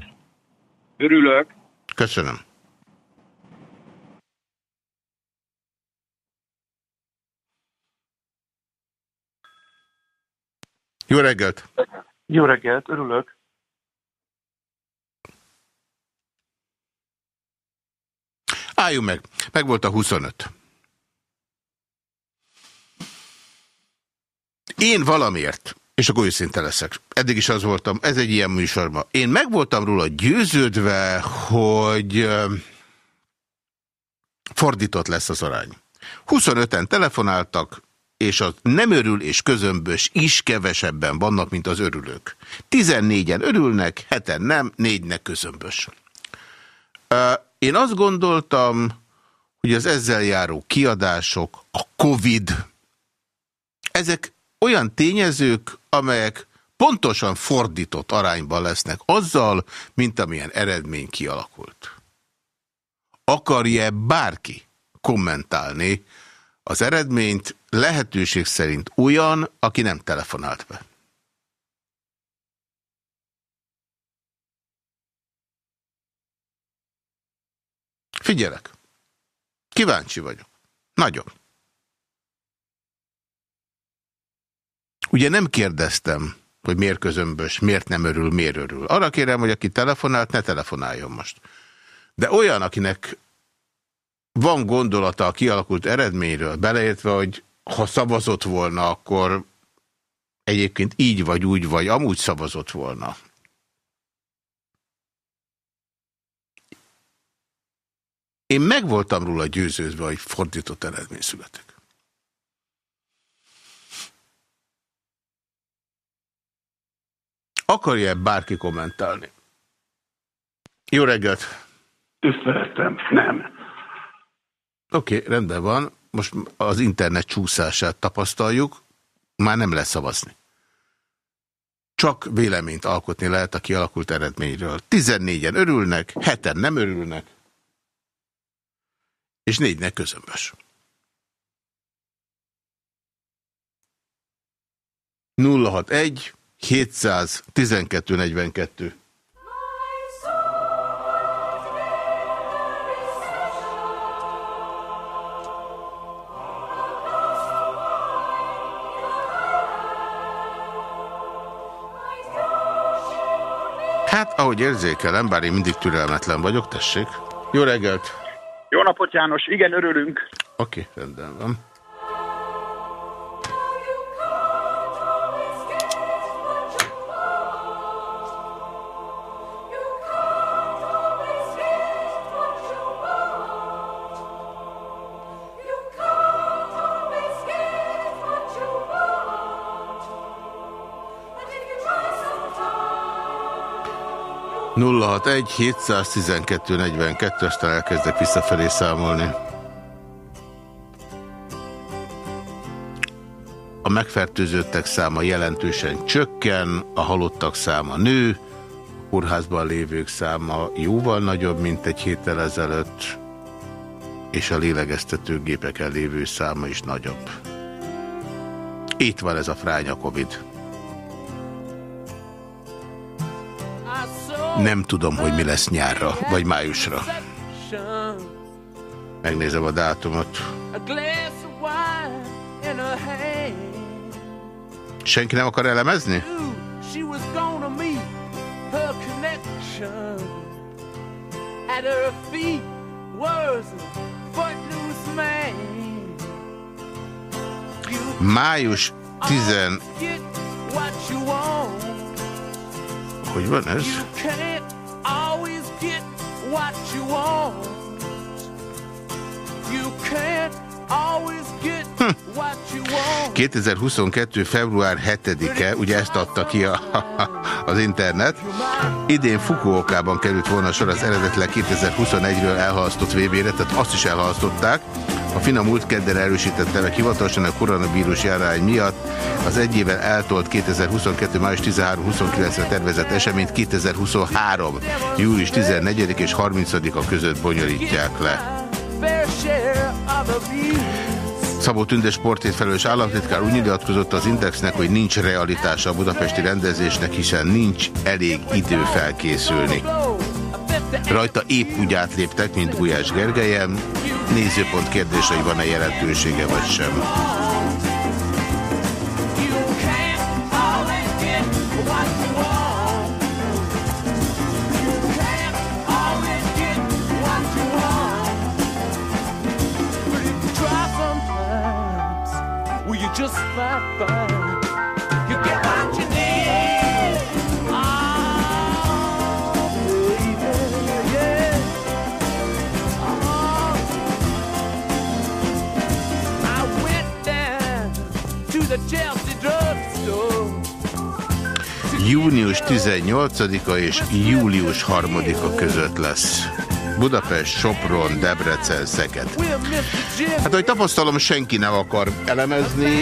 Örülök. Köszönöm. Jó reggelt! Jó reggelt, örülök. Álljunk meg. Meg volt a 25. Én valamiért, és akkor őszinte leszek, eddig is az voltam, ez egy ilyen műsorma. Én meg voltam róla győződve, hogy fordított lesz az arány. 25-en telefonáltak, és az nem örül és közömbös is kevesebben vannak, mint az örülők. 14-en örülnek, heten nem, négynek közömbös. Én azt gondoltam, hogy az ezzel járó kiadások, a Covid, ezek olyan tényezők, amelyek pontosan fordított arányban lesznek azzal, mint amilyen eredmény kialakult. Akarja bárki kommentálni az eredményt lehetőség szerint olyan, aki nem telefonált be? Figyelek. Kíváncsi vagyok. Nagyon. Ugye nem kérdeztem, hogy miért közömbös, miért nem örül, miért örül. Arra kérem, hogy aki telefonált, ne telefonáljon most. De olyan, akinek van gondolata a kialakult eredményről, beleértve, hogy ha szavazott volna, akkor egyébként így vagy úgy vagy, amúgy szavazott volna. Én meg voltam róla győződve, hogy fordított eredmény születik. Akarja-e bárki kommentálni? Jó reggelt! Tiszteletem, nem. Oké, okay, rendben van. Most az internet csúszását tapasztaljuk. Már nem lesz szavazni. Csak véleményt alkotni lehet a kialakult eredményről. 14-en örülnek, heten nem örülnek, és négynek közömbös. 061 712 42 ahogy érzékelem, bár én mindig türelmetlen vagyok, tessék. Jó reggelt! Jó napot, János! Igen, örülünk. Oké, okay, rendben van. Nulla 712 42 aztán elkezdek visszafelé számolni. A megfertőzöttek száma jelentősen csökken, a halottak száma nő, a kórházban lévők száma jóval nagyobb, mint egy héttel ezelőtt, és a lélegeztetőgépeken lévő száma is nagyobb. Itt van ez a fránya Covid. Nem tudom, hogy mi lesz nyárra, vagy májusra. Megnézem a dátumot. Senki nem akar elemezni? Május 10 hogy van ez? 2022. Hm. február 7-e, ugye ezt adta ki a, <laughs> az internet. Idén Fukuokában került volna sor az eredetileg 2021-ről elhalasztott VB-re, tehát azt is elhalasztották. A FINA múlt kedden erősítette meg hivatalosan a koronavírus járány miatt az egy évvel eltolt 2022. május 13-29-re tervezett eseményt 2023. július 14 és 30-a között bonyolítják le. Szabó Tünde sportét államtitkár úgy nyilatkozott az Indexnek, hogy nincs realitása a budapesti rendezésnek, hiszen nincs elég idő felkészülni. Rajta épp úgy átléptek, mint Gulyás Gergelyen. Nézőpont kérdés, hogy van-e jelentősége vagy sem. just might find Június 18-a és július 3-a között lesz. Budapest, Sopron, Debrecen, Szeged. Hát, ahogy tapasztalom, senki nem akar elemezni,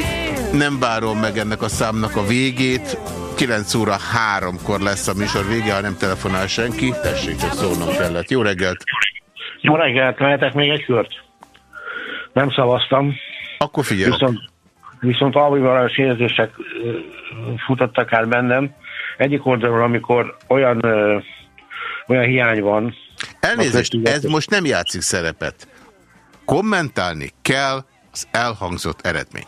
nem várom meg ennek a számnak a végét. 9 óra 3-kor lesz a műsor vége, ha nem telefonál senki. Tessék, csak szólnom kellett. Jó reggelt! Jó reggelt, mehetek még egy kört? Nem szavaztam. Akkor figyelj. Viszont, viszont alvivaros érzések futottak el bennem. Egyik oldalról, amikor olyan, olyan hiány van, Elnézést, ez most nem játszik szerepet. Kommentálni kell az elhangzott eredményt.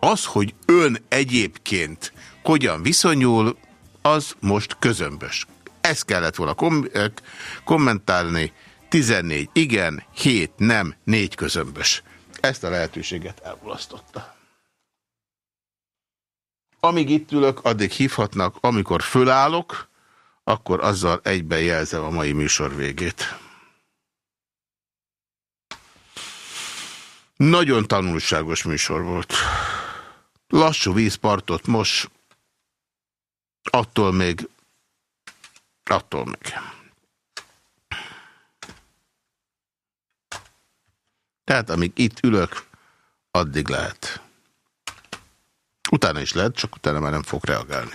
Az, hogy ön egyébként hogyan viszonyul, az most közömbös. Ezt kellett volna kom kommentálni. 14 igen, 7 nem, 4 közömbös. Ezt a lehetőséget elmulasztotta. Amíg itt ülök, addig hívhatnak, amikor fölállok, akkor azzal egyben jelzem a mai műsor végét. Nagyon tanulságos műsor volt. Lassú vízpartot most Attól még, attól még. Tehát amíg itt ülök, addig lehet. Utána is lehet, csak utána már nem fog reagálni.